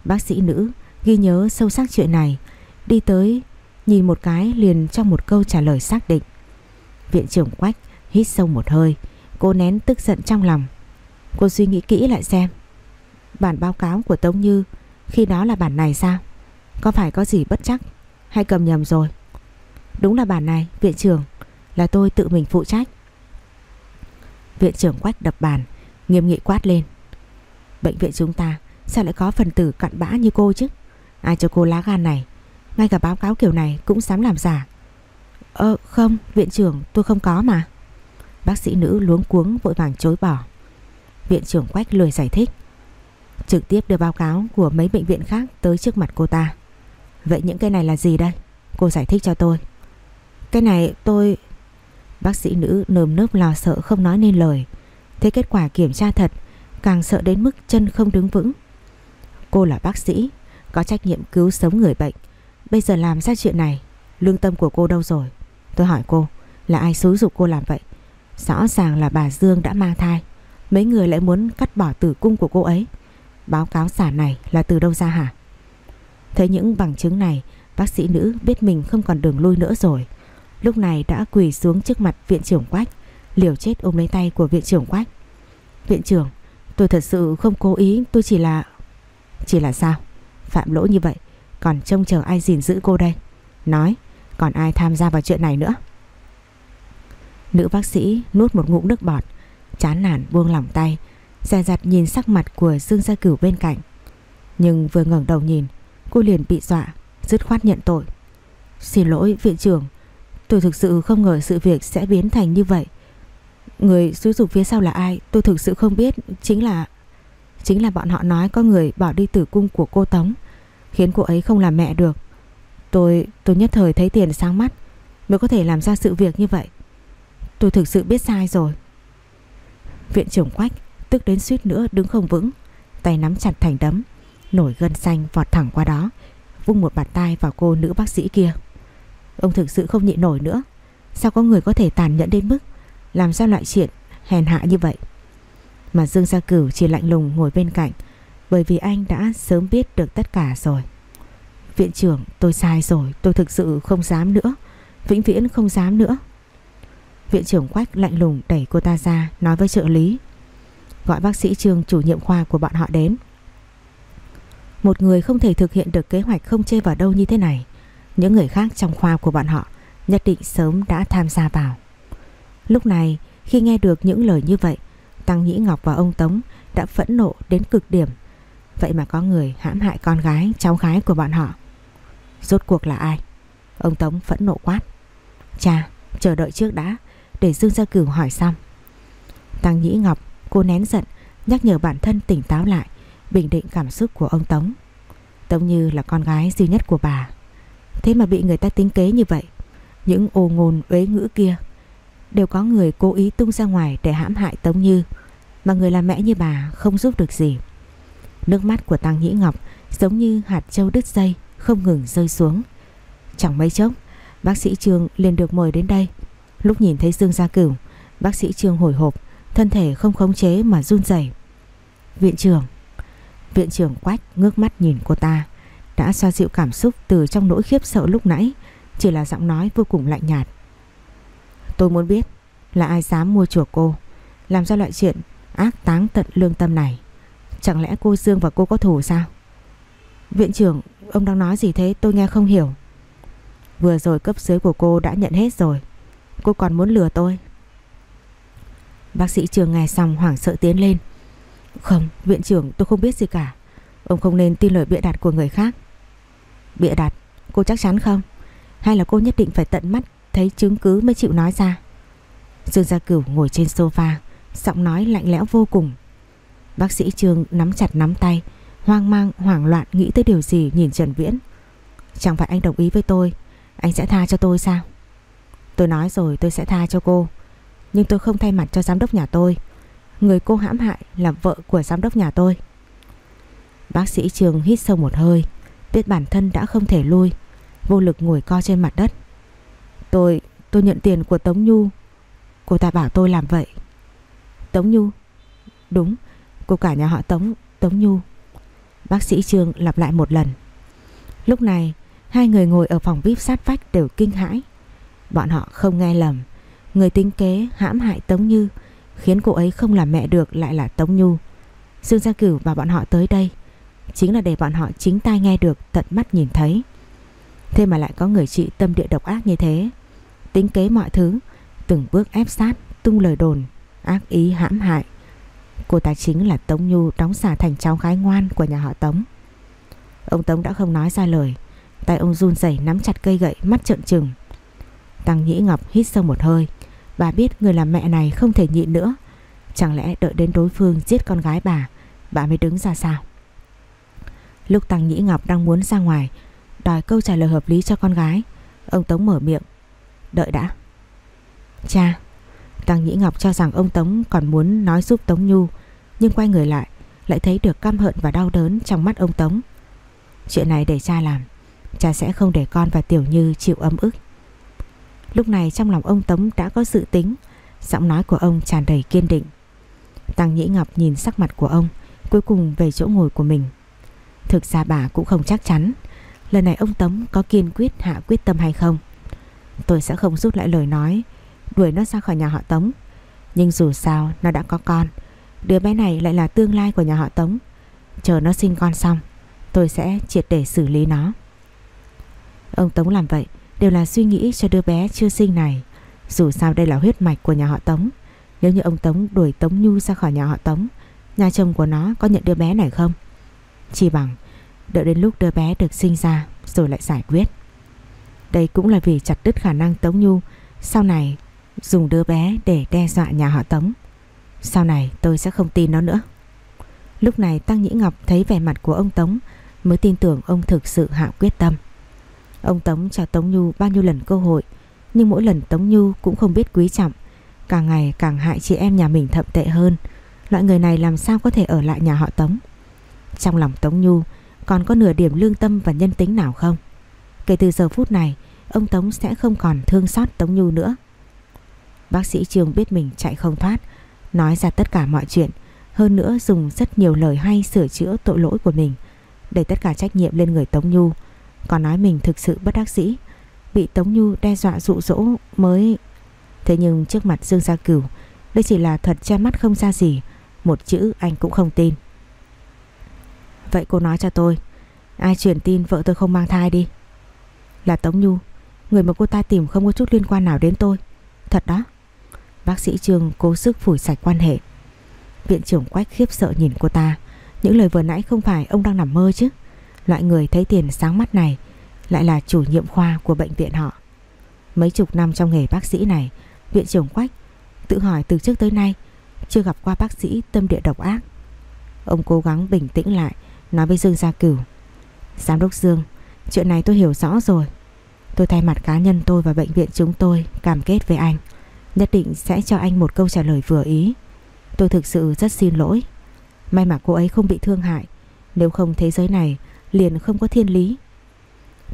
A: Bác sĩ nữ ghi nhớ sâu sắc chuyện này. Đi tới, Nhìn một cái liền trong một câu trả lời xác định. Viện trưởng Quách hít sâu một hơi Cô nén tức giận trong lòng. Cô suy nghĩ kỹ lại xem. Bản báo cáo của Tống Như, Khi đó là bản này sao? Có phải có gì bất chắc? Hay cầm nhầm rồi? Đúng là bản này, viện trưởng, Là tôi tự mình phụ trách. Viện trưởng quách đập bàn, Nghiêm nghị quát lên. Bệnh viện chúng ta, sao lại có phần tử cặn bã như cô chứ? Ai cho cô lá gan này Ngay cả báo cáo kiểu này cũng dám làm giả Ờ không viện trưởng tôi không có mà Bác sĩ nữ luống cuống vội vàng chối bỏ Viện trưởng Quách lười giải thích Trực tiếp đưa báo cáo của mấy bệnh viện khác tới trước mặt cô ta Vậy những cái này là gì đây? Cô giải thích cho tôi. Cái này tôi... Bác sĩ nữ nơm nớp lo sợ không nói nên lời. Thế kết quả kiểm tra thật, càng sợ đến mức chân không đứng vững. Cô là bác sĩ, có trách nhiệm cứu sống người bệnh. Bây giờ làm ra chuyện này, lương tâm của cô đâu rồi? Tôi hỏi cô, là ai xúi dục cô làm vậy? Rõ ràng là bà Dương đã mang thai. Mấy người lại muốn cắt bỏ tử cung của cô ấy. Báo cáo giả này là từ đâu ra hả? Thấy những bằng chứng này, bác sĩ nữ biết mình không còn đường lui nữa rồi. Lúc này đã quỳ xuống trước mặt viện trưởng Quách, liều chết ôm lấy tay của viện trưởng Quách. Viện trưởng, tôi thật sự không cố ý, tôi chỉ là... Chỉ là sao? Phạm lỗi như vậy, còn trông chờ ai gìn giữ cô đây? Nói, còn ai tham gia vào chuyện này nữa? Nữ bác sĩ nuốt một ngụm nước bọt, chán nản buông lỏng tay, dè dặt nhìn sắc mặt của Dương Gia Cửu bên cạnh. Nhưng vừa ngẩng đầu nhìn, cô liền bị dọa, dứt khoát nhận tội. Xin lỗi viện trưởng, tôi thực sự không ngờ sự việc sẽ biến thành như vậy. Người xúi dục phía sau là ai tôi thực sự không biết, chính là... Chính là bọn họ nói có người bỏ đi tử cung của cô Tống, khiến cô ấy không làm mẹ được. Tôi, tôi nhất thời thấy tiền sáng mắt, mới có thể làm ra sự việc như vậy. Tôi thực sự biết sai rồi. Viện trưởng Quách tức đến suýt nữa đứng không vững, tay nắm chặt thành đấm, nổi gân xanh vọt thẳng qua đó, vung một bàn tay vào cô nữ bác sĩ kia. Ông thực sự không nhịn nổi nữa. Sao có người có thể tàn nhẫn đến mức làm ra loại chuyện hèn hạ như vậy? Mà Dương Gia Cửu chỉ lạnh lùng ngồi bên cạnh bởi vì anh đã sớm biết được tất cả rồi. Viện trưởng, tôi sai rồi, tôi thực sự không dám nữa, vĩnh viễn không dám nữa. Viện trưởng Quách lạnh lùng đẩy cô ta ra nói với trợ lý. Gọi bác sĩ Trương chủ nhiệm khoa của bọn họ đến. Một người không thể thực hiện được kế hoạch không chê vào đâu như thế này. Những người khác trong khoa của bọn họ nhất định sớm đã tham gia vào. Lúc này khi nghe được những lời như vậy Tăng Nhĩ Ngọc và ông Tống đã phẫn nộ đến cực điểm. Vậy mà có người hãm hại con gái, cháu gái của bọn họ. Rốt cuộc là ai? Ông Tống phẫn nộ quát. Cha, chờ đợi trước đã Để Dương Gia Cửu hỏi xong. Tăng Nhĩ Ngọc, cô nén giận Nhắc nhở bản thân tỉnh táo lại Bình định cảm xúc của ông Tống. Tống Như là con gái duy nhất của bà. Thế mà bị người ta tính kế như vậy Những ồ ngôn uế ngữ kia Đều có người cố ý tung ra ngoài để hãm hại Tống Như Mà người làm mẹ như bà không giúp được gì Nước mắt của Tăng Nhĩ Ngọc giống như hạt châu đứt dây không ngừng rơi xuống. Chẳng mấy chốc, bác sĩ Trương liền được mời đến đây. Lúc nhìn thấy Dương Gia Cửu, bác sĩ Trương hồi hộp, thân thể không khống chế mà run rẩy. Viện trưởng, viện trưởng Quách ngước mắt nhìn cô ta, đã xoa dịu cảm xúc từ trong nỗi khiếp sợ lúc nãy, chỉ là giọng nói vô cùng lạnh nhạt. Tôi muốn biết là ai dám mua chuộc cô, làm ra loại chuyện ác táng tận lương tâm này. Chẳng lẽ cô Dương và cô có thù sao? Viện trưởng, ông đang nói gì thế tôi nghe không hiểu. Vừa rồi cấp dưới của cô đã nhận hết rồi. Cô còn muốn lừa tôi. Bác sĩ Trường nghe xong hoảng sợ tiến lên. Không, viện trưởng tôi không biết gì cả. Ông không nên tin lời bịa đặt của người khác. Bịa đặt, cô chắc chắn không? Hay là cô nhất định phải tận mắt thấy chứng cứ mới chịu nói ra? Dương Gia Cửu ngồi trên sofa, giọng nói lạnh lẽo vô cùng. Bác sĩ Trương nắm chặt nắm tay Hoang mang hoảng loạn nghĩ tới điều gì nhìn Trần Viễn. Chẳng phải anh đồng ý với tôi Anh sẽ tha cho tôi sao? Tôi nói rồi tôi sẽ tha cho cô Nhưng tôi không thay mặt cho giám đốc nhà tôi. Người cô hãm hại là vợ của giám đốc nhà tôi. Bác sĩ Trường hít sâu một hơi Biết bản thân đã không thể lui Vô lực ngồi co trên mặt đất. Tôi, tôi nhận tiền của Tống Nhu. Cô ta bảo tôi làm vậy. Tống Nhu? Đúng, Cô cả nhà họ Tống, Tống Nhu. Bác sĩ Trương lặp lại một lần. Lúc này Hai người ngồi ở phòng VIP sát vách đều kinh hãi. Bọn họ không nghe lầm. Người tính kế hãm hại Tống Như Khiến cô ấy không làm mẹ được lại là Tống Nhu. Dương Gia Cửu và bọn họ tới đây Chính là để bọn họ chính tai nghe được Tận mắt nhìn thấy. Thế mà lại có người chị tâm địa độc ác như thế. Tính kế mọi thứ Từng bước ép sát Tung lời đồn Ác ý hãm hại Cô ta chính là Tống Nhu đóng giả thành cháu gái ngoan của nhà họ Tống. Ông Tống đã không nói ra lời, tay ông run rẩy nắm chặt cây gậy mắt trợn trừng. Tăng Nhĩ Ngọc hít sâu một hơi, bà biết người làm mẹ này không thể nhịn nữa. Chẳng lẽ đợi đến đối phương giết con gái bà, bà mới đứng ra sao? Lúc Tăng Nhĩ Ngọc đang muốn ra ngoài, đòi câu trả lời hợp lý cho con gái Ông Tống mở miệng Đợi đã. Cha, Tăng Nhĩ Ngọc cho rằng ông Tống còn muốn nói giúp Tống Nhu, Nhưng quay người lại Lại thấy được căm hận và đau đớn trong mắt ông Tống. Chuyện này để cha làm, Cha sẽ không để con và Tiểu Như chịu âm ức. Lúc này trong lòng ông Tống đã có sự tính, Giọng nói của ông tràn đầy kiên định. Tăng Nhĩ Ngọc nhìn sắc mặt của ông, Cuối cùng về chỗ ngồi của mình. Thực ra bà cũng không chắc chắn, Lần này ông Tống có kiên quyết hạ quyết tâm hay không. Tôi sẽ không rút lại lời nói, Đuổi nó ra khỏi nhà họ Tống. Nhưng dù sao, nó đã có con. Đứa bé này lại là tương lai của nhà họ Tống. Chờ nó sinh con xong, Tôi sẽ triệt để xử lý nó. Ông Tống làm vậy Đều là suy nghĩ cho đứa bé chưa sinh này. Dù sao đây là huyết mạch của nhà họ Tống. Nếu như ông Tống đuổi Tống Nhu ra khỏi nhà họ Tống, Nhà chồng của nó có nhận đứa bé này không? Chỉ bằng Đợi đến lúc đứa bé được sinh ra Rồi lại giải quyết. Đây cũng là vì chặt đứt khả năng Tống Nhu. Sau này dùng đứa bé để đe dọa nhà họ Tống. Sau này tôi sẽ không tin nó nữa. Lúc này Tăng Nhĩ Ngọc thấy vẻ mặt của ông Tống Mới tin tưởng ông thực sự hạ quyết tâm. Ông Tống cho Tống Nhu bao nhiêu lần cơ hội Nhưng mỗi lần Tống Nhu cũng không biết quý trọng. Càng ngày càng hại chị em nhà mình thậm tệ hơn. Loại người này làm sao có thể ở lại nhà họ Tống? Trong lòng Tống Nhu còn có nửa điểm lương tâm và nhân tính nào không? Kể từ giờ phút này, ông Tống sẽ không còn thương xót Tống Nhu nữa. Bác sĩ Trường biết mình chạy không thoát, nói ra tất cả mọi chuyện, hơn nữa dùng rất nhiều lời hay sửa chữa tội lỗi của mình, đẩy tất cả trách nhiệm lên người Tống Nhu, còn nói mình thực sự bất đắc dĩ, bị Tống Nhu đe dọa dụ dỗ mới... Thế nhưng trước mặt Dương Gia Cửu, đây chỉ là thuật che mắt không ra gì, một chữ anh cũng không tin. Vậy cô nói cho tôi Ai truyền tin vợ tôi không mang thai đi Là Tống Nhu Người mà cô ta tìm không có chút liên quan nào đến tôi. Thật đó. Bác sĩ Trương cố sức phủi sạch quan hệ. Viện trưởng Quách khiếp sợ nhìn cô ta. Những lời vừa nãy không phải ông đang nằm mơ chứ? Loại người thấy tiền sáng mắt này Lại là chủ nhiệm khoa của bệnh viện họ. Mấy chục năm trong nghề bác sĩ này, Viện trưởng Quách Tự hỏi từ trước tới nay Chưa gặp qua bác sĩ tâm địa độc ác. Ông cố gắng bình tĩnh lại, Nói với Dương Gia Cửu, Giám đốc Dương, Chuyện này tôi hiểu rõ rồi. Tôi thay mặt cá nhân tôi và bệnh viện chúng tôi Cam kết với anh, Nhất định sẽ cho anh một câu trả lời vừa ý. Tôi thực sự rất xin lỗi. May mà cô ấy không bị thương hại, Nếu không thế giới này liền không có thiên lý.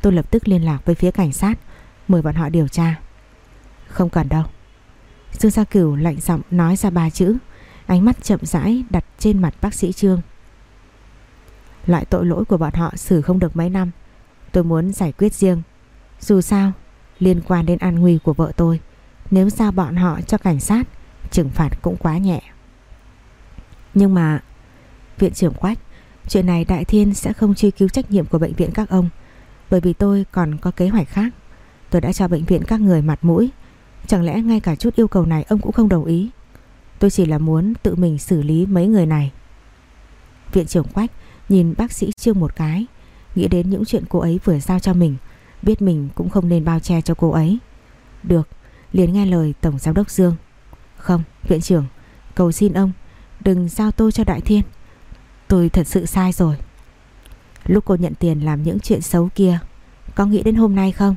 A: Tôi lập tức liên lạc với phía cảnh sát, Mời bọn họ điều tra. Không cần đâu. Dương Gia Cửu lạnh giọng nói ra ba chữ, Ánh mắt chậm rãi đặt trên mặt bác sĩ Trương. Loại tội lỗi của bọn họ xử không được mấy năm, Tôi muốn giải quyết riêng. Dù sao, Liên quan đến an nguy của vợ tôi, Nếu giao bọn họ cho cảnh sát, Trừng phạt cũng quá nhẹ. Nhưng mà, Viện trưởng Quách, Chuyện này Đại Thiên sẽ không truy cứu trách nhiệm của bệnh viện các ông, Bởi vì tôi còn có kế hoạch khác. Tôi đã cho bệnh viện các người mặt mũi, Chẳng lẽ ngay cả chút yêu cầu này ông cũng không đồng ý? Tôi chỉ là muốn tự mình xử lý mấy người này. Viện trưởng Quách Nhìn bác sĩ Trương một cái, Nghĩ đến những chuyện cô ấy vừa giao cho mình Biết mình cũng không nên bao che cho cô ấy. Được, liền nghe lời Tổng Giám đốc Dương. Không, viện trưởng, Cầu xin ông Đừng giao tôi cho Đại Thiên. Tôi thật sự sai rồi. Lúc cô nhận tiền làm những chuyện xấu kia, Có nghĩ đến hôm nay không?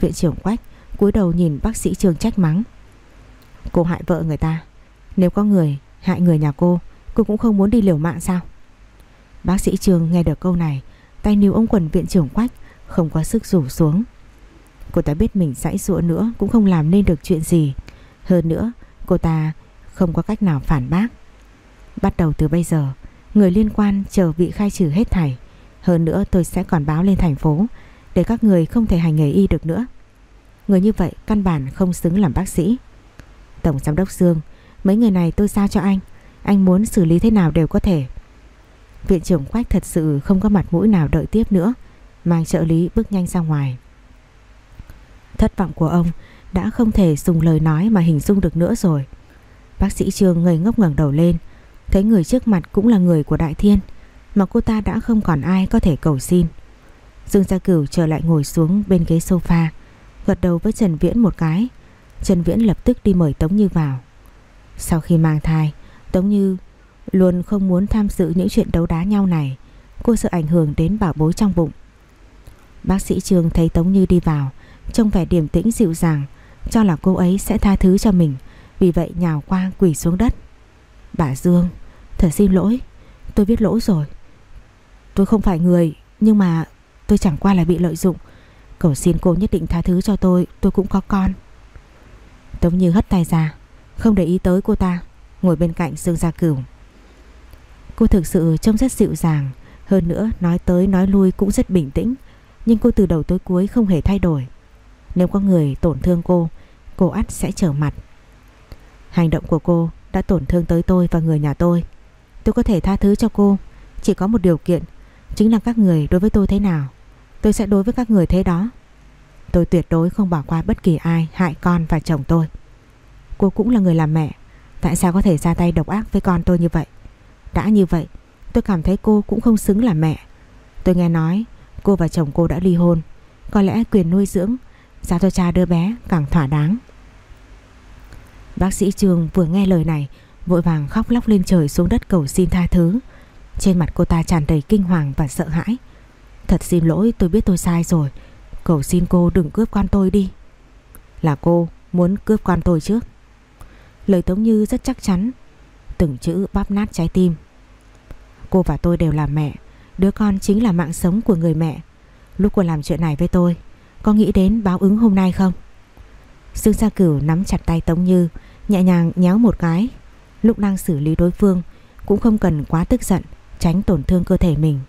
A: Viện trưởng Quách cúi đầu nhìn bác sĩ trường trách mắng. Cô hại vợ người ta. Nếu có người hại người nhà cô Cô cũng không muốn đi liều mạng sao? Bác sĩ Trương nghe được câu này, Tay níu ông quần viện trưởng quách không có sức rủ xuống. Cô ta biết mình sãi sụa nữa Cũng không làm nên được chuyện gì. Hơn nữa, cô ta không có cách nào phản bác. Bắt đầu từ bây giờ, Người liên quan chờ bị khai trừ hết thảy. Hơn nữa, tôi sẽ còn báo lên thành phố Để các người không thể hành nghề y được nữa. Người như vậy căn bản không xứng làm bác sĩ. Tổng giám đốc Dương, Mấy người này tôi giao cho anh. Anh muốn xử lý thế nào đều có thể. Viện trưởng Quách thật sự không có mặt mũi nào đợi tiếp nữa. Mang trợ lý bước nhanh ra ngoài. Thất vọng của ông đã không thể dùng lời nói mà hình dung được nữa rồi. Bác sĩ Trương ngây ngốc ngẩng đầu lên, Thấy người trước mặt cũng là người của Đại Thiên, Mà cô ta đã không còn ai có thể cầu xin. Dương Gia Cửu trở lại ngồi xuống bên ghế sofa, Gật đầu với Trần Viễn một cái. Trần Viễn lập tức đi mời Tống Như vào. Sau khi mang thai, Tống Như Luôn không muốn tham dự những chuyện đấu đá nhau này. Cô sợ ảnh hưởng đến bảo bối trong bụng. Bác sĩ Trương thấy Tống Như đi vào, Trông vẻ điềm tĩnh dịu dàng, Cho là cô ấy sẽ tha thứ cho mình, Vì vậy nhào qua quỳ xuống đất. Bà Dương, Thật xin lỗi, Tôi biết lỗi rồi. Tôi không phải người, Nhưng mà tôi chẳng qua là bị lợi dụng. Cầu xin cô nhất định tha thứ cho tôi Tôi cũng có con. Tống Như hất tay ra, Không để ý tới cô ta, Ngồi bên cạnh Dương Gia Cửu. Cô thực sự trông rất dịu dàng, Hơn nữa nói tới nói lui cũng rất bình tĩnh. Nhưng cô từ đầu tới cuối không hề thay đổi. Nếu có người tổn thương cô Cô ắt sẽ trở mặt. Hành động của cô đã tổn thương tới tôi và người nhà tôi. Tôi có thể tha thứ cho cô. Chỉ có một điều kiện, Chính là các người đối với tôi thế nào. Tôi sẽ đối với các người thế đó. Tôi tuyệt đối không bỏ qua bất kỳ ai, hại con và chồng tôi. Cô cũng là người làm mẹ. Tại sao có thể ra tay độc ác với con tôi như vậy? Đã như vậy, Tôi cảm thấy cô cũng không xứng là mẹ. Tôi nghe nói cô và chồng cô đã ly hôn. Có lẽ quyền nuôi dưỡng, Giao cho cha đứa bé càng thỏa đáng. Bác sĩ Trương vừa nghe lời này, Vội vàng khóc lóc lên trời xuống đất cầu xin tha thứ. Trên mặt cô ta tràn đầy kinh hoàng và sợ hãi. Thật xin lỗi, tôi biết tôi sai rồi. Cầu xin cô đừng cướp con tôi đi. Là cô muốn cướp con tôi trước. Lời Tống Như rất chắc chắn. Từng chữ bóp nát trái tim. Cô và tôi đều là mẹ Đứa con chính là mạng sống của người mẹ. Lúc cô làm chuyện này với tôi, Có nghĩ đến báo ứng hôm nay không? Dương Gia Cửu nắm chặt tay Tống Như, Nhẹ nhàng nhéo một cái. Lúc đang xử lý đối phương, Cũng không cần quá tức giận, Tránh tổn thương cơ thể mình.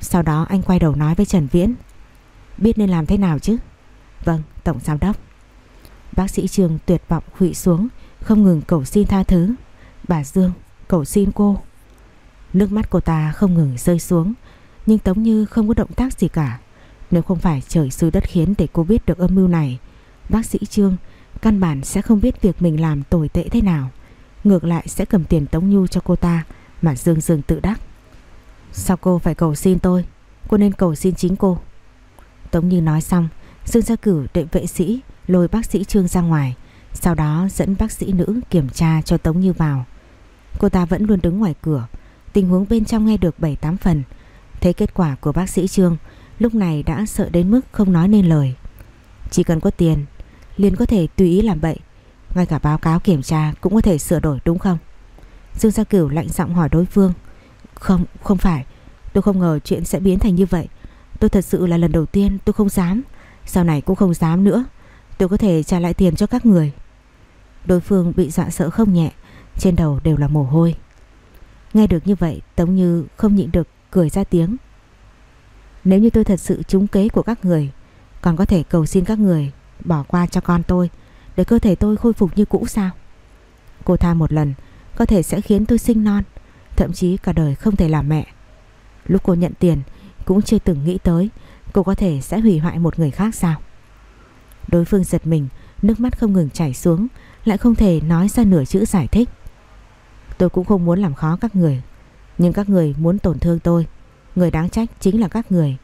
A: Sau đó anh quay đầu nói với Trần Viễn, Biết nên làm thế nào chứ? Vâng Tổng Giám Đốc. Bác sĩ Trường tuyệt vọng khụy xuống, Không ngừng cầu xin tha thứ. Bà Dương, cầu xin cô. Nước mắt cô ta không ngừng rơi xuống, Nhưng Tống Như không có động tác gì cả. Nếu không phải trời sư đất khiến để cô biết được âm mưu này, Bác sĩ Trương Căn bản sẽ không biết việc mình làm tồi tệ thế nào. Ngược lại sẽ cầm tiền Tống Nhu cho cô ta Mà Dương Dương tự đắc. Sao cô phải cầu xin tôi? Cô nên cầu xin chính cô. Tống Như nói xong Dương gia cử đệ vệ sĩ, lôi bác sĩ Trương ra ngoài, Sau đó dẫn bác sĩ nữ kiểm tra cho Tống Như vào. Cô ta vẫn luôn đứng ngoài cửa Tình huống bên trong nghe được 7-8 phần. Thấy kết quả của bác sĩ Trương Lúc này đã sợ đến mức không nói nên lời. Chỉ cần có tiền liền có thể tùy ý làm bậy. Ngay cả báo cáo kiểm tra cũng có thể sửa đổi đúng không? Dương Gia Cửu lạnh giọng hỏi đối phương. Không, không phải. Tôi không ngờ chuyện sẽ biến thành như vậy. Tôi thật sự là lần đầu tiên tôi không dám. Sau này cũng không dám nữa. Tôi có thể trả lại tiền cho các người. Đối phương bị dọa sợ không nhẹ Trên đầu đều là mồ hôi. Nghe được như vậy, Tống Như không nhịn được cười ra tiếng. Nếu như tôi thật sự trúng kế của các người, Còn có thể cầu xin các người Bỏ qua cho con tôi, Để cơ thể tôi khôi phục như cũ sao? Cô tha một lần, Có thể sẽ khiến tôi sinh non, Thậm chí cả đời không thể làm mẹ. Lúc cô nhận tiền, Cũng chưa từng nghĩ tới, Cô có thể sẽ hủy hoại một người khác sao? Đối phương giật mình, Nước mắt không ngừng chảy xuống, Lại không thể nói ra nửa chữ giải thích. Tôi cũng không muốn làm khó các người. Nhưng các người muốn tổn thương tôi. Người đáng trách chính là các người.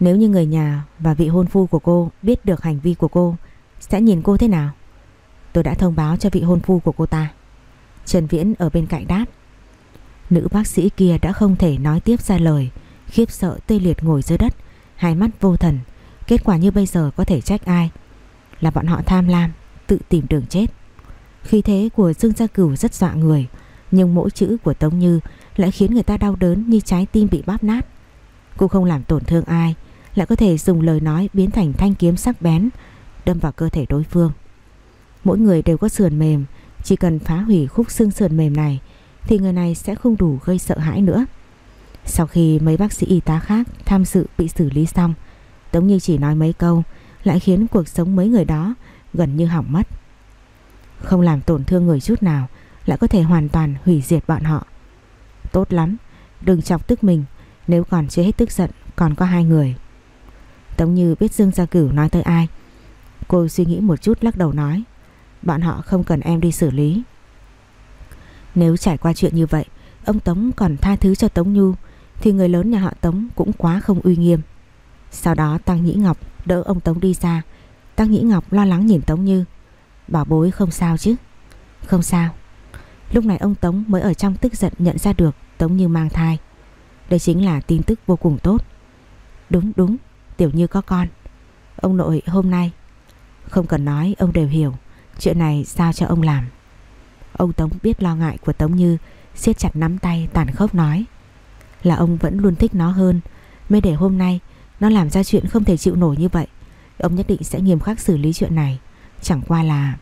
A: Nếu như người nhà và vị hôn phu của cô Biết được hành vi của cô, Sẽ nhìn cô thế nào? Tôi đã thông báo cho vị hôn phu của cô ta. Trần Viễn ở bên cạnh đáp. Nữ bác sĩ kia đã không thể nói tiếp ra lời, Khiếp sợ tê liệt ngồi dưới đất, Hai mắt vô thần. Kết quả như bây giờ có thể trách ai? Là bọn họ tham lam, Tự tìm đường chết. Khi thế của Dương Gia Cửu rất dọa người nhưng mỗi chữ của Tống Như lại khiến người ta đau đớn như trái tim bị bóp nát. Cô không làm tổn thương ai, lại có thể dùng lời nói biến thành thanh kiếm sắc bén, đâm vào cơ thể đối phương. Mỗi người đều có sườn mềm, chỉ cần phá hủy khúc xương sườn mềm này thì người này sẽ không đủ gây sợ hãi nữa. Sau khi mấy bác sĩ y tá khác tham dự bị xử lý xong, Tống Như chỉ nói mấy câu lại khiến cuộc sống mấy người đó gần như hỏng mất. Không làm tổn thương người chút nào, lại có thể hoàn toàn hủy diệt bọn họ. Tốt lắm, đừng chọc tức mình, nếu còn chưa hết tức giận còn có hai người. Tống Như biết Dương Gia Cửu nói tới ai. Cô suy nghĩ một chút lắc đầu nói, bọn họ không cần em đi xử lý. Nếu trải qua chuyện như vậy, ông Tống còn tha thứ cho Tống Nhu thì người lớn nhà họ Tống cũng quá không uy nghiêm. Sau đó Tăng Nhĩ Ngọc đỡ ông Tống đi ra. Tăng Nhĩ Ngọc lo lắng nhìn Tống Như. Bảo bối không sao chứ? Không sao. Lúc này ông Tống mới ở trong tức giận nhận ra được Tống Như mang thai. Đây chính là tin tức vô cùng tốt. Đúng đúng, Tiểu Như có con. Ông nội hôm nay Không cần nói ông đều hiểu. Chuyện này sao cho ông làm. Ông Tống biết lo ngại của Tống Như siết chặt nắm tay tàn khốc nói. Là ông vẫn luôn thích nó hơn Mới để hôm nay Nó làm ra chuyện không thể chịu nổi như vậy. Ông nhất định sẽ nghiêm khắc xử lý chuyện này. Chẳng qua là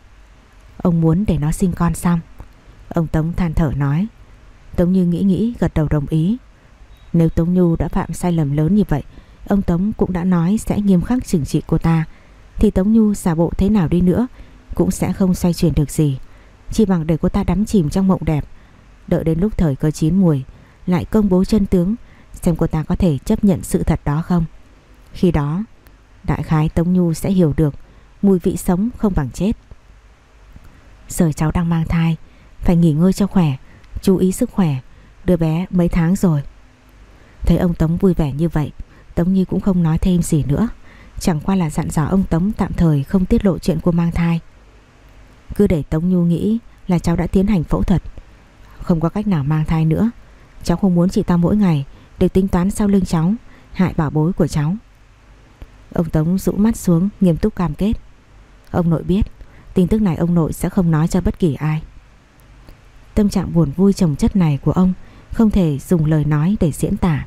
A: Ông muốn để nó sinh con xong. Ông Tống than thở nói. Tống Như nghĩ nghĩ, gật đầu đồng ý. Nếu Tống Nhu đã phạm sai lầm lớn như vậy, Ông Tống cũng đã nói sẽ nghiêm khắc trừng trị cô ta. Thì Tống Nhu giả bộ thế nào đi nữa, Cũng sẽ không xoay chuyển được gì. Chỉ bằng để cô ta đắm chìm trong mộng đẹp. Đợi đến lúc thời cơ chín mùi Lại công bố chân tướng, Xem cô ta có thể chấp nhận sự thật đó không. Khi đó, Đại khái Tống Nhu sẽ hiểu được Mùi vị sống không bằng chết. Giờ cháu đang mang thai phải nghỉ ngơi cho khỏe, Chú ý sức khỏe. Đứa bé mấy tháng rồi? Thấy ông Tống vui vẻ như vậy, Tống Nhi cũng không nói thêm gì nữa. Chẳng qua là dặn dò ông Tống tạm thời không tiết lộ chuyện của mang thai. Cứ để Tống Nhu nghĩ là cháu đã tiến hành phẫu thuật. Không có cách nào mang thai nữa. Cháu không muốn chị ta mỗi ngày đều tính toán sau lưng cháu, Hại bảo bối của cháu. Ông Tống rũ mắt xuống, nghiêm túc cam kết. Ông nội biết, Tin tức này ông nội sẽ không nói cho bất kỳ ai. Tâm trạng buồn vui trồng chất này của ông, Không thể dùng lời nói để diễn tả.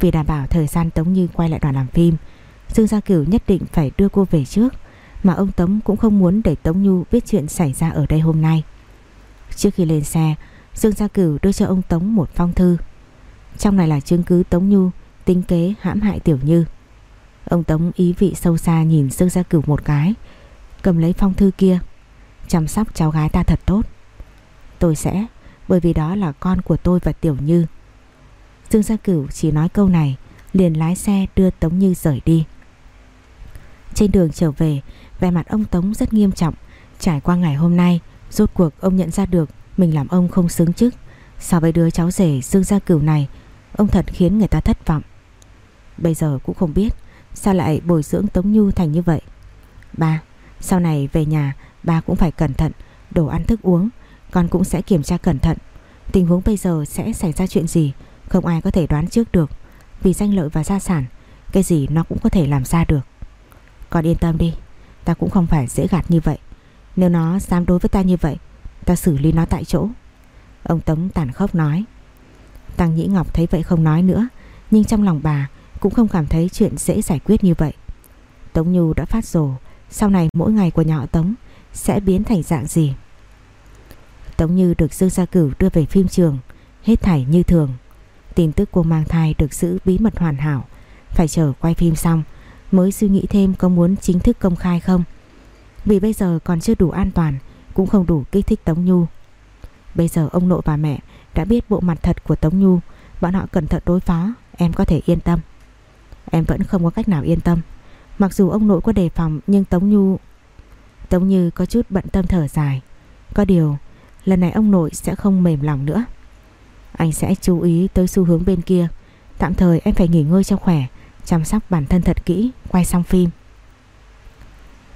A: Vì đảm bảo thời gian Tống Như quay lại đoàn làm phim, Dương Gia Cửu nhất định phải đưa cô về trước, Mà ông Tống cũng không muốn để Tống Nhu biết chuyện xảy ra ở đây hôm nay. Trước khi lên xe, Dương Gia Cửu đưa cho ông Tống một phong thư. Trong này là chứng cứ Tống Nhu Tính kế hãm hại Tiểu Như. Ông Tống ý vị sâu xa nhìn Dương Gia Cửu một cái, Cầm lấy phong thư kia. Chăm sóc cháu gái ta thật tốt. Tôi sẽ, Bởi vì đó là con của tôi và Tiểu Như. Dương Gia Cửu chỉ nói câu này, Liền lái xe đưa Tống Như rời đi. Trên đường trở về, Vẻ mặt ông Tống rất nghiêm trọng. Trải qua ngày hôm nay, Rốt cuộc ông nhận ra được Mình làm ông không xứng chức So với đứa cháu rể Dương Gia Cửu này, Ông thật khiến người ta thất vọng. Bây giờ cũng không biết Sao lại bồi dưỡng Tống Như thành như vậy. Ba, Sau này về nhà, ba cũng phải cẩn thận, Đồ ăn thức uống. Con cũng sẽ kiểm tra cẩn thận. Tình huống bây giờ sẽ xảy ra chuyện gì, Không ai có thể đoán trước được. Vì danh lợi và gia sản, Cái gì nó cũng có thể làm ra được. Con yên tâm đi, Ta cũng không phải dễ gạt như vậy. Nếu nó dám đối với ta như vậy, Ta xử lý nó tại chỗ. Ông Tống tàn khốc nói. Tăng Nhĩ Ngọc thấy vậy không nói nữa, Nhưng trong lòng bà cũng không cảm thấy chuyện dễ giải quyết như vậy. Tống Nhu đã phát rồ, Sau này mỗi ngày của nhỏ Tống Sẽ biến thành dạng gì? Tống Như được Dương Gia Cửu đưa về phim trường, Hết thảy như thường. Tin tức cô mang thai được giữ bí mật hoàn hảo. Phải chờ quay phim xong, Mới suy nghĩ thêm có muốn chính thức công khai không. Vì bây giờ còn chưa đủ an toàn, Cũng không đủ kích thích Tống Nhu. Bây giờ ông nội và mẹ Đã biết bộ mặt thật của Tống Nhu, Bọn họ cẩn thận đối phó, Em có thể yên tâm. Em vẫn không có cách nào yên tâm. Mặc dù ông nội có đề phòng, nhưng Tống Nhu, Tống Như có chút bận tâm thở dài. Có điều Lần này ông nội sẽ không mềm lòng nữa. Anh sẽ chú ý tới xu hướng bên kia. Tạm thời em phải nghỉ ngơi cho khỏe, Chăm sóc bản thân thật kỹ, Quay xong phim.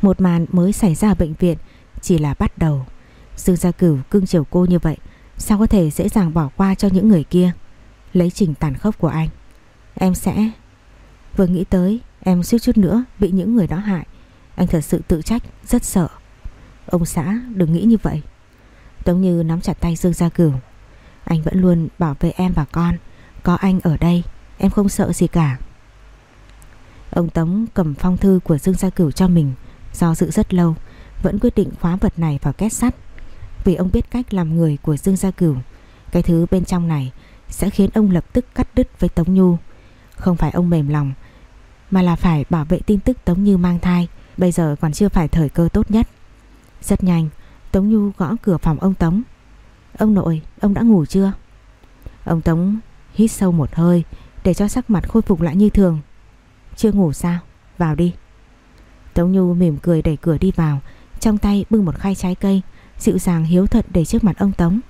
A: Một màn mới xảy ra ở bệnh viện Chỉ là bắt đầu. Dương Gia Cửu cưng chiều cô như vậy, Sao có thể dễ dàng bỏ qua cho những người kia? Lấy trình tàn khốc của anh. Em sẽ Vừa nghĩ tới, em suýt chút nữa Bị những người đó hại. Anh thật sự tự trách, rất sợ. Ông xã đừng nghĩ như vậy. Tống Như nắm chặt tay Dương Gia Cửu. Anh vẫn luôn bảo vệ em và con. Có anh ở đây, Em không sợ gì cả. Ông Tống cầm phong thư của Dương Gia Cửu cho mình. Do dự rất lâu, Vẫn quyết định khóa vật này vào két sắt. Vì ông biết cách làm người của Dương Gia Cửu, Cái thứ bên trong này Sẽ khiến ông lập tức cắt đứt với Tống Nhu. Không phải ông mềm lòng, Mà là phải bảo vệ tin tức Tống Như mang thai, Bây giờ còn chưa phải thời cơ tốt nhất. Rất nhanh Tống Nhu gõ cửa phòng ông Tống. Ông nội, ông đã ngủ chưa? Ông Tống hít sâu một hơi Để cho sắc mặt khôi phục lại như thường. Chưa ngủ sao? Vào đi. Tống Nhu mỉm cười đẩy cửa đi vào Trong tay bưng một khay trái cây Dịu dàng hiếu thuận để trước mặt ông Tống.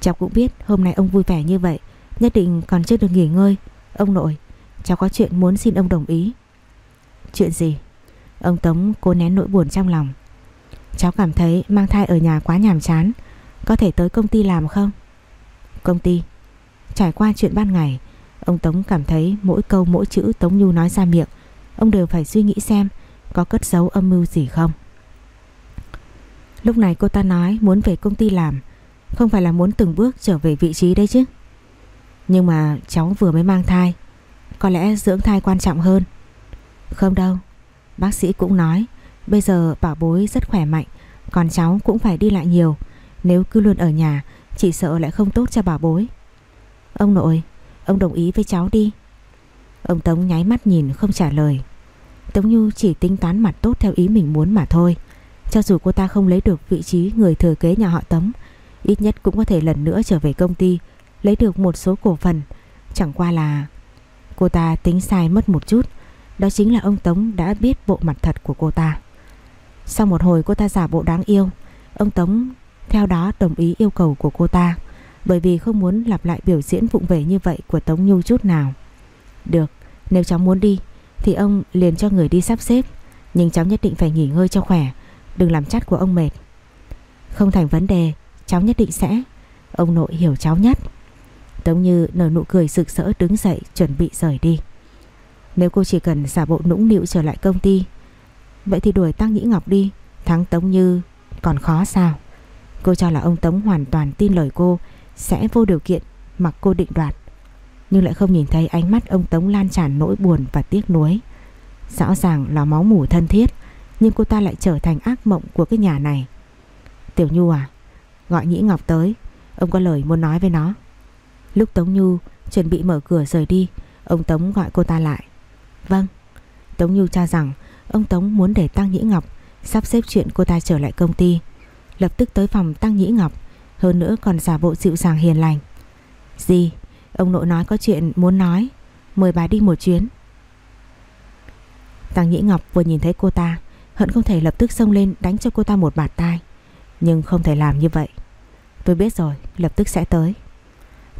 A: Cháu cũng biết hôm nay ông vui vẻ như vậy Nhất định còn chưa được nghỉ ngơi. Ông nội Cháu có chuyện muốn xin ông đồng ý. Chuyện gì? Ông Tống cố nén nỗi buồn trong lòng. Cháu cảm thấy mang thai ở nhà quá nhàm chán. Có thể tới công ty làm không? Công ty? Trải qua chuyện ban ngày, Ông Tống cảm thấy mỗi câu mỗi chữ Tống Nhu nói ra miệng, Ông đều phải suy nghĩ xem Có cất giấu âm mưu gì không. Lúc này cô ta nói muốn về công ty làm, Không phải là muốn từng bước trở về vị trí đấy chứ. Nhưng mà cháu vừa mới mang thai, Có lẽ dưỡng thai quan trọng hơn. Không đâu, Bác sĩ cũng nói Bây giờ bảo bối rất khỏe mạnh, Còn cháu cũng phải đi lại nhiều. Nếu cứ luôn ở nhà, Chỉ sợ lại không tốt cho bảo bối. Ông nội, Ông đồng ý với cháu đi. Ông Tống nháy mắt nhìn không trả lời. Tống Nhu chỉ tính toán mặt tốt theo ý mình muốn mà thôi. Cho dù cô ta không lấy được vị trí người thừa kế nhà họ Tống, Ít nhất cũng có thể lần nữa trở về công ty, Lấy được một số cổ phần. Chẳng qua là Cô ta tính sai mất một chút, Đó chính là ông Tống đã biết bộ mặt thật của cô ta. Sau một hồi cô ta giả bộ đáng yêu Ông Tống theo đó đồng ý yêu cầu của cô ta Bởi vì không muốn lặp lại biểu diễn vụng về như vậy của Tống Nhu chút nào. Được, nếu cháu muốn đi Thì ông liền cho người đi sắp xếp Nhưng cháu nhất định phải nghỉ ngơi cho khỏe Đừng làm chắt của ông mệt. Không thành vấn đề Cháu nhất định sẽ. Ông nội hiểu cháu nhất. Tống Như nở nụ cười rực rỡ đứng dậy chuẩn bị rời đi. Nếu cô chỉ cần giả bộ nũng nịu trở lại công ty Vậy thì đuổi Tăng Nhĩ Ngọc đi, Thắng Tống Như còn khó sao? Cô cho là ông Tống hoàn toàn tin lời cô, Sẽ vô điều kiện mặc cô định đoạt. Nhưng lại không nhìn thấy ánh mắt ông Tống lan tràn nỗi buồn và tiếc nuối. Rõ ràng là máu mủ thân thiết, Nhưng cô ta lại trở thành ác mộng của cái nhà này. Tiểu Nhu à Gọi Nhĩ Ngọc tới, Ông có lời muốn nói với nó. Lúc Tống Nhu chuẩn bị mở cửa rời đi, Ông Tống gọi cô ta lại. Vâng Tống Nhu cho rằng ông Tống muốn để Tăng Nhĩ Ngọc Sắp xếp chuyện cô ta trở lại công ty, Lập tức tới phòng Tăng Nhĩ Ngọc, Hơn nữa còn giả bộ dịu dàng hiền lành. Gì Ông nội nói có chuyện muốn nói, Mời bà đi một chuyến. Tăng Nhĩ Ngọc vừa nhìn thấy cô ta, Hận không thể lập tức xông lên đánh cho cô ta một bạt tai, Nhưng không thể làm như vậy. Tôi biết rồi, lập tức sẽ tới.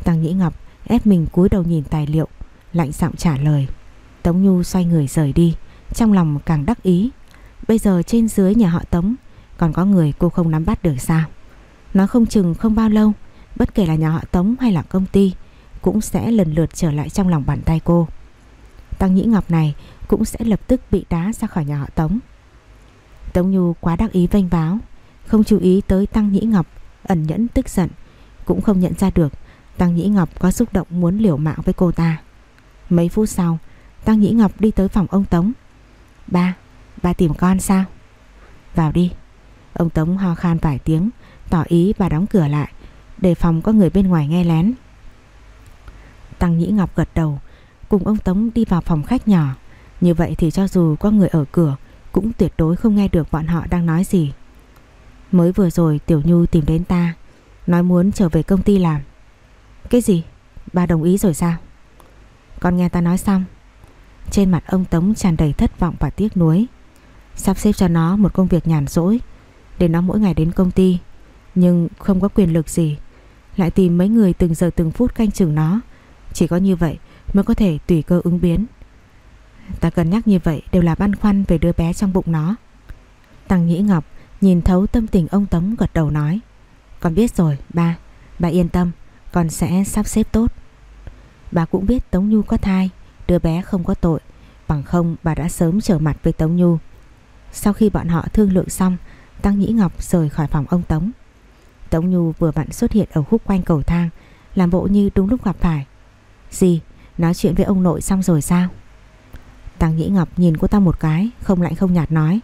A: Tăng Nhĩ Ngọc ép mình cúi đầu nhìn tài liệu, Lạnh giọng trả lời. Tống Nhu xoay người rời đi. Trong lòng càng đắc ý. Bây giờ trên dưới nhà họ Tống, Còn có người cô không nắm bắt được sao? Nó không chừng không bao lâu, Bất kể là nhà họ Tống hay là công ty, Cũng sẽ lần lượt trở lại trong lòng bàn tay cô. Tăng Nhĩ Ngọc này Cũng sẽ lập tức bị đá ra khỏi nhà họ Tống. Tống Nhu quá đắc ý vênh báo, Không chú ý tới Tăng Nhĩ Ngọc, Ẩn nhẫn tức giận, Cũng không nhận ra được Tăng Nhĩ Ngọc có xúc động muốn liều mạng với cô ta. Mấy phút sau, Tăng Nhĩ Ngọc đi tới phòng ông Tống. Ba, ba tìm con sao? Vào đi. Ông Tống ho khan vài tiếng Tỏ ý bà đóng cửa lại Để phòng có người bên ngoài nghe lén. Tăng Nhĩ Ngọc gật đầu Cùng ông Tống đi vào phòng khách nhỏ. Như vậy thì cho dù có người ở cửa Cũng tuyệt đối không nghe được bọn họ đang nói gì. Mới vừa rồi Tiểu Nhu tìm đến ta Nói muốn trở về công ty làm. Cái gì? Bà đồng ý rồi sao? Con nghe ta nói xong. Trên mặt ông Tống tràn đầy thất vọng và tiếc nuối. Sắp xếp cho nó một công việc nhàn rỗi, Để nó mỗi ngày đến công ty, Nhưng không có quyền lực gì. Lại tìm mấy người từng giờ từng phút canh chừng nó. Chỉ có như vậy Mới có thể tùy cơ ứng biến. Ta cần nhắc như vậy đều là băn khoăn về đứa bé trong bụng nó. Tăng Nhĩ Ngọc nhìn thấu tâm tình ông Tống gật đầu nói, Con biết rồi, ba. Ba yên tâm, Con sẽ sắp xếp tốt. Bà cũng biết Tống Nhu có thai Đứa bé không có tội. Bằng không, bà đã sớm trở mặt với Tống Nhu. Sau khi bọn họ thương lượng xong, Tăng Nhĩ Ngọc rời khỏi phòng ông Tống. Tống Nhu vừa vặn xuất hiện ở khúc quanh cầu thang, Làm bộ như đúng lúc gặp phải. Gì? Nói chuyện với ông nội xong rồi sao? Tăng Nhĩ Ngọc nhìn cô ta một cái, Không lạnh không nhạt nói.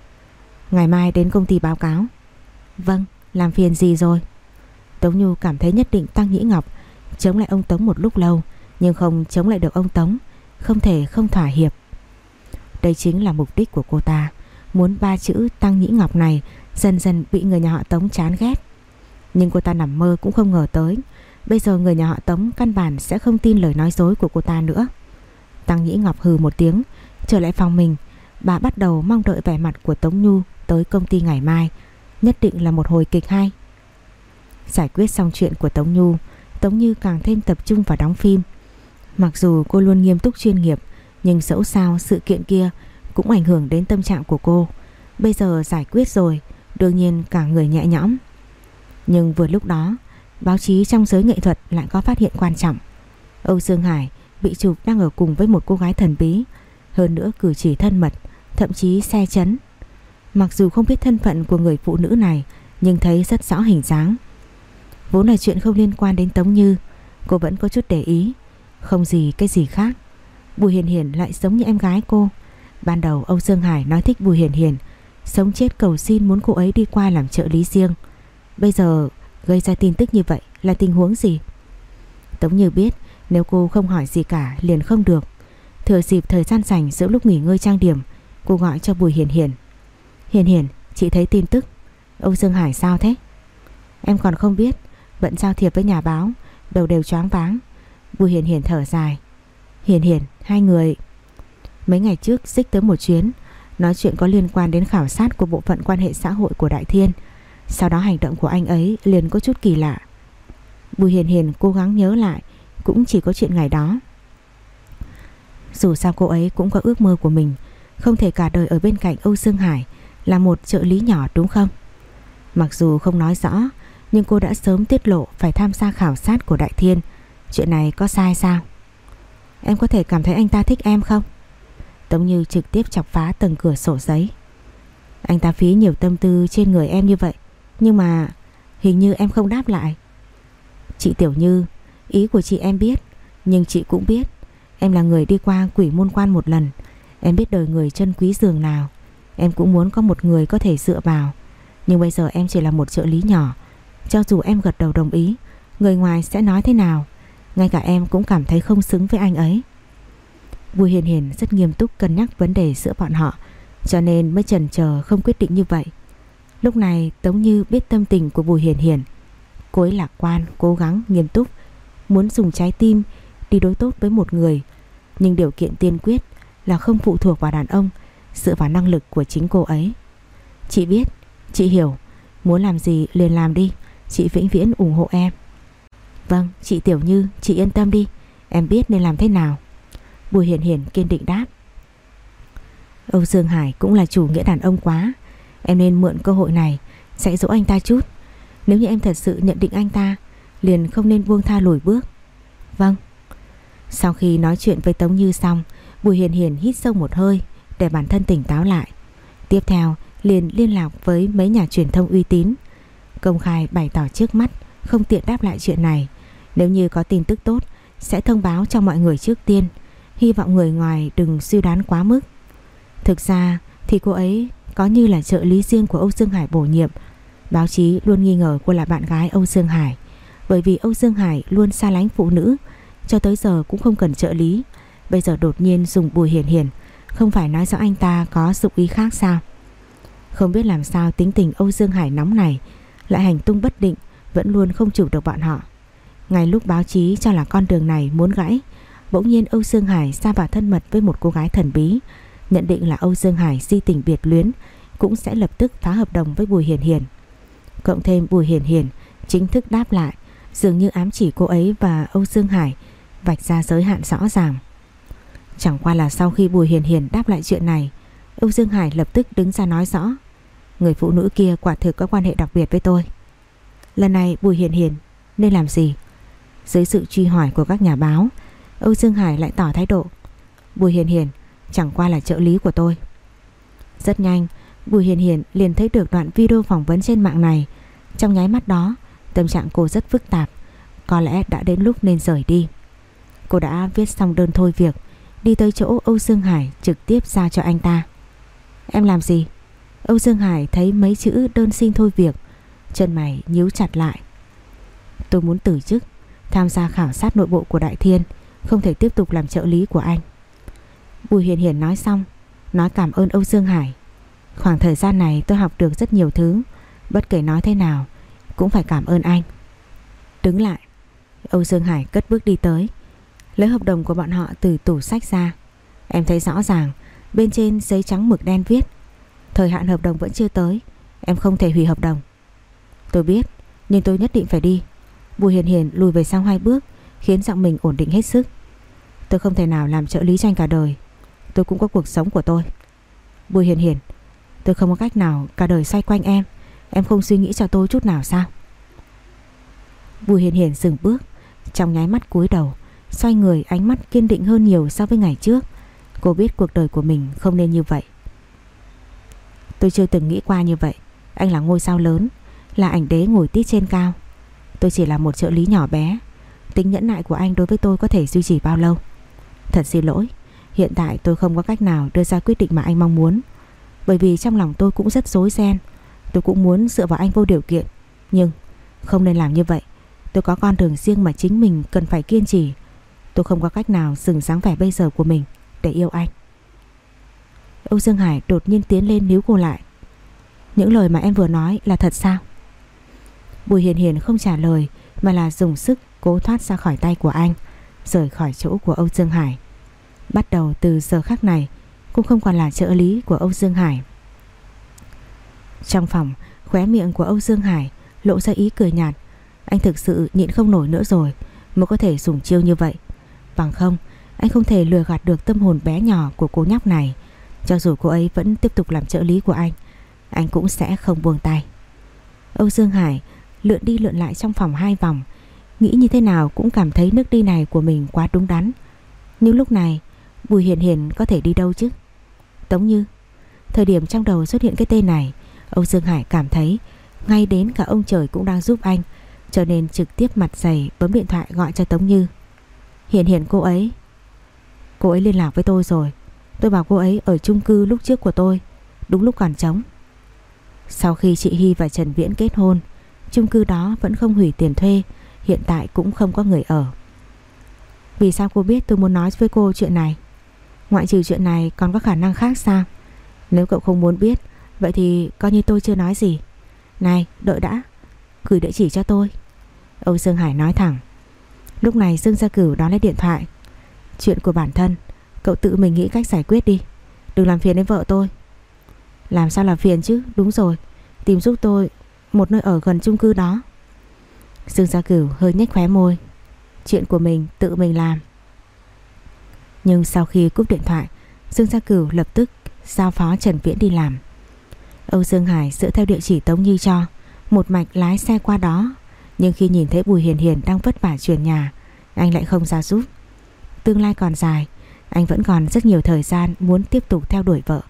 A: Ngày mai đến công ty báo cáo. Vâng làm phiền gì rồi? Tống Nhu cảm thấy nhất định Tăng Nhĩ Ngọc Chống lại ông Tống một lúc lâu, Nhưng không chống lại được ông Tống. Không thể không thỏa hiệp. Đây chính là mục đích của cô ta, Muốn ba chữ Tăng Nhĩ Ngọc này Dần dần bị người nhà họ Tống chán ghét. Nhưng cô ta nằm mơ cũng không ngờ tới, Bây giờ người nhà họ Tống căn bản Sẽ không tin lời nói dối của cô ta nữa. Tăng Nhĩ Ngọc hừ một tiếng, Trở lại phòng mình. Bà bắt đầu mong đợi vẻ mặt của Tống Nhu Tới công ty ngày mai, Nhất định là một hồi kịch hay. Giải quyết xong chuyện của Tống Nhu, Tống Như càng thêm tập trung vào đóng phim. Mặc dù cô luôn nghiêm túc chuyên nghiệp Nhưng dẫu sao sự kiện kia Cũng ảnh hưởng đến tâm trạng của cô Bây giờ giải quyết rồi Đương nhiên cả người nhẹ nhõm Nhưng vừa lúc đó Báo chí trong giới nghệ thuật lại có phát hiện quan trọng Âu Dương Hải bị chụp đang ở cùng với một cô gái thần bí, hơn nữa cử chỉ thân mật, thậm chí xe chấn. Mặc dù không biết thân phận của người phụ nữ này, nhưng thấy rất rõ hình dáng. Vốn là chuyện không liên quan đến Tống Như, cô vẫn có chút để ý, không gì cái gì khác. Bùi Hiền Hiền lại giống như em gái cô. Ban đầu Âu Dương Hải nói thích Bùi Hiền Hiền, sống chết cầu xin muốn cô ấy đi qua làm trợ lý riêng. Bây giờ gây ra tin tức như vậy là tình huống gì? Tống Như biết nếu cô không hỏi gì cả liền không được. Thừa dịp thời gian rảnh giữa lúc nghỉ ngơi trang điểm, cô gọi cho Bùi Hiền Hiền. Hiền Hiền, chị thấy tin tức. Âu Dương Hải sao thế? Em còn không biết, bận giao thiệp với nhà báo, đầu đều choáng váng. Bùi Hiền Hiền thở dài. Hiền Hiền, hai người... Mấy ngày trước xích tới một chuyến, nói chuyện có liên quan đến khảo sát của bộ phận quan hệ xã hội của Đại Thiên. Sau đó hành động của anh ấy liền có chút kỳ lạ. Bùi Hiền Hiền cố gắng nhớ lại, cũng chỉ có chuyện ngày đó. Dù sao cô ấy cũng có ước mơ của mình, không thể cả đời ở bên cạnh Âu Dương Hải là một trợ lý nhỏ đúng không? Mặc dù không nói rõ, nhưng cô đã sớm tiết lộ phải tham gia khảo sát của Đại Thiên. Chuyện này có sai sao? Em có thể cảm thấy anh ta thích em không? Tống Như trực tiếp chọc phá tầng cửa sổ giấy. Anh ta phí nhiều tâm tư trên người em như vậy, nhưng mà hình như em không đáp lại. Chị Tiểu Như, ý của chị em biết, nhưng chị cũng biết em là người đi qua quỷ môn quan một lần. Em biết đời người chân quý giường nào. Em cũng muốn có một người có thể dựa vào. Nhưng bây giờ em chỉ là một trợ lý nhỏ. Cho dù em gật đầu đồng ý, người ngoài sẽ nói thế nào? Ngay cả em cũng cảm thấy không xứng với anh ấy. Bùi Hiền Hiền rất nghiêm túc cân nhắc vấn đề giữa bọn họ, cho nên mới chần chờ không quyết định như vậy. Lúc này Tống Như biết tâm tình của Bùi Hiền Hiền. Cô ấy lạc quan, cố gắng, nghiêm túc, muốn dùng trái tim đi đối tốt với một người. Nhưng điều kiện tiên quyết là không phụ thuộc vào đàn ông, dựa vào năng lực của chính cô ấy. Chị biết, chị hiểu, muốn làm gì liền làm đi, chị vĩnh viễn ủng hộ em. Vâng, chị Tiểu Như, chị yên tâm đi, em biết nên làm thế nào. Bùi Hiền Hiền kiên định đáp. Âu Dương Hải cũng là chủ nghĩa đàn ông quá, em nên mượn cơ hội này dạy dỗ anh ta chút. Nếu như em thật sự nhận định anh ta, liền không nên buông tha lùi bước. Vâng. Sau khi nói chuyện với Tống Như xong, Bùi Hiền Hiền hít sâu một hơi để bản thân tỉnh táo lại. Tiếp theo, liền liên lạc với mấy nhà truyền thông uy tín, công khai bày tỏ trước mắt không tiện đáp lại chuyện này. Nếu như có tin tức tốt, sẽ thông báo cho mọi người trước tiên. Hy vọng người ngoài đừng suy đoán quá mức. Thực ra thì cô ấy có như là trợ lý riêng của Âu Dương Hải bổ nhiệm. Báo chí luôn nghi ngờ cô là bạn gái Âu Dương Hải. Bởi vì Âu Dương Hải luôn xa lánh phụ nữ, cho tới giờ cũng không cần trợ lý. Bây giờ đột nhiên dùng bùi hiền hiền, không phải nói rõ anh ta có dụng ý khác sao? Không biết làm sao tính tình Âu Dương Hải nóng này lại hành tung bất định, vẫn luôn không chủ được bọn họ. Ngay lúc báo chí cho là con đường này muốn gãy, bỗng nhiên Âu Dương Hải xa vào thân mật với một cô gái thần bí, nhận định là Âu Dương Hải di tình biệt luyến, cũng sẽ lập tức phá hợp đồng với Bùi Hiền Hiền. Cộng thêm Bùi Hiền Hiền chính thức đáp lại, dường như ám chỉ cô ấy và Âu Dương Hải vạch ra giới hạn rõ ràng. Chẳng qua là sau khi Bùi Hiền Hiền đáp lại chuyện này, Âu Dương Hải lập tức đứng ra nói rõ, người phụ nữ kia quả thực có quan hệ đặc biệt với tôi. Lần này Bùi Hiền Hiền nên làm gì? Dưới sự truy hỏi của các nhà báo, Âu Dương Hải lại tỏ thái độ. Bùi Hiền Hiền chẳng qua là trợ lý của tôi. Rất nhanh, Bùi Hiền Hiền liền thấy được đoạn video phỏng vấn trên mạng này. Trong nháy mắt đó, tâm trạng cô rất phức tạp. Có lẽ đã đến lúc nên rời đi. Cô đã viết xong đơn thôi việc, đi tới chỗ Âu Dương Hải trực tiếp giao cho anh ta. Em làm gì? Âu Dương Hải thấy mấy chữ đơn xin thôi việc, chân mày nhíu chặt lại. Tôi muốn từ chức, tham gia khảo sát nội bộ của Đại Thiên, không thể tiếp tục làm trợ lý của anh. Bùi Hiền Hiền nói xong, nói cảm ơn Âu Dương Hải. Khoảng thời gian này tôi học được rất nhiều thứ, bất kể nói thế nào, cũng phải cảm ơn anh. Đứng lại, Âu Dương Hải cất bước đi tới, lấy hợp đồng của bọn họ từ tủ sách ra. Em thấy rõ ràng, bên trên giấy trắng mực đen viết, thời hạn hợp đồng vẫn chưa tới, em không thể hủy hợp đồng. Tôi biết, nhưng tôi nhất định phải đi. Bùi Hiền Hiền lùi về sau hai bước, khiến giọng mình ổn định hết sức. Tôi không thể nào làm trợ lý tranh cả đời. Tôi cũng có cuộc sống của tôi. Bùi Hiền Hiền, tôi không có cách nào cả đời xoay quanh em. Em không suy nghĩ cho tôi chút nào sao? Bùi Hiền Hiền dừng bước, trong nháy mắt cúi đầu, Xoay người ánh mắt kiên định hơn nhiều so với ngày trước Cô biết cuộc đời của mình không nên như vậy Tôi chưa từng nghĩ qua như vậy Anh là ngôi sao lớn Là ảnh đế ngồi tít trên cao Tôi chỉ là một trợ lý nhỏ bé. Tính nhẫn nại của anh đối với tôi có thể duy trì bao lâu? Thật xin lỗi, Hiện tại tôi không có cách nào đưa ra quyết định mà anh mong muốn. Bởi vì trong lòng tôi cũng rất rối ren. Tôi cũng muốn dựa vào anh vô điều kiện. Nhưng, không nên làm như vậy. Tôi có con đường riêng mà chính mình cần phải kiên trì. Tôi không có cách nào dừng dáng vẻ bây giờ của mình Để yêu anh. Âu Dương Hải đột nhiên tiến lên níu cô lại. Những lời mà em vừa nói là thật sao? Bùi Hiền Hiền không trả lời, Mà là dùng sức cố thoát ra khỏi tay của anh, Rời khỏi chỗ của Âu Dương Hải. Bắt đầu từ giờ khắc này, Cũng không còn là trợ lý của Âu Dương Hải. Trong phòng, Khóe miệng của Âu Dương Hải Lộ ra ý cười nhạt. Anh thực sự nhịn không nổi nữa rồi, Mới có thể dùng chiêu như vậy. Bằng không, anh không thể lừa gạt được tâm hồn bé nhỏ của cô nhóc này. Cho dù cô ấy vẫn tiếp tục làm trợ lý của anh Anh cũng sẽ không buông tay. Âu Dương Hải lượn đi lượn lại trong phòng hai vòng. Nghĩ như thế nào cũng cảm thấy nước đi này của mình quá đúng đắn. Nhưng lúc này, Bùi Hiền Hiền có thể đi đâu chứ? Tống Như, Thời điểm trong đầu xuất hiện cái tên này Âu Dương Hải cảm thấy Ngay đến cả ông trời cũng đang giúp anh, Cho nên trực tiếp mặt dày bấm điện thoại gọi cho Tống Như. Hiền Hiền cô ấy Cô ấy liên lạc với tôi rồi. Tôi bảo cô ấy ở chung cư lúc trước của tôi, Đúng lúc còn trống. Sau khi chị Hy và Trần Viễn kết hôn chung cư đó vẫn không hủy tiền thuê, Hiện tại cũng không có người ở. Vì sao cô biết tôi muốn nói với cô chuyện này? Ngoại trừ chuyện này còn có khả năng khác sao? Nếu cậu không muốn biết, Vậy thì coi như tôi chưa nói gì. Này, đợi đã, Gửi địa chỉ cho tôi. Âu Dương Hải nói thẳng. Lúc này Dương Gia Cửu đón lấy điện thoại. Chuyện của bản thân, Cậu tự mình nghĩ cách giải quyết đi. Đừng làm phiền đến vợ tôi. Làm sao làm phiền chứ? Đúng rồi, Tìm giúp tôi một nơi ở gần chung cư đó. Dương Gia Cửu hơi nhếch khóe môi. Chuyện của mình tự mình làm. Nhưng sau khi cúp điện thoại, Dương Gia Cửu lập tức Giao phó Trần Viễn đi làm. Âu Dương Hải dựa theo địa chỉ Tống Như cho, Một mạch lái xe qua đó. Nhưng khi nhìn thấy Bùi Hiền Hiền đang vất vả chuyển nhà, Anh lại không ra giúp. Tương lai còn dài, Anh vẫn còn rất nhiều thời gian muốn tiếp tục theo đuổi vợ.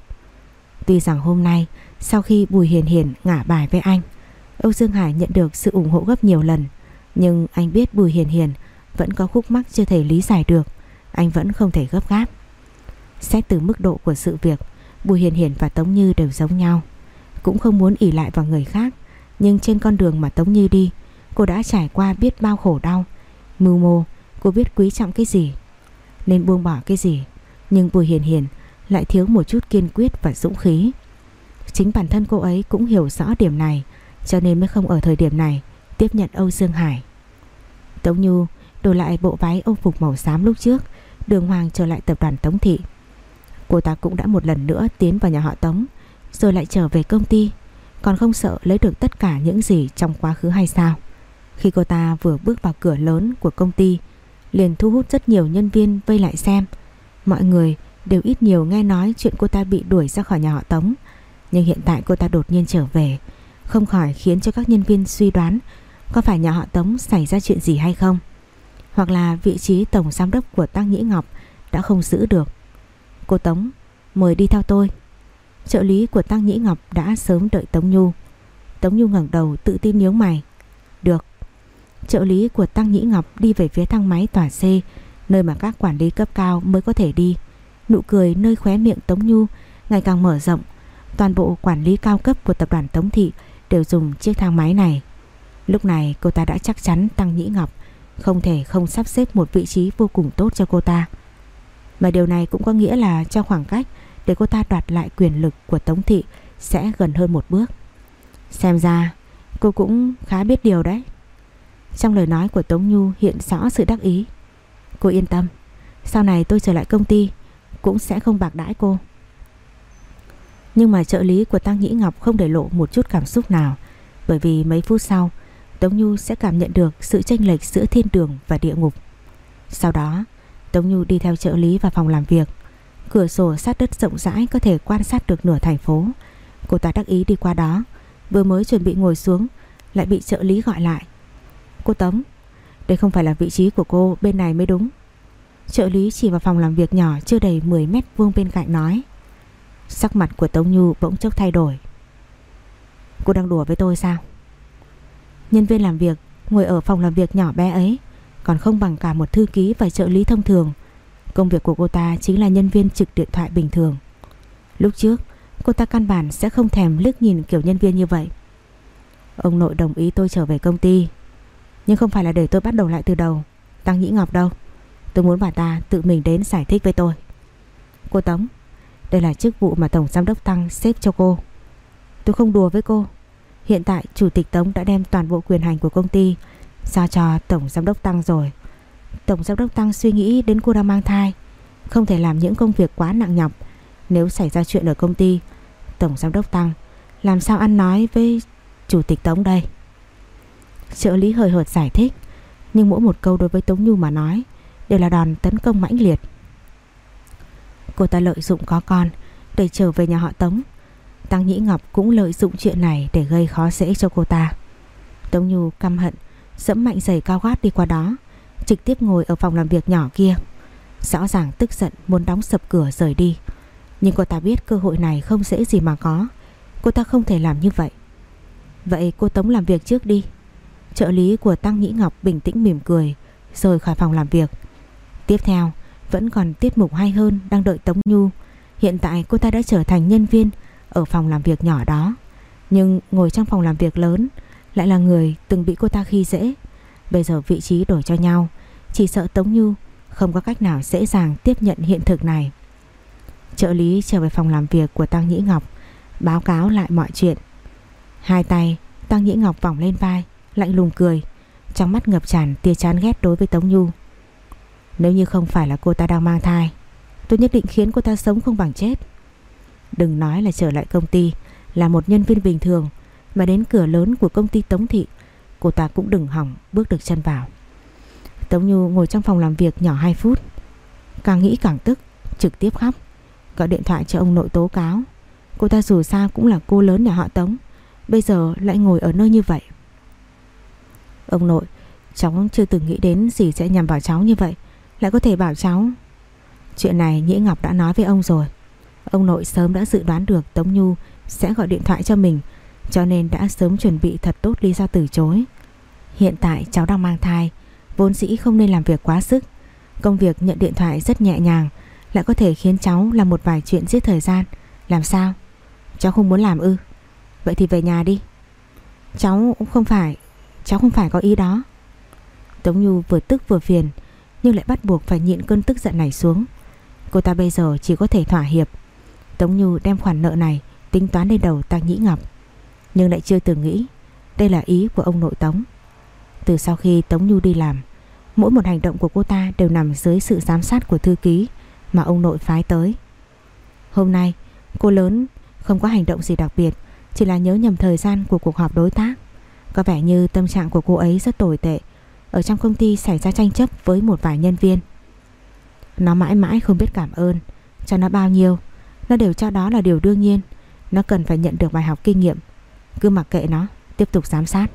A: Tuy rằng hôm nay, Sau khi Bùi Hiền Hiền ngả bài với anh Âu Dương Hải nhận được sự ủng hộ gấp nhiều lần. Nhưng anh biết Bùi Hiền Hiền Vẫn có khúc mắc chưa thể lý giải được. Anh vẫn không thể gấp gáp. Xét từ mức độ của sự việc, Bùi Hiền Hiền và Tống Như đều giống nhau. Cũng không muốn ỉ lại vào người khác, Nhưng trên con đường mà Tống Như đi, Cô đã trải qua biết bao khổ đau. Mưu mô, Cô biết quý trọng cái gì, Nên buông bỏ cái gì, Nhưng Bùi Hiền Hiền lại thiếu một chút kiên quyết và dũng khí. Chính bản thân cô ấy cũng hiểu rõ điểm này cho nên mới không ở thời điểm này, Tiếp nhận Âu Dương Hải. Tống Nhu đổi lại bộ váy âu phục màu xám lúc trước, Đường Hoàng trở lại tập đoàn Tống Thị. Cô ta cũng đã một lần nữa tiến vào nhà họ Tống, Rồi lại trở về công ty, Còn không sợ lấy được tất cả những gì trong quá khứ hay sao. Khi cô ta vừa bước vào cửa lớn của công ty, Liền thu hút rất nhiều nhân viên vây lại xem. Mọi người đều ít nhiều nghe nói chuyện cô ta bị đuổi ra khỏi nhà họ Tống, Nhưng hiện tại cô ta đột nhiên trở về không khỏi khiến cho các nhân viên suy đoán có phải nhà họ Tống xảy ra chuyện gì hay không. Hoặc là vị trí tổng giám đốc của Tăng Nhĩ Ngọc đã không giữ được. Cô Tống, mời đi theo tôi. Trợ lý của Tăng Nhĩ Ngọc đã sớm đợi Tống Nhu. Tống Nhu ngẩng đầu tự tin nhướng mày. Được. Trợ lý của Tăng Nhĩ Ngọc đi về phía thang máy tòa C, nơi mà các quản lý cấp cao mới có thể đi. Nụ cười nơi khóe miệng Tống Nhu ngày càng mở rộng. Toàn bộ quản lý cao cấp của tập đoàn Tống Thị đều dùng chiếc thang máy này. Lúc này cô ta đã chắc chắn Tăng Nhĩ Ngọc không thể không sắp xếp một vị trí vô cùng tốt cho cô ta. Mà điều này cũng có nghĩa là trong khoảng cách để cô ta đoạt lại quyền lực của Tống Thị sẽ gần hơn một bước. Xem ra cô cũng khá biết điều đấy. Trong lời nói của Tống Nhu hiện rõ sự đắc ý. Cô yên tâm, sau này tôi trở lại công ty cũng sẽ không bạc đãi cô. Nhưng mà trợ lý của Tăng Nhĩ Ngọc không để lộ một chút cảm xúc nào. Bởi vì mấy phút sau, Tống Nhu sẽ cảm nhận được sự chênh lệch giữa thiên đường và địa ngục. Sau đó, Tống Nhu đi theo trợ lý vào phòng làm việc. Cửa sổ sát đất rộng rãi có thể quan sát được nửa thành phố. Cô ta đắc ý đi qua đó. Vừa mới chuẩn bị ngồi xuống, Lại bị trợ lý gọi lại. Cô Tống, Đây không phải là vị trí của cô, bên này mới đúng. Trợ lý chỉ vào phòng làm việc nhỏ chưa đầy 10 mét vuông bên cạnh nói. Sắc mặt của Tống Nhu bỗng chốc thay đổi. Cô đang đùa với tôi sao? Nhân viên làm việc ngồi ở phòng làm việc nhỏ bé ấy còn không bằng cả một thư ký và trợ lý thông thường. Công việc của cô ta chính là nhân viên trực điện thoại bình thường. Lúc trước, cô ta căn bản sẽ không thèm liếc nhìn kiểu nhân viên như vậy. Ông nội đồng ý tôi trở về công ty, nhưng không phải là để tôi bắt đầu lại từ đầu. Tăng Nhĩ Ngọc đâu? Tôi muốn bà ta tự mình đến giải thích với tôi. Cô Tống, đây là chức vụ mà Tổng Giám đốc Tăng xếp cho cô. Tôi không đùa với cô. Hiện tại Chủ tịch Tống đã đem toàn bộ quyền hành của công ty giao cho Tổng Giám đốc Tăng rồi. Tổng Giám đốc Tăng suy nghĩ đến cô đang mang thai. Không thể làm những công việc quá nặng nhọc. Nếu xảy ra chuyện ở công ty, Tổng Giám đốc Tăng làm sao ăn nói với Chủ tịch Tống đây? Trợ lý hời hợt giải thích. Nhưng mỗi một câu đối với Tống Nhu mà nói đều là đòn tấn công mãnh liệt. Cô ta lợi dụng có con để trở về nhà họ Tống. Tăng Nhĩ Ngọc cũng lợi dụng chuyện này để gây khó dễ cho cô ta. Tống Nhu căm hận, dẫm mạnh giày cao gót đi qua đó, trực tiếp ngồi ở phòng làm việc nhỏ kia. Rõ ràng tức giận muốn đóng sập cửa rời đi. Nhưng cô ta biết cơ hội này không dễ gì mà có. Cô ta không thể làm như vậy. Vậy cô Tống làm việc trước đi. Trợ lý của Tăng Nhĩ Ngọc bình tĩnh mỉm cười, rời khỏi phòng làm việc. Tiếp theo, vẫn còn tiết mục hay hơn đang đợi Tống Nhu. Hiện tại cô ta đã trở thành nhân viên ở phòng làm việc nhỏ đó. Nhưng ngồi trong phòng làm việc lớn lại là người từng bị cô ta khi dễ. Bây giờ vị trí đổi cho nhau, chỉ sợ Tống Nhu không có cách nào dễ dàng tiếp nhận hiện thực này. Trợ lý trở về phòng làm việc của Tăng Nhĩ Ngọc, báo cáo lại mọi chuyện. Hai tay Tăng Nhĩ Ngọc vòng lên vai, lạnh lùng cười, trong mắt ngập tràn tia chán ghét đối với Tống Nhu. Nếu như không phải là cô ta đang mang thai, Tôi nhất định khiến cô ta sống không bằng chết. Đừng nói là trở lại công ty Là một nhân viên bình thường, Mà đến cửa lớn của công ty Tống Thị, Cô ta cũng đừng hỏng bước được chân vào. Tống Nhu ngồi trong phòng làm việc nhỏ 2 phút, Càng nghĩ càng tức, Trực tiếp khóc, Gọi điện thoại cho ông nội tố cáo. Cô ta dù sao cũng là cô lớn nhà họ Tống, Bây giờ lại ngồi ở nơi như vậy. Ông nội, Cháu chưa từng nghĩ đến gì sẽ nhằm vào cháu như vậy lại có thể bảo cháu, Chuyện này Nhĩ Ngọc đã nói với ông rồi. Ông nội sớm đã dự đoán được Tống Nhu sẽ gọi điện thoại cho mình, Cho nên đã sớm chuẩn bị thật tốt lý do từ chối. Hiện tại cháu đang mang thai, Vốn dĩ không nên làm việc quá sức. Công việc nhận điện thoại rất nhẹ nhàng, Lại có thể khiến cháu làm một vài chuyện giết thời gian. Làm sao? Cháu không muốn làm ư? Vậy thì về nhà đi. Cháu không phải, Cháu không phải có ý đó. Tống Nhu vừa tức vừa phiền nhưng lại bắt buộc phải nhịn cơn tức giận này xuống. Cô ta bây giờ chỉ có thể thỏa hiệp. Tống Như đem khoản nợ này tính toán lên đầu Tăng Nhĩ Ngọc, nhưng lại chưa từng nghĩ đây là ý của ông nội Tống. Từ sau khi Tống Như đi làm, mỗi một hành động của cô ta đều nằm dưới sự giám sát của thư ký mà ông nội phái tới. Hôm nay, cô lớn không có hành động gì đặc biệt, chỉ là nhớ nhầm thời gian của cuộc họp đối tác. Có vẻ như tâm trạng của cô ấy rất tồi tệ ở trong công ty xảy ra tranh chấp với một vài nhân viên. Nó mãi mãi không biết cảm ơn, cho nó bao nhiêu, nó đều cho đó là điều đương nhiên. Nó cần phải nhận được bài học kinh nghiệm, cứ mặc kệ nó, tiếp tục giám sát.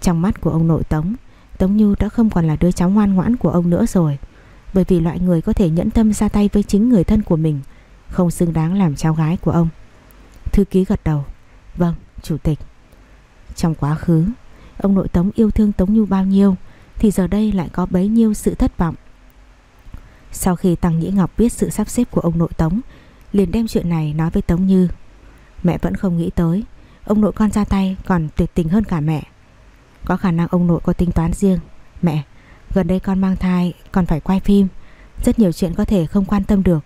A: Trong mắt của ông nội Tống, Tống Như đã không còn là đứa cháu ngoan ngoãn của ông nữa rồi. Bởi vì loại người có thể nhẫn tâm ra tay với chính người thân của mình, không xứng đáng làm cháu gái của ông. Thư ký gật đầu. Vâng, chủ tịch. Trong quá khứ, Ông nội Tống yêu thương Tống Nhu bao nhiêu, Thì giờ đây lại có bấy nhiêu sự thất vọng. Sau khi Tăng Nhĩ Ngọc biết sự sắp xếp của ông nội Tống, Liền đem chuyện này nói với Tống Như. Mẹ vẫn không nghĩ tới, Ông nội con ra tay còn tuyệt tình hơn cả mẹ. Có khả năng ông nội có tính toán riêng. Mẹ, Gần đây con mang thai, còn phải quay phim. Rất nhiều chuyện có thể không quan tâm được.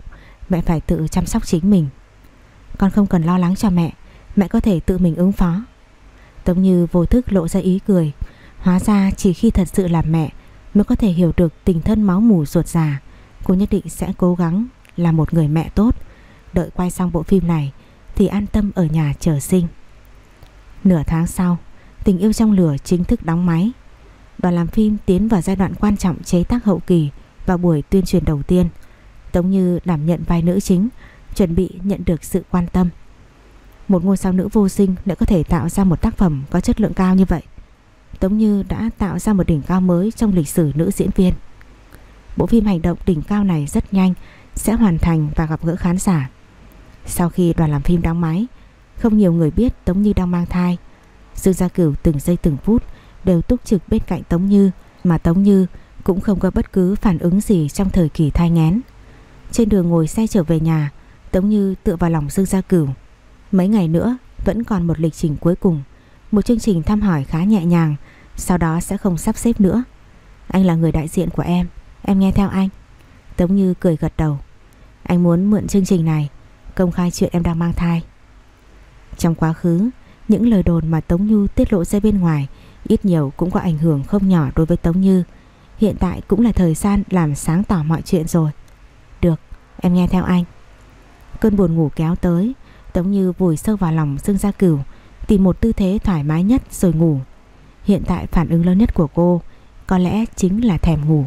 A: Mẹ phải tự chăm sóc chính mình. Con không cần lo lắng cho mẹ. Mẹ có thể tự mình ứng phó. Tống Như vô thức lộ ra ý cười. Hóa ra chỉ khi thật sự là mẹ Mới có thể hiểu được tình thân máu mủ ruột già, Cô nhất định sẽ cố gắng Là một người mẹ tốt. Đợi quay xong bộ phim này Thì an tâm ở nhà chờ sinh. Nửa tháng sau, Tình yêu trong lửa chính thức đóng máy. Đoàn làm phim tiến vào giai đoạn quan trọng chế tác hậu kỳ Vào buổi tuyên truyền đầu tiên Tống Như đảm nhận vai nữ chính, Chuẩn bị nhận được sự quan tâm một ngôi sao nữ vô sinh lại có thể tạo ra một tác phẩm có chất lượng cao như vậy Tống Như đã tạo ra một đỉnh cao mới trong lịch sử nữ diễn viên Bộ phim hành động đỉnh cao này rất nhanh sẽ hoàn thành và gặp gỡ khán giả. Sau khi đoàn làm phim đóng máy, không nhiều người biết Tống Như đang mang thai. Dương Gia Cửu từng giây từng phút đều túc trực bên cạnh Tống Như mà Tống Như cũng không có bất cứ phản ứng gì trong thời kỳ thai nghén. Trên đường ngồi xe trở về nhà, Tống Như tựa vào lòng Dương Gia Cửu. Mấy ngày nữa vẫn còn một lịch trình cuối cùng, một chương trình thăm hỏi khá nhẹ nhàng, sau đó sẽ không sắp xếp nữa. Anh là người đại diện của em, em nghe theo anh. Tống Như cười gật đầu. Anh muốn mượn chương trình này công khai chuyện em đang mang thai. Trong quá khứ, những lời đồn mà Tống Như tiết lộ ra bên ngoài ít nhiều cũng có ảnh hưởng không nhỏ đối với Tống Như. Hiện tại cũng là thời gian làm sáng tỏ mọi chuyện rồi. Được, em nghe theo anh. Cơn buồn ngủ kéo tới, Tống Như vùi sâu vào lòng Dương Gia Cửu, tìm một tư thế thoải mái nhất rồi ngủ. Hiện tại phản ứng lớn nhất của cô có lẽ chính là thèm ngủ.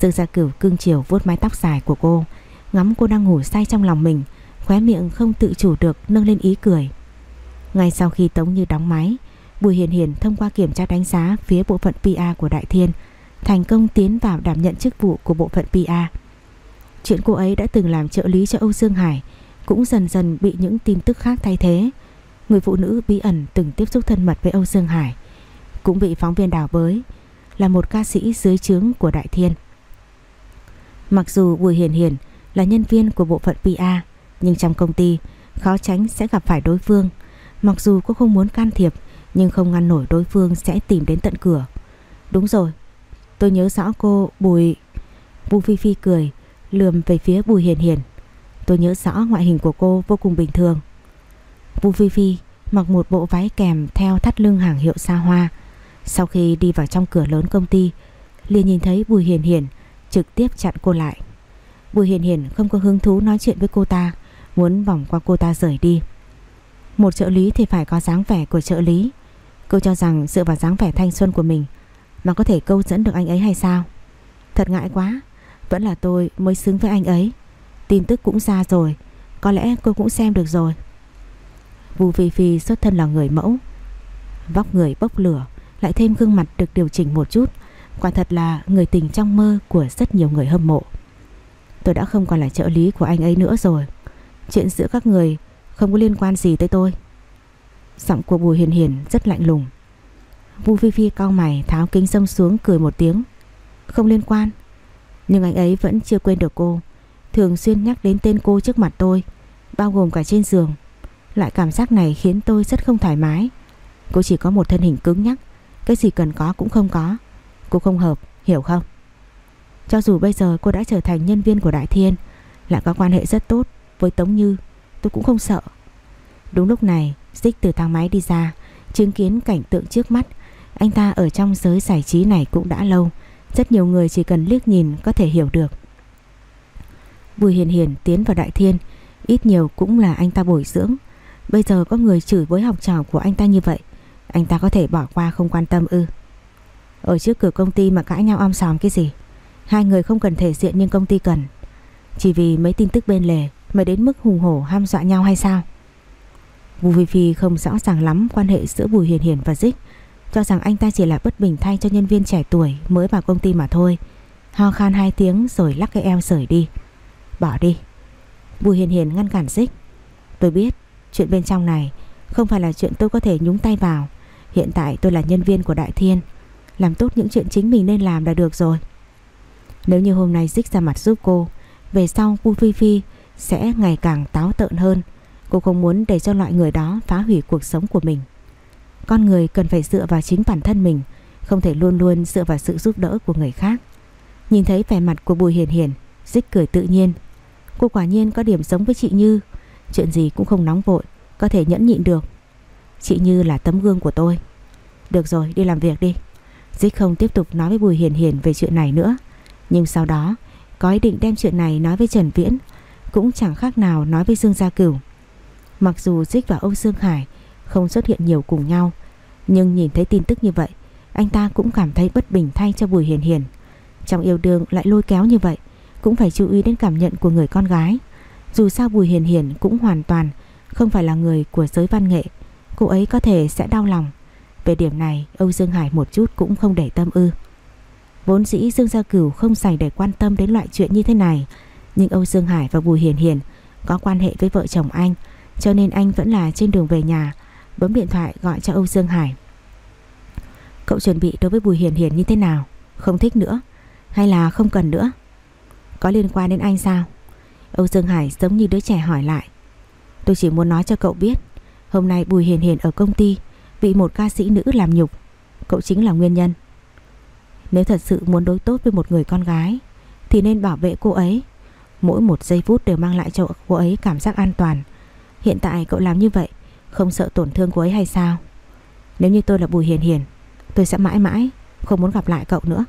A: Dương Gia Cửu cưng chiều vuốt mái tóc dài của cô, ngắm cô đang ngủ say trong lòng mình, khóe miệng không tự chủ được nâng lên ý cười. Ngay sau khi Tống Như đóng máy, Bùi Hiền Hiền thông qua kiểm tra đánh giá phía bộ phận PA của Đại Thiên, thành công tiến vào đảm nhận chức vụ của bộ phận PA. Chuyện cô ấy đã từng làm trợ lý cho Âu Dương Hải cũng dần dần bị những tin tức khác thay thế. Người phụ nữ bí ẩn từng tiếp xúc thân mật với Âu Dương Hải cũng bị phóng viên đào bới là một ca sĩ dưới trướng của Đại Thiên. Mặc dù Bùi Hiền Hiền là nhân viên của bộ phận PA nhưng trong công ty khó tránh sẽ gặp phải đối phương. Mặc dù cô không muốn can thiệp nhưng không ngăn nổi đối phương sẽ tìm đến tận cửa. Đúng rồi, tôi nhớ rõ cô Bùi... Bùi Phi Phi cười, lườm về phía Bùi Hiền Hiền. Tôi nhớ rõ ngoại hình của cô vô cùng bình thường. Bùi Phi Phi mặc một bộ váy kèm theo thắt lưng hàng hiệu xa hoa. Sau khi đi vào trong cửa lớn công ty, liền nhìn thấy Bùi Hiền Hiền trực tiếp chặn cô lại. Bùi Hiền Hiền không có hứng thú nói chuyện với cô ta, muốn vòng qua cô ta rời đi. Một trợ lý thì phải có dáng vẻ của trợ lý. Cô cho rằng dựa vào dáng vẻ thanh xuân của mình mà có thể câu dẫn được anh ấy hay sao? Thật ngại quá, vẫn là tôi mới xứng với anh ấy. Tin tức cũng ra rồi, có lẽ cô cũng xem được rồi. Vu Phi Phi xuất thân là người mẫu, vóc người bốc lửa, lại thêm gương mặt được điều chỉnh một chút, quả thật là người tình trong mơ của rất nhiều người hâm mộ. Tôi đã không còn là trợ lý của anh ấy nữa rồi. Chuyện giữa các người không có liên quan gì tới tôi. Giọng của Bùi Hiền Hiền rất lạnh lùng. Vu Phi Phi cau mày tháo kính dâm xuống cười một tiếng. Không liên quan. Nhưng anh ấy vẫn chưa quên được cô. Thường xuyên nhắc đến tên cô trước mặt tôi, bao gồm cả trên giường. Lại cảm giác này khiến tôi rất không thoải mái. Cô chỉ có một thân hình cứng nhắc, cái gì cần có cũng không có. Cô không hợp, hiểu không? Cho dù bây giờ cô đã trở thành nhân viên của Đại Thiên, lại có quan hệ rất tốt với Tống Như, tôi cũng không sợ. Đúng lúc này, Dích từ thang máy đi ra, chứng kiến cảnh tượng trước mắt. Anh ta ở trong giới giải trí này cũng đã lâu, rất nhiều người chỉ cần liếc nhìn có thể hiểu được. Bùi Hiền Hiền tiến vào Đại Thiên, ít nhiều cũng là anh ta bồi dưỡng. Bây giờ có người chửi với học trò của anh ta như vậy, anh ta có thể bỏ qua không quan tâm ư. Ở trước cửa công ty mà cãi nhau om sòm cái gì? Hai người không cần thể diện nhưng công ty cần. Chỉ vì mấy tin tức bên lề mà đến mức hùng hổ ham dọa nhau hay sao? Vu Phi Phi không rõ ràng lắm quan hệ giữa Bùi Hiền Hiền và Dích, cho rằng anh ta chỉ là bất bình thay cho nhân viên trẻ tuổi mới vào công ty mà thôi. Ho khan hai tiếng rồi lắc cái eo rời đi. Bỏ đi. Bùi Hiền Hiền ngăn cản Dích. Tôi biết chuyện bên trong này không phải là chuyện tôi có thể nhúng tay vào. Hiện tại tôi là nhân viên của Đại Thiên. Làm tốt những chuyện chính mình nên làm là được rồi. Nếu như hôm nay Dích ra mặt giúp cô, về sau bu Phi Phi sẽ ngày càng táo tợn hơn. Cô không muốn để cho loại người đó phá hủy cuộc sống của mình. Con người cần phải dựa vào chính bản thân mình, không thể luôn luôn dựa vào sự giúp đỡ của người khác. Nhìn thấy vẻ mặt của Bùi Hiền Hiền, Dích cười tự nhiên. Cô quả nhiên có điểm giống với chị Như, chuyện gì cũng không nóng vội, có thể nhẫn nhịn được. Chị Như là tấm gương của tôi. Được rồi, đi làm việc đi. Dích không tiếp tục nói với Bùi Hiền Hiền về chuyện này nữa. Nhưng sau đó có ý định đem chuyện này nói với Trần Viễn Cũng chẳng khác nào nói với Dương Gia Cửu Mặc dù Dích và Âu Dương Hải Không xuất hiện nhiều cùng nhau Nhưng nhìn thấy tin tức như vậy Anh ta cũng cảm thấy bất bình thay cho Bùi Hiền Hiền Trong yêu đương lại lôi kéo như vậy cũng phải chú ý đến cảm nhận của người con gái Dù sao Bùi Hiền Hiền cũng hoàn toàn Không phải là người của giới văn nghệ, Cô ấy có thể sẽ đau lòng Về điểm này, Âu Dương Hải một chút cũng không để tâm ư Vốn dĩ Dương Gia Cửu không dành để quan tâm đến loại chuyện như thế này, Nhưng Âu Dương Hải và Bùi Hiền Hiền có quan hệ với vợ chồng anh, Cho nên anh vẫn là trên đường về nhà, Bấm điện thoại gọi cho Âu Dương Hải Cậu chuẩn bị đối với Bùi Hiền Hiền như thế nào? Không thích nữa? Hay là không cần nữa? Có liên quan đến anh sao? Âu Dương Hải giống như đứa trẻ hỏi lại. Tôi chỉ muốn nói cho cậu biết, Hôm nay Bùi Hiền Hiền ở công ty Bị một ca sĩ nữ làm nhục. Cậu chính là nguyên nhân. Nếu thật sự muốn đối tốt với một người con gái, Thì nên bảo vệ cô ấy. Mỗi một giây phút đều mang lại cho cô ấy cảm giác an toàn. Hiện tại cậu làm như vậy, Không sợ tổn thương cô ấy hay sao? Nếu như tôi là Bùi Hiền Hiền, Tôi sẽ mãi mãi không muốn gặp lại cậu nữa.